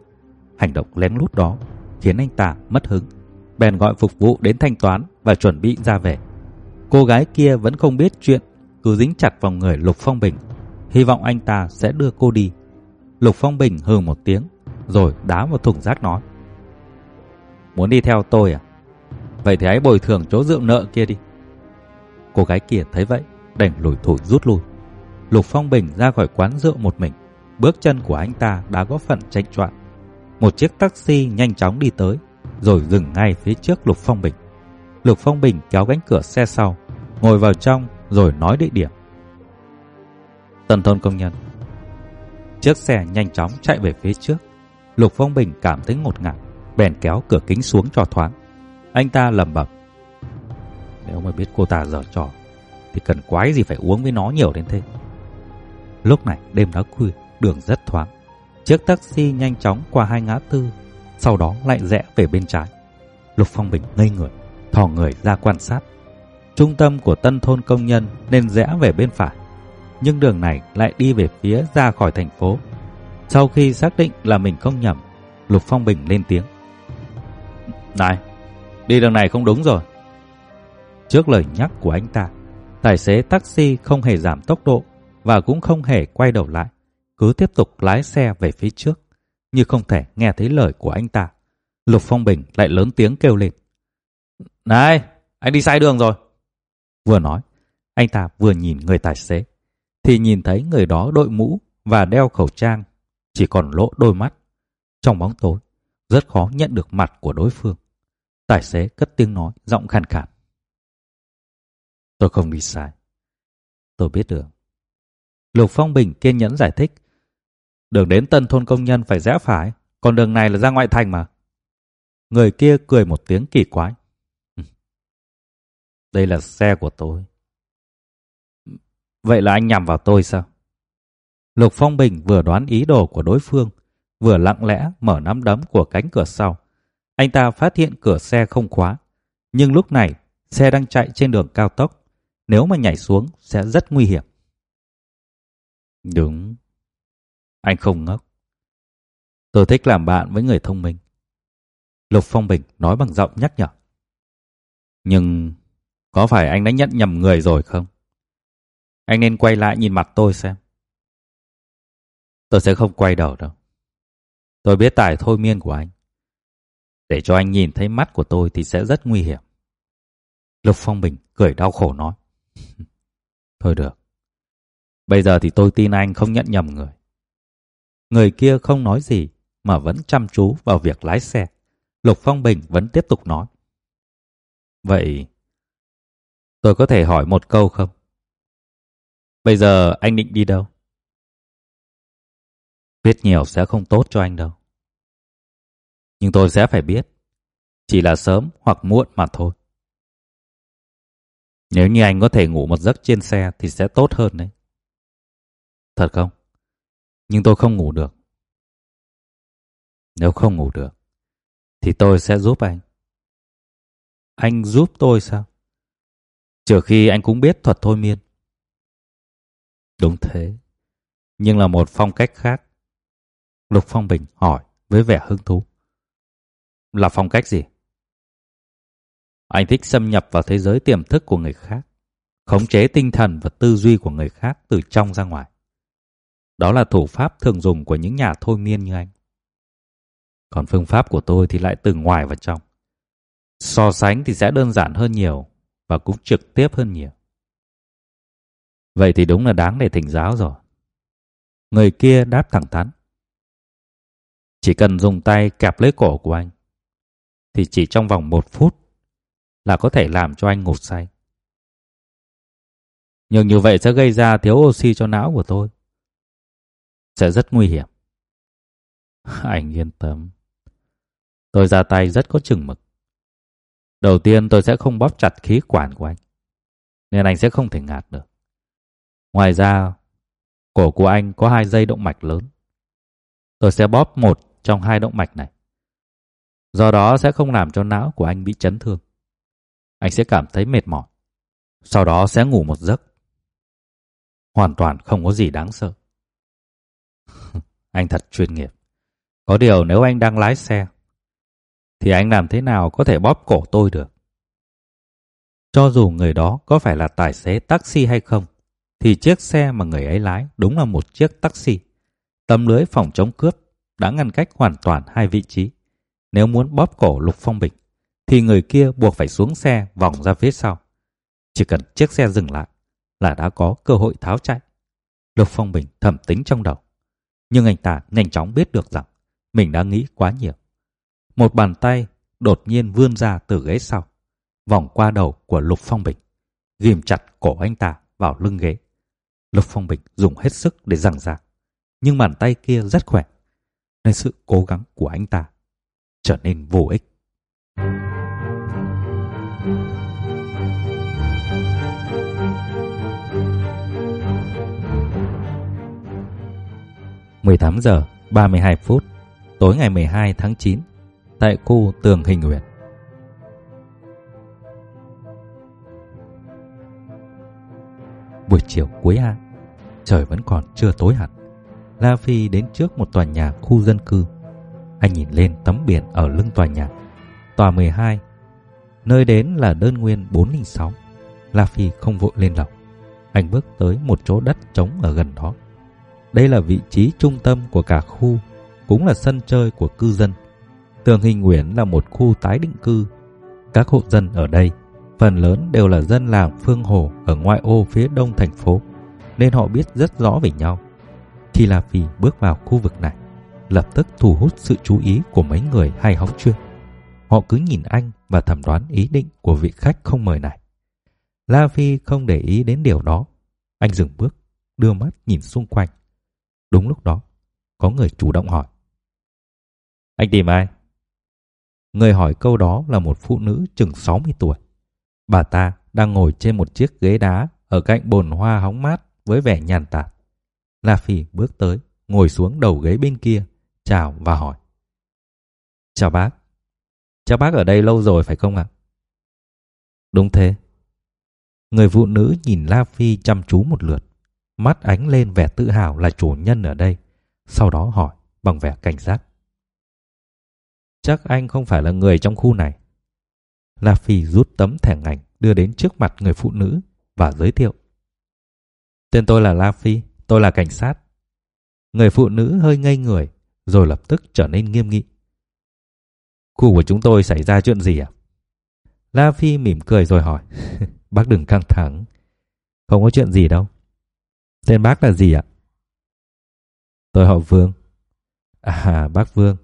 Hành động lén lút đó khiến anh ta mất hứng, bèn gọi phục vụ đến thanh toán và chuẩn bị ra về. Cô gái kia vẫn không biết chuyện, cứ dính chặt vào người Lục Phong Bình, hy vọng anh ta sẽ đưa cô đi. Lục Phong Bình hừ một tiếng, rồi đá vào thùng rác nói: "Muốn đi theo tôi à? Vậy thì hãy bồi thường chỗ rượu nợ kia đi." Cô gái kia thấy vậy, đành lủi thủi rút lui. Lục Phong Bình ra khỏi quán rượu một mình, bước chân của anh ta đã có phần tranh choạng. Một chiếc taxi nhanh chóng đi tới, rồi dừng ngay phía trước Lục Phong Bình. Lục Phong Bình kéo cánh cửa xe sau, ngồi vào trong rồi nói địa điểm. Tân thôn công nhân. Chiếc xe nhanh chóng chạy về phía trước. Lục Phong Bình cảm thấy ngột ngạt, bèn kéo cửa kính xuống cho thoáng. Anh ta lầm bầm. "Nếu mà biết cô ta giở trò thì cần quái gì phải uống với nó nhiều đến thế." Lúc này đêm đã khuya, đường rất thoáng. Chiếc taxi nhanh chóng qua hai ngã tư, sau đó lại rẽ về bên trái. Lục Phong Bình ngây người, thò người ra quan sát. Trung tâm của tân thôn công nhân nên rẽ về bên phải, nhưng đường này lại đi về phía ra khỏi thành phố. Sau khi xác định là mình không nhầm, Lục Phong Bình lên tiếng. Này, đi đường này không đúng rồi. Trước lời nhắc của anh ta, tài xế taxi không hề giảm tốc độ và cũng không hề quay đầu lại, cứ tiếp tục lái xe về phía trước, như không thể nghe thấy lời của anh ta. Lục Phong Bình lại lớn tiếng kêu lên. Này, anh đi sai đường rồi. Vừa nói, anh ta vừa nhìn người tài xế, thì nhìn thấy người đó đội mũ và đeo khẩu trang, chỉ còn lỗ đôi mắt. Trong bóng tối, rất khó nhận được mặt của đối phương. Tài xế cất tiếng nói, giọng khàn khàn. Tôi không đi sai. Tôi biết đường. Lục Phong Bình kiên nhẫn giải thích. Đường đến tân thôn công nhân phải rẽ phải, còn đường này là ra ngoại thành mà. Người kia cười một tiếng kỳ quái. Ừ. Đây là xe của tôi. Vậy là anh nhầm vào tôi sao? Lục Phong Bình vừa đoán ý đồ của đối phương, vừa lặng lẽ mở nắm đấm của cánh cửa sau. Anh ta phát hiện cửa xe không khóa, nhưng lúc này xe đang chạy trên đường cao tốc, nếu mà nhảy xuống sẽ rất nguy hiểm. Đúng. Anh không ngốc. Tôi thích làm bạn với người thông minh. Lục Phong Bình nói bằng giọng nhắc nhở. Nhưng có phải anh đã nhận nhầm người rồi không? Anh nên quay lại nhìn mặt tôi xem. Tôi sẽ không quay đầu đâu. Tôi biết tài thôi miên của anh. Để cho anh nhìn thấy mắt của tôi thì sẽ rất nguy hiểm. Lục Phong Bình cười đau khổ nói. Thôi được. Bây giờ thì tôi tin anh không nhận nhầm người. Người kia không nói gì, mà vẫn chăm chú vào việc lái xe. Lục Phong Bình vẫn tiếp tục nói. Vậy, tôi có thể hỏi một câu không? Bây giờ anh định đi đâu? Biết nhiều sẽ không tốt cho anh đâu. Nhưng tôi sẽ phải biết. Chỉ là sớm hoặc muộn mà thôi. Nếu như anh có thể ngủ một giấc trên xe thì sẽ tốt hơn đấy. Thật không? Nhưng tôi không ngủ được. Nếu không ngủ được, thì tôi sẽ giúp anh. Anh giúp tôi sao? Trừ khi anh cũng biết thuật thôi miên. Đúng thế, nhưng là một phong cách khác. Lục Phong Bình hỏi với vẻ hứng thú. Là phong cách gì? Anh thích xâm nhập vào thế giới tiềm thức của người khác, khống chế tinh thần và tư duy của người khác từ trong ra ngoài. Đó là thủ pháp thường dùng của những nhà thôi miên như anh. Còn phương pháp của tôi thì lại từ ngoài vào trong. So sánh thì sẽ đơn giản hơn nhiều và cũng trực tiếp hơn nhiều. Vậy thì đúng là đáng để thỉnh giáo rồi. Người kia đáp thẳng thắn. Chỉ cần dùng tay kẹp lấy cổ của anh, thì chỉ trong vòng một phút là có thể làm cho anh ngột say. Nhưng như vậy sẽ gây ra thiếu oxy cho não của tôi. Sẽ rất nguy hiểm. Anh yên tâm. Tôi ra tay rất có chừng mực. Đầu tiên tôi sẽ không bóp chặt khí quản của anh. Nên anh sẽ không thể ngạt được. Ngoài ra, cổ của anh có hai dây động mạch lớn. Tôi sẽ bóp một trong hai động mạch này. Do đó sẽ không làm cho não của anh bị chấn thương. Anh sẽ cảm thấy mệt mỏi. Sau đó sẽ ngủ một giấc. Hoàn toàn không có gì đáng sợ. anh thật chuyên nghiệp. Có điều nếu anh đang lái xe, thì anh làm thế nào có thể bóp cổ tôi được? Cho dù người đó có phải là tài xế taxi hay không, thì chiếc xe mà người ấy lái đúng là một chiếc taxi. Tấm lưới phòng chống cướp đã ngăn cách hoàn toàn hai vị trí. Nếu muốn bóp cổ Lục Phong Bình, thì người kia buộc phải xuống xe vòng ra phía sau. Chỉ cần chiếc xe dừng lại là đã có cơ hội tháo chạy. Lục Phong Bình thầm tính trong đầu nhưng anh ta nhanh chóng biết được rằng mình đã nghĩ quá nhiều. Một bàn tay đột nhiên vươn ra từ ghế sau, vòng qua đầu của Lục Phong Bình, ghim chặt cổ anh ta vào lưng ghế. Lục Phong Bình dùng hết sức để giằng ra, nhưng bàn tay kia rất khỏe, nên sự cố gắng của anh ta trở nên vô ích. Thank you. 18 giờ 32 phút tối ngày 12 tháng 9 tại khu Tường Hình Nguyệt. Buổi chiều cuối hạ, trời vẫn còn chưa tối hẳn. La Phi đến trước một tòa nhà khu dân cư. Anh nhìn lên tấm biển ở lưng tòa nhà, tòa 12. Nơi đến là đơn nguyên 406. La Phi không vội lên lầu. Anh bước tới một chỗ đất trống ở gần đó đây là vị trí trung tâm của cả khu, cũng là sân chơi của cư dân. Tường Hình Nguyễn là một khu tái định cư. Các hộ dân ở đây, phần lớn đều là dân làng Phương Hồ ở ngoại ô phía đông thành phố, nên họ biết rất rõ về nhau. Khi La Phi bước vào khu vực này, lập tức thu hút sự chú ý của mấy người hay hóng chuyện Họ cứ nhìn anh và thẩm đoán ý định của vị khách không mời này. La Phi không để ý đến điều đó. Anh dừng bước, đưa mắt nhìn xung quanh. Đúng lúc đó, có người chủ động hỏi. Anh tìm ai? Người hỏi câu đó là một phụ nữ chừng 60 tuổi. Bà ta đang ngồi trên một chiếc ghế đá ở cạnh bồn hoa hóng mát với vẻ nhàn tản. La Phi bước tới, ngồi xuống đầu ghế bên kia, chào và hỏi. Chào bác. Chào bác ở đây lâu rồi phải không ạ? Đúng thế. Người phụ nữ nhìn La Phi chăm chú một lượt, mắt ánh lên vẻ tự hào là chủ nhân ở đây, sau đó hỏi bằng vẻ cảnh giác. Chắc anh không phải là người trong khu này. La Phi rút tấm thẻ ngành đưa đến trước mặt người phụ nữ và giới thiệu. Tên tôi là La Phi, tôi là cảnh sát. Người phụ nữ hơi ngây người, rồi lập tức trở nên nghiêm nghị. Khu của chúng tôi xảy ra chuyện gì à? La Phi mỉm cười rồi hỏi. bác đừng căng thẳng. Không có chuyện gì đâu. Tên bác là gì ạ? Tôi họ Vương. À, bác Vương.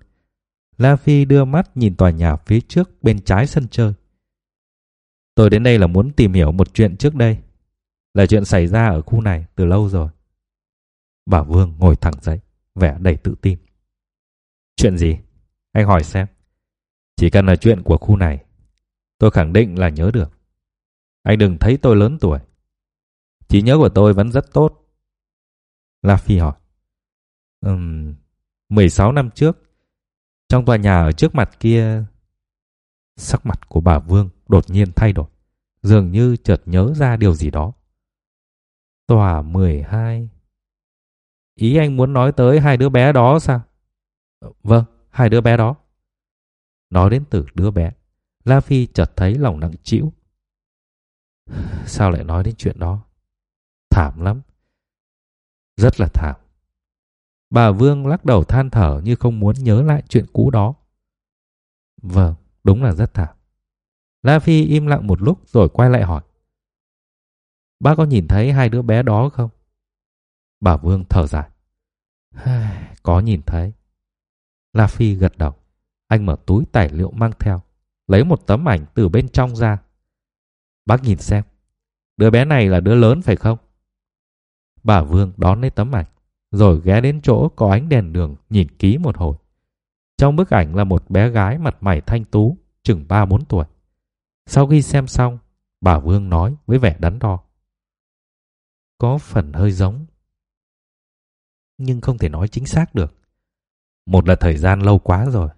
La Phi đưa mắt nhìn tòa nhà phía trước bên trái sân chơi. Tôi đến đây là muốn tìm hiểu một chuyện trước đây. Là chuyện xảy ra ở khu này từ lâu rồi. Bà Vương ngồi thẳng dậy, vẻ đầy tự tin. Chuyện gì? Anh hỏi xem. Chỉ cần là chuyện của khu này, tôi khẳng định là nhớ được. Anh đừng thấy tôi lớn tuổi. Trí nhớ của tôi vẫn rất tốt. La Phi hỏi. Ừm, 16 năm trước, trong tòa nhà ở trước mặt kia, sắc mặt của bà Vương đột nhiên thay đổi, dường như chợt nhớ ra điều gì đó. Tòa 12. Ý anh muốn nói tới hai đứa bé đó sao? Vâng, hai đứa bé đó. Nói đến từ đứa bé, La Phi chợt thấy lòng nặng trĩu. Sao lại nói đến chuyện đó? Thảm lắm. Rất là thảm. Bà Vương lắc đầu than thở như không muốn nhớ lại chuyện cũ đó. Vâng, đúng là rất thảm. La Phi im lặng một lúc rồi quay lại hỏi. Bác có nhìn thấy hai đứa bé đó không? Bà Vương thở dài. Có nhìn thấy. La Phi gật đầu. Anh mở túi tài liệu mang theo. Lấy một tấm ảnh từ bên trong ra. Bác nhìn xem. Đứa bé này là đứa lớn phải không? Bà Vương đón lấy tấm ảnh, rồi ghé đến chỗ có ánh đèn đường nhìn kỹ một hồi. Trong bức ảnh là một bé gái mặt mày thanh tú, chừng 3-4 tuổi. Sau khi xem xong, bà Vương nói với vẻ đắn đo. Có phần hơi giống, nhưng không thể nói chính xác được. Một là thời gian lâu quá rồi.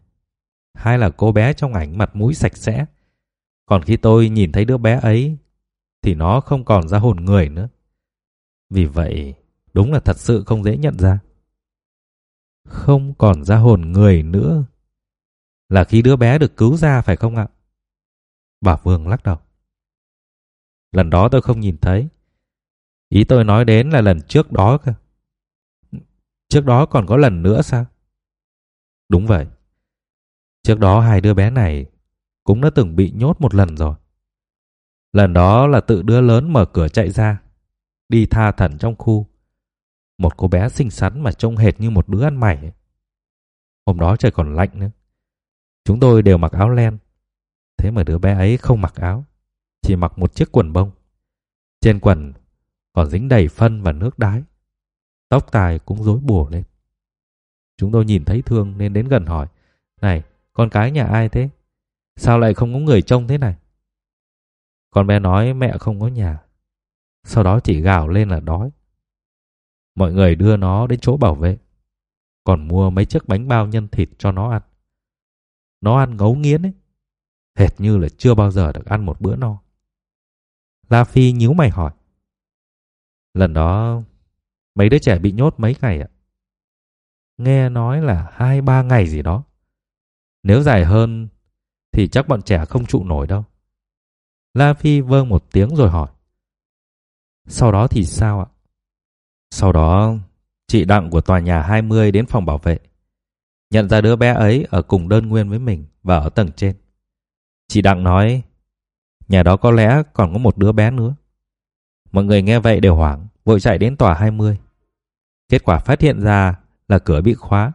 Hai là cô bé trong ảnh mặt mũi sạch sẽ. Còn khi tôi nhìn thấy đứa bé ấy, thì nó không còn ra hồn người nữa. Vì vậy, đúng là thật sự không dễ nhận ra. Không còn ra hồn người nữa. Là khi đứa bé được cứu ra phải không ạ? Bà Vương lắc đầu. Lần đó tôi không nhìn thấy. Ý tôi nói đến là lần trước đó cơ. Trước đó còn có lần nữa sao? Đúng vậy. Trước đó hai đứa bé này cũng đã từng bị nhốt một lần rồi. Lần đó là tự đứa lớn mở cửa chạy ra, đi tha thần trong khu. Một cô bé xinh xắn mà trông hệt như một đứa ăn mày. Hôm đó trời còn lạnh nữa. Chúng tôi đều mặc áo len. Thế mà đứa bé ấy không mặc áo, chỉ mặc một chiếc quần bông. Trên quần còn dính đầy phân và nước đái. Tóc tài cũng rối bù lên. Chúng tôi nhìn thấy thương nên đến gần hỏi. Này, con cái nhà ai thế? Sao lại không có người trông thế này? Con bé nói mẹ không có nhà. Sau đó chỉ gào lên là đói. Mọi người đưa nó đến chỗ bảo vệ. Còn mua mấy chiếc bánh bao nhân thịt cho nó ăn. Nó ăn ngấu nghiến ấy. Hệt như là chưa bao giờ được ăn một bữa no. La Phi nhíu mày hỏi. Lần đó, mấy đứa trẻ bị nhốt mấy ngày ạ? Nghe nói là hai, ba ngày gì đó. Nếu dài hơn thì chắc bọn trẻ không trụ nổi đâu. La Phi vâng một tiếng rồi hỏi. Sau đó thì sao ạ? Sau đó, chị Đặng của tòa nhà 20 đến phòng bảo vệ. Nhận ra đứa bé ấy ở cùng đơn nguyên với mình và ở tầng trên. Chị Đặng nói, nhà đó có lẽ còn có một đứa bé nữa. Mọi người nghe vậy đều hoảng, vội chạy đến tòa 20. Kết quả phát hiện ra là cửa bị khóa.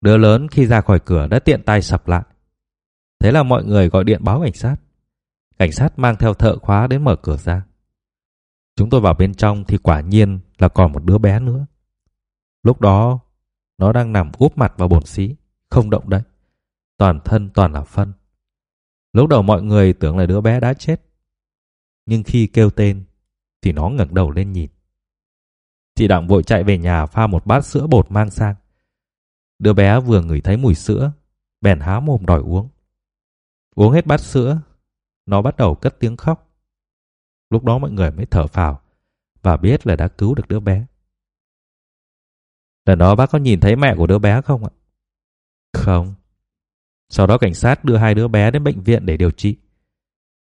Đứa lớn khi ra khỏi cửa đã tiện tay sập lại. Thế là mọi người gọi điện báo cảnh sát. Cảnh sát mang theo thợ khóa đến mở cửa ra. Chúng tôi vào bên trong thì quả nhiên là còn một đứa bé nữa. Lúc đó, nó đang nằm úp mặt vào bồn xí, không động đậy. Toàn thân toàn là phân. Lúc đầu mọi người tưởng là đứa bé đã chết. Nhưng khi kêu tên, thì nó ngẩng đầu lên nhìn. Chị Đặng vội chạy về nhà pha một bát sữa bột mang sang. Đứa bé vừa ngửi thấy mùi sữa, bèn há mồm đòi uống. Uống hết bát sữa, nó bắt đầu cất tiếng khóc. Lúc đó mọi người mới thở phào và biết là đã cứu được đứa bé. Lần đó bác có nhìn thấy mẹ của đứa bé không ạ? Không. Sau đó cảnh sát đưa hai đứa bé đến bệnh viện để điều trị.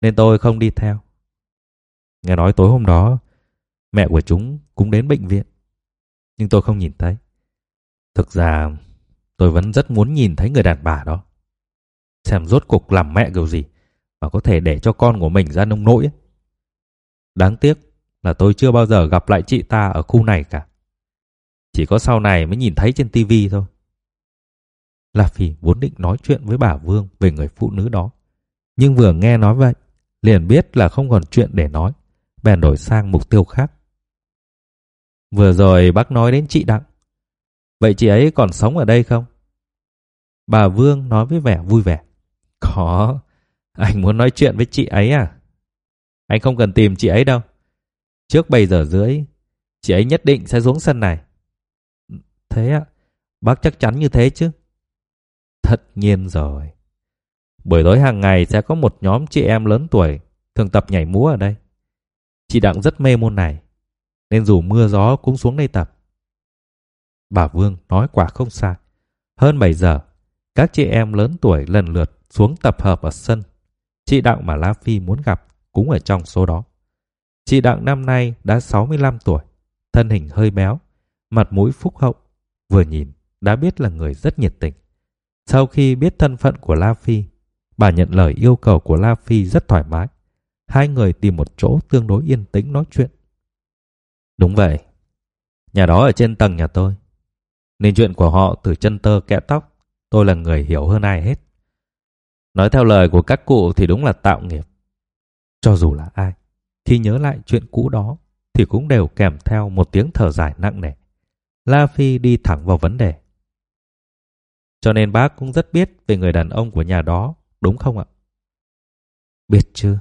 Nên tôi không đi theo. Nghe nói tối hôm đó, mẹ của chúng cũng đến bệnh viện. Nhưng tôi không nhìn thấy. Thực ra, tôi vẫn rất muốn nhìn thấy người đàn bà đó. Xem rốt cuộc làm mẹ kiểu gì mà có thể để cho con của mình ra nông nỗi. Ấy. Đáng tiếc là tôi chưa bao giờ gặp lại chị ta ở khu này cả. Chỉ có sau này mới nhìn thấy trên tivi thôi. La Phi vốn định nói chuyện với bà Vương về người phụ nữ đó. Nhưng vừa nghe nói vậy, liền biết là không còn chuyện để nói, bèn đổi sang mục tiêu khác. Vừa rồi bác nói đến chị Đặng. Vậy chị ấy còn sống ở đây không? Bà Vương nói với vẻ vui vẻ. Có, anh muốn nói chuyện với chị ấy à? Anh không cần tìm chị ấy đâu. Trước 7 giờ rưỡi, chị ấy nhất định sẽ xuống sân này. Thế ạ, bác chắc chắn như thế chứ? Tất nhiên rồi. Buổi tối hàng ngày sẽ có một nhóm chị em lớn tuổi thường tập nhảy múa ở đây. Chị Đặng rất mê môn này, nên dù mưa gió cũng xuống đây tập. Bà Vương nói quả không sai. Hơn 7 giờ, các chị em lớn tuổi lần lượt xuống tập hợp ở sân. Chị Đặng mà La Phi muốn gặp cũng ở trong số đó. Chị Đặng năm nay đã 65 tuổi, thân hình hơi béo, mặt mũi phúc hậu, vừa nhìn đã biết là người rất nhiệt tình. Sau khi biết thân phận của La Phi, bà nhận lời yêu cầu của La Phi rất thoải mái. Hai người tìm một chỗ tương đối yên tĩnh nói chuyện. Đúng vậy, nhà đó ở trên tầng nhà tôi. Nên chuyện của họ từ chân tơ kẽ tóc, tôi là người hiểu hơn ai hết. Nói theo lời của các cụ thì đúng là tạo nghiệp. Cho dù là ai, khi nhớ lại chuyện cũ đó thì cũng đều kèm theo một tiếng thở dài nặng nề. La Phi đi thẳng vào vấn đề. Cho nên bác cũng rất biết về người đàn ông của nhà đó, đúng không ạ? Biết chứ.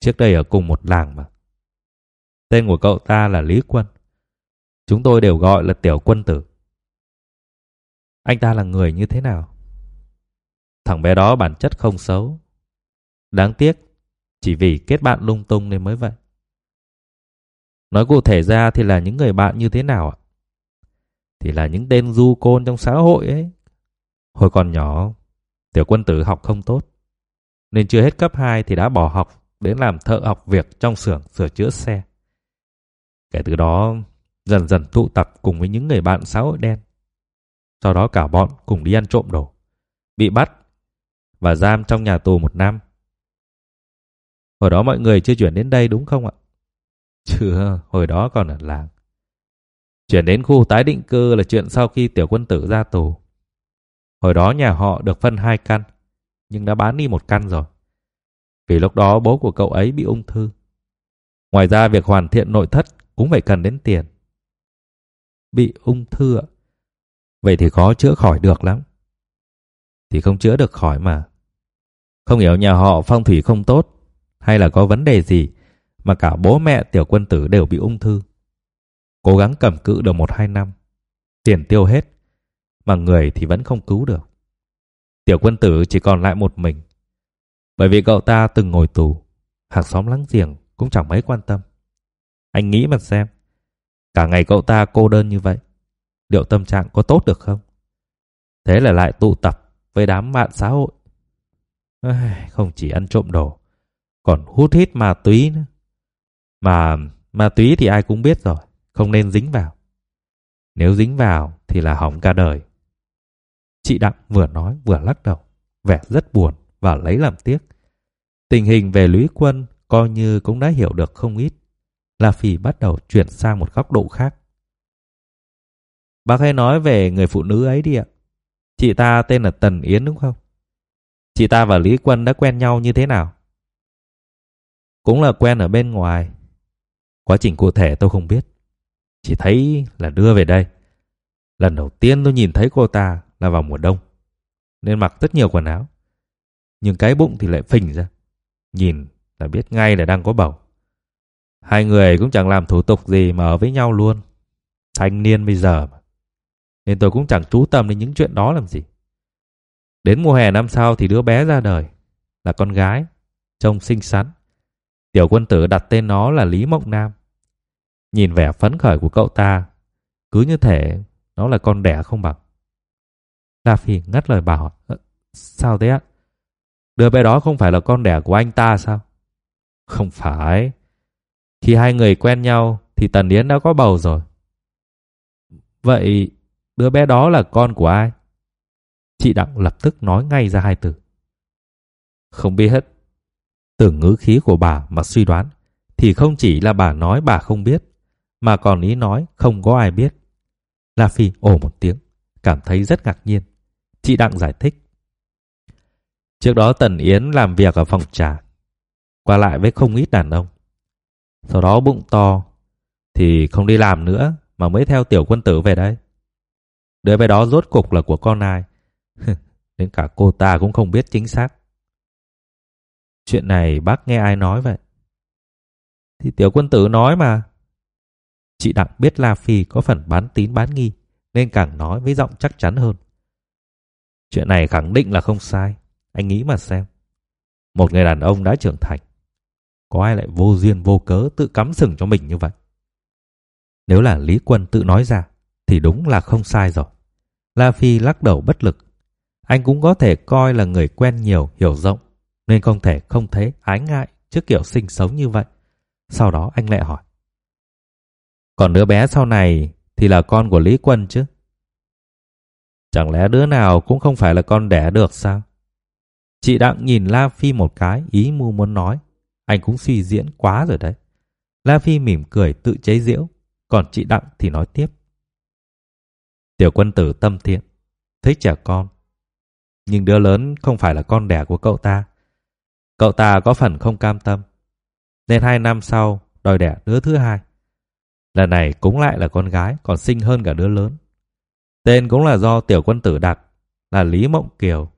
Trước đây ở cùng một làng mà. Tên của cậu ta là Lý Quân. Chúng tôi đều gọi là Tiểu Quân Tử. Anh ta là người như thế nào? Thằng bé đó bản chất không xấu. Đáng tiếc, chỉ vì kết bạn lung tung nên mới vậy. Nói cụ thể ra thì là những người bạn như thế nào ạ? Thì là những tên du côn trong xã hội ấy. Hồi còn nhỏ, tiểu quân tử học không tốt. Nên chưa hết cấp 2 thì đã bỏ học đến làm thợ học việc trong xưởng sửa chữa xe. Kể từ đó, dần dần tụ tập cùng với những người bạn xã hội đen. Sau đó cả bọn cùng đi ăn trộm đồ. Bị bắt và giam trong nhà tù một năm. Hồi đó mọi người chưa chuyển đến đây đúng không ạ? Chưa, hồi đó còn ở làng. Chuyển đến khu tái định cư là chuyện sau khi tiểu quân tử ra tù. Hồi đó nhà họ được phân hai căn, nhưng đã bán đi một căn rồi. Vì lúc đó bố của cậu ấy bị ung thư. Ngoài ra việc hoàn thiện nội thất cũng phải cần đến tiền. Bị ung thư ạ? Vậy thì khó chữa khỏi được lắm. Thì không chữa được khỏi mà. Không hiểu nhà họ phong thủy không tốt hay là có vấn đề gì mà cả bố mẹ tiểu quân tử đều bị ung thư. Cố gắng cầm cự được một hai năm. Tiền tiêu hết. Mà người thì vẫn không cứu được. Tiểu quân tử chỉ còn lại một mình. Bởi vì cậu ta từng ngồi tù. Hàng xóm láng giềng cũng chẳng mấy quan tâm. Anh nghĩ mà xem. Cả ngày cậu ta cô đơn như vậy. Liệu tâm trạng có tốt được không? Thế là lại tụ tập với đám bạn xã hội. Không chỉ ăn trộm đồ, còn hút hết ma túy nữa. Mà ma túy thì ai cũng biết rồi, không nên dính vào. Nếu dính vào thì là hỏng cả đời. Chị Đặng vừa nói vừa lắc đầu, vẻ rất buồn và lấy làm tiếc. Tình hình về Lý Quân coi như cũng đã hiểu được không ít. La Phi bắt đầu chuyển sang một góc độ khác. Bác hãy nói về người phụ nữ ấy đi ạ. Chị ta tên là Tần Yến đúng không? Chị ta và Lý Quân đã quen nhau như thế nào? Cũng là quen ở bên ngoài. Quá trình cụ thể tôi không biết. Chỉ thấy là đưa về đây. Lần đầu tiên tôi nhìn thấy cô ta là vào mùa đông. Nên mặc rất nhiều quần áo. Nhưng cái bụng thì lại phình ra. Nhìn là biết ngay là đang có bầu. Hai người cũng chẳng làm thủ tục gì mà ở với nhau luôn. Thanh niên bây giờ mà. Nên tôi cũng chẳng chú tâm đến những chuyện đó làm gì. Đến mùa hè năm sau thì đứa bé ra đời. Là con gái. Trông xinh xắn. Tiểu quân tử đặt tên nó là Lý Mộng Nam. Nhìn vẻ phấn khởi của cậu ta. Cứ như thể nó là con đẻ không bằng. La Phi ngắt lời bảo. Sao thế ạ? Đứa bé đó không phải là con đẻ của anh ta sao? Không phải. Khi hai người quen nhau thì Tần Yến đã có bầu rồi. Vậy đứa bé đó là con của ai? Chị Đặng lập tức nói ngay ra hai từ. Không biết hết. Từ ngữ khí của bà mà suy đoán thì không chỉ là bà nói bà không biết mà còn ý nói không có ai biết. La Phi ồ một tiếng, cảm thấy rất ngạc nhiên. Chị Đặng giải thích. Trước đó Tần Yến làm việc ở phòng trà, qua lại với không ít đàn ông. Sau đó bụng to thì không đi làm nữa mà mới theo tiểu quân tử về đây. Đứa bé đó rốt cục là của con ai? Đến cả cô ta cũng không biết chính xác. Chuyện này bác nghe ai nói vậy? Thì tiểu quân tử nói mà. Chị Đặng biết La Phi có phần bán tín bán nghi nên càng nói với giọng chắc chắn hơn. Chuyện này khẳng định là không sai. Anh nghĩ mà xem. Một người đàn ông đã trưởng thành. Có ai lại vô duyên vô cớ tự cắm sừng cho mình như vậy? Nếu là Lý Quân tự nói ra thì đúng là không sai rồi. La Phi lắc đầu bất lực. Anh cũng có thể coi là người quen nhiều, hiểu rộng, nên không thể không thấy ái ngại trước kiểu sinh sống như vậy. Sau đó anh lại hỏi. Còn đứa bé sau này thì là con của Lý Quân chứ? Chẳng lẽ đứa nào cũng không phải là con đẻ được sao? Chị Đặng nhìn La Phi một cái, ý mu muốn nói. Anh cũng suy diễn quá rồi đấy. La Phi mỉm cười tự chế giễu, còn chị Đặng thì nói tiếp. Tiểu quân tử tâm thiện, thích trẻ con. Nhưng đứa lớn không phải là con đẻ của cậu ta. Cậu ta có phần không cam tâm. Nên hai năm sau đòi đẻ đứa thứ hai. Lần này cũng lại là con gái còn xinh hơn cả đứa lớn. Tên cũng là do tiểu quân tử đặt là Lý Mộng Kiều.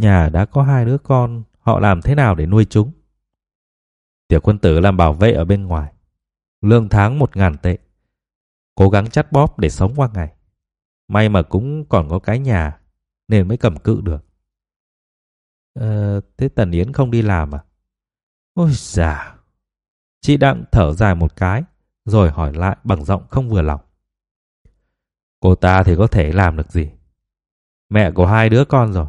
Nhà đã có hai đứa con, họ làm thế nào để nuôi chúng? Tiểu quân tử làm bảo vệ ở bên ngoài. Lương tháng một ngàn tệ. Cố gắng chắt bóp để sống qua ngày. May mà cũng còn có cái nhà nên mới cầm cự được. Ờ, thế Tần Yến không đi làm à? Ôi già! Chị Đặng thở dài một cái rồi hỏi lại bằng giọng không vừa lòng. Cô ta thì có thể làm được gì? Mẹ của hai đứa con rồi.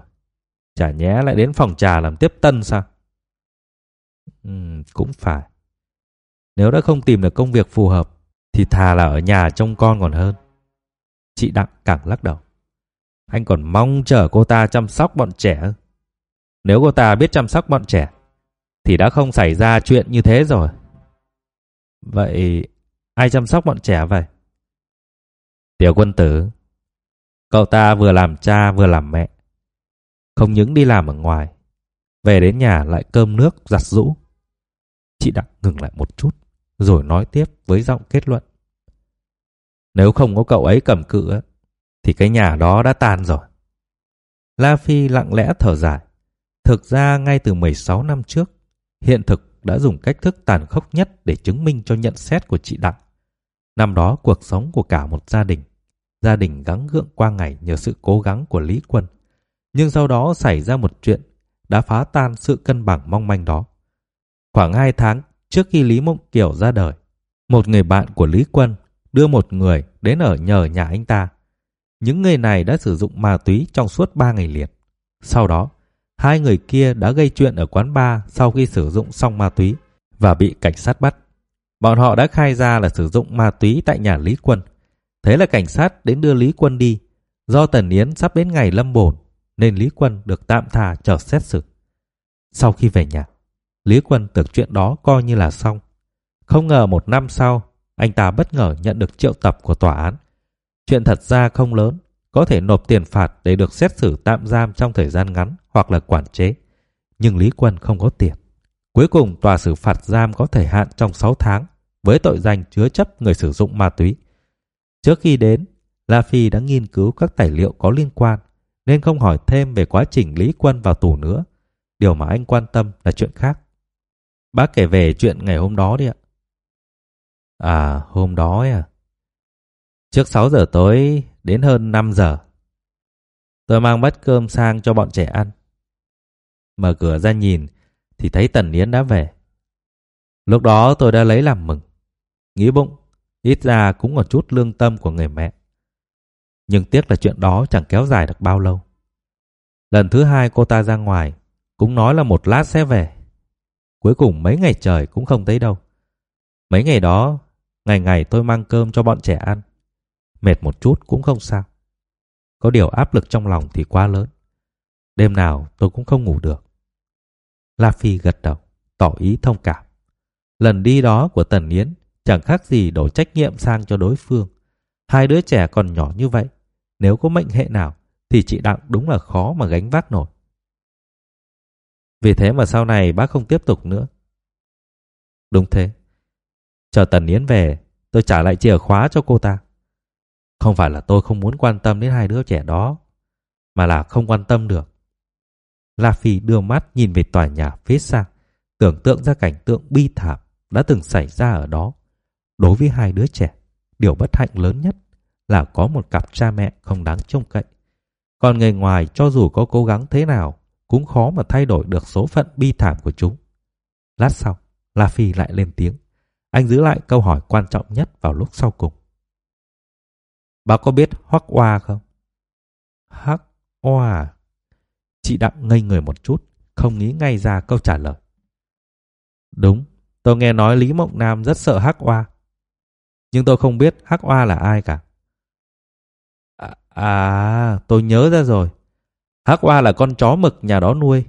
Chả nhẽ lại đến phòng trà làm tiếp tân sao? Ừ, cũng phải. Nếu đã không tìm được công việc phù hợp thì thà là ở nhà trông con còn hơn. Chị Đặng càng lắc đầu. Anh còn mong chờ cô ta chăm sóc bọn trẻ. Nếu cô ta biết chăm sóc bọn trẻ, thì đã không xảy ra chuyện như thế rồi. Vậy ai chăm sóc bọn trẻ vậy? Tiểu quân tử. Cậu ta vừa làm cha vừa làm mẹ. Không những đi làm ở ngoài. Về đến nhà lại cơm nước giặt rũ. Chị Đặng ngừng lại một chút. Rồi nói tiếp với giọng kết luận. Nếu không có cậu ấy cầm cự thì cái nhà đó đã tan rồi. La Phi lặng lẽ thở dài. Thực ra ngay từ 16 năm trước, hiện thực đã dùng cách thức tàn khốc nhất để chứng minh cho nhận xét của chị Đặng. Năm đó cuộc sống của cả một gia đình Gia đình gắng gượng qua ngày nhờ sự cố gắng của Lý Quân. Nhưng sau đó xảy ra một chuyện đã phá tan sự cân bằng mong manh đó. Khoảng 2 tháng trước khi Lý Mộng Kiều ra đời, một người bạn của Lý Quân đưa một người đến ở nhờ nhà anh ta. Những người này đã sử dụng ma túy trong suốt 3 ngày liền. Sau đó, hai người kia đã gây chuyện ở quán bar sau khi sử dụng xong ma túy và bị cảnh sát bắt. Bọn họ đã khai ra là sử dụng ma túy tại nhà Lý Quân Thế là cảnh sát đến đưa Lý Quân đi. Do Tần Yến sắp đến ngày lâm bổn nên Lý Quân được tạm thả chờ xét xử. Sau khi về nhà, Lý Quân tưởng chuyện đó coi như là xong. Không ngờ một năm sau, anh ta bất ngờ nhận được triệu tập của tòa án. Chuyện thật ra không lớn, có thể nộp tiền phạt để được xét xử tạm giam trong thời gian ngắn hoặc là quản chế. Nhưng Lý Quân không có tiền. Cuối cùng tòa xử phạt giam có thời hạn trong 6 tháng với tội danh chứa chấp người sử dụng ma túy. Trước khi đến, La Phi đã nghiên cứu các tài liệu có liên quan nên không hỏi thêm về quá trình Lý Quân vào tù nữa. Điều mà anh quan tâm là chuyện khác. Bác kể về chuyện ngày hôm đó đi ạ. À, hôm đó à. Trước 6 giờ tối đến hơn 5 giờ. Tôi mang bát cơm sang cho bọn trẻ ăn. Mở cửa ra nhìn thì thấy Tần Yến đã về. Lúc đó tôi đã lấy làm mừng. Nghĩ bụng Ít ra cũng một chút lương tâm của người mẹ. Nhưng tiếc là chuyện đó chẳng kéo dài được bao lâu. Lần thứ hai cô ta ra ngoài, cũng nói là một lát sẽ về. Cuối cùng mấy ngày trời cũng không thấy đâu. Mấy ngày đó, ngày ngày tôi mang cơm cho bọn trẻ ăn. Mệt một chút cũng không sao. Có điều áp lực trong lòng thì quá lớn. Đêm nào tôi cũng không ngủ được. La Phi gật đầu, tỏ ý thông cảm. Lần đi đó của Tần Yến chẳng khác gì đổ trách nhiệm sang cho đối phương. Hai đứa trẻ còn nhỏ như vậy, nếu có mệnh hệ nào thì chị Đặng đúng là khó mà gánh vác nổi. Vì thế mà sau này bác không tiếp tục nữa. Đúng thế. Chờ Tần Yến về, tôi trả lại chìa khóa cho cô ta. Không phải là tôi không muốn quan tâm đến hai đứa trẻ đó, mà là không quan tâm được. La Phi đưa mắt nhìn về tòa nhà phía xa, tưởng tượng ra cảnh tượng bi thảm đã từng xảy ra ở đó. Đối với hai đứa trẻ, điều bất hạnh lớn nhất là có một cặp cha mẹ không đáng trông cậy. Còn người ngoài cho dù có cố gắng thế nào cũng khó mà thay đổi được số phận bi thảm của chúng. Lát sau, La Phi lại lên tiếng. Anh giữ lại câu hỏi quan trọng nhất vào lúc sau cùng. Bà có biết Hoắc Oa không? Hoắc Oa. Chị Đặng ngây người một chút, không nghĩ ngay ra câu trả lời. Đúng, tôi nghe nói Lý Mộng Nam rất sợ Hắc Oa. Nhưng tôi không biết Hắc Oa là ai cả. À, à, tôi nhớ ra rồi. Hắc Oa là con chó mực nhà đó nuôi.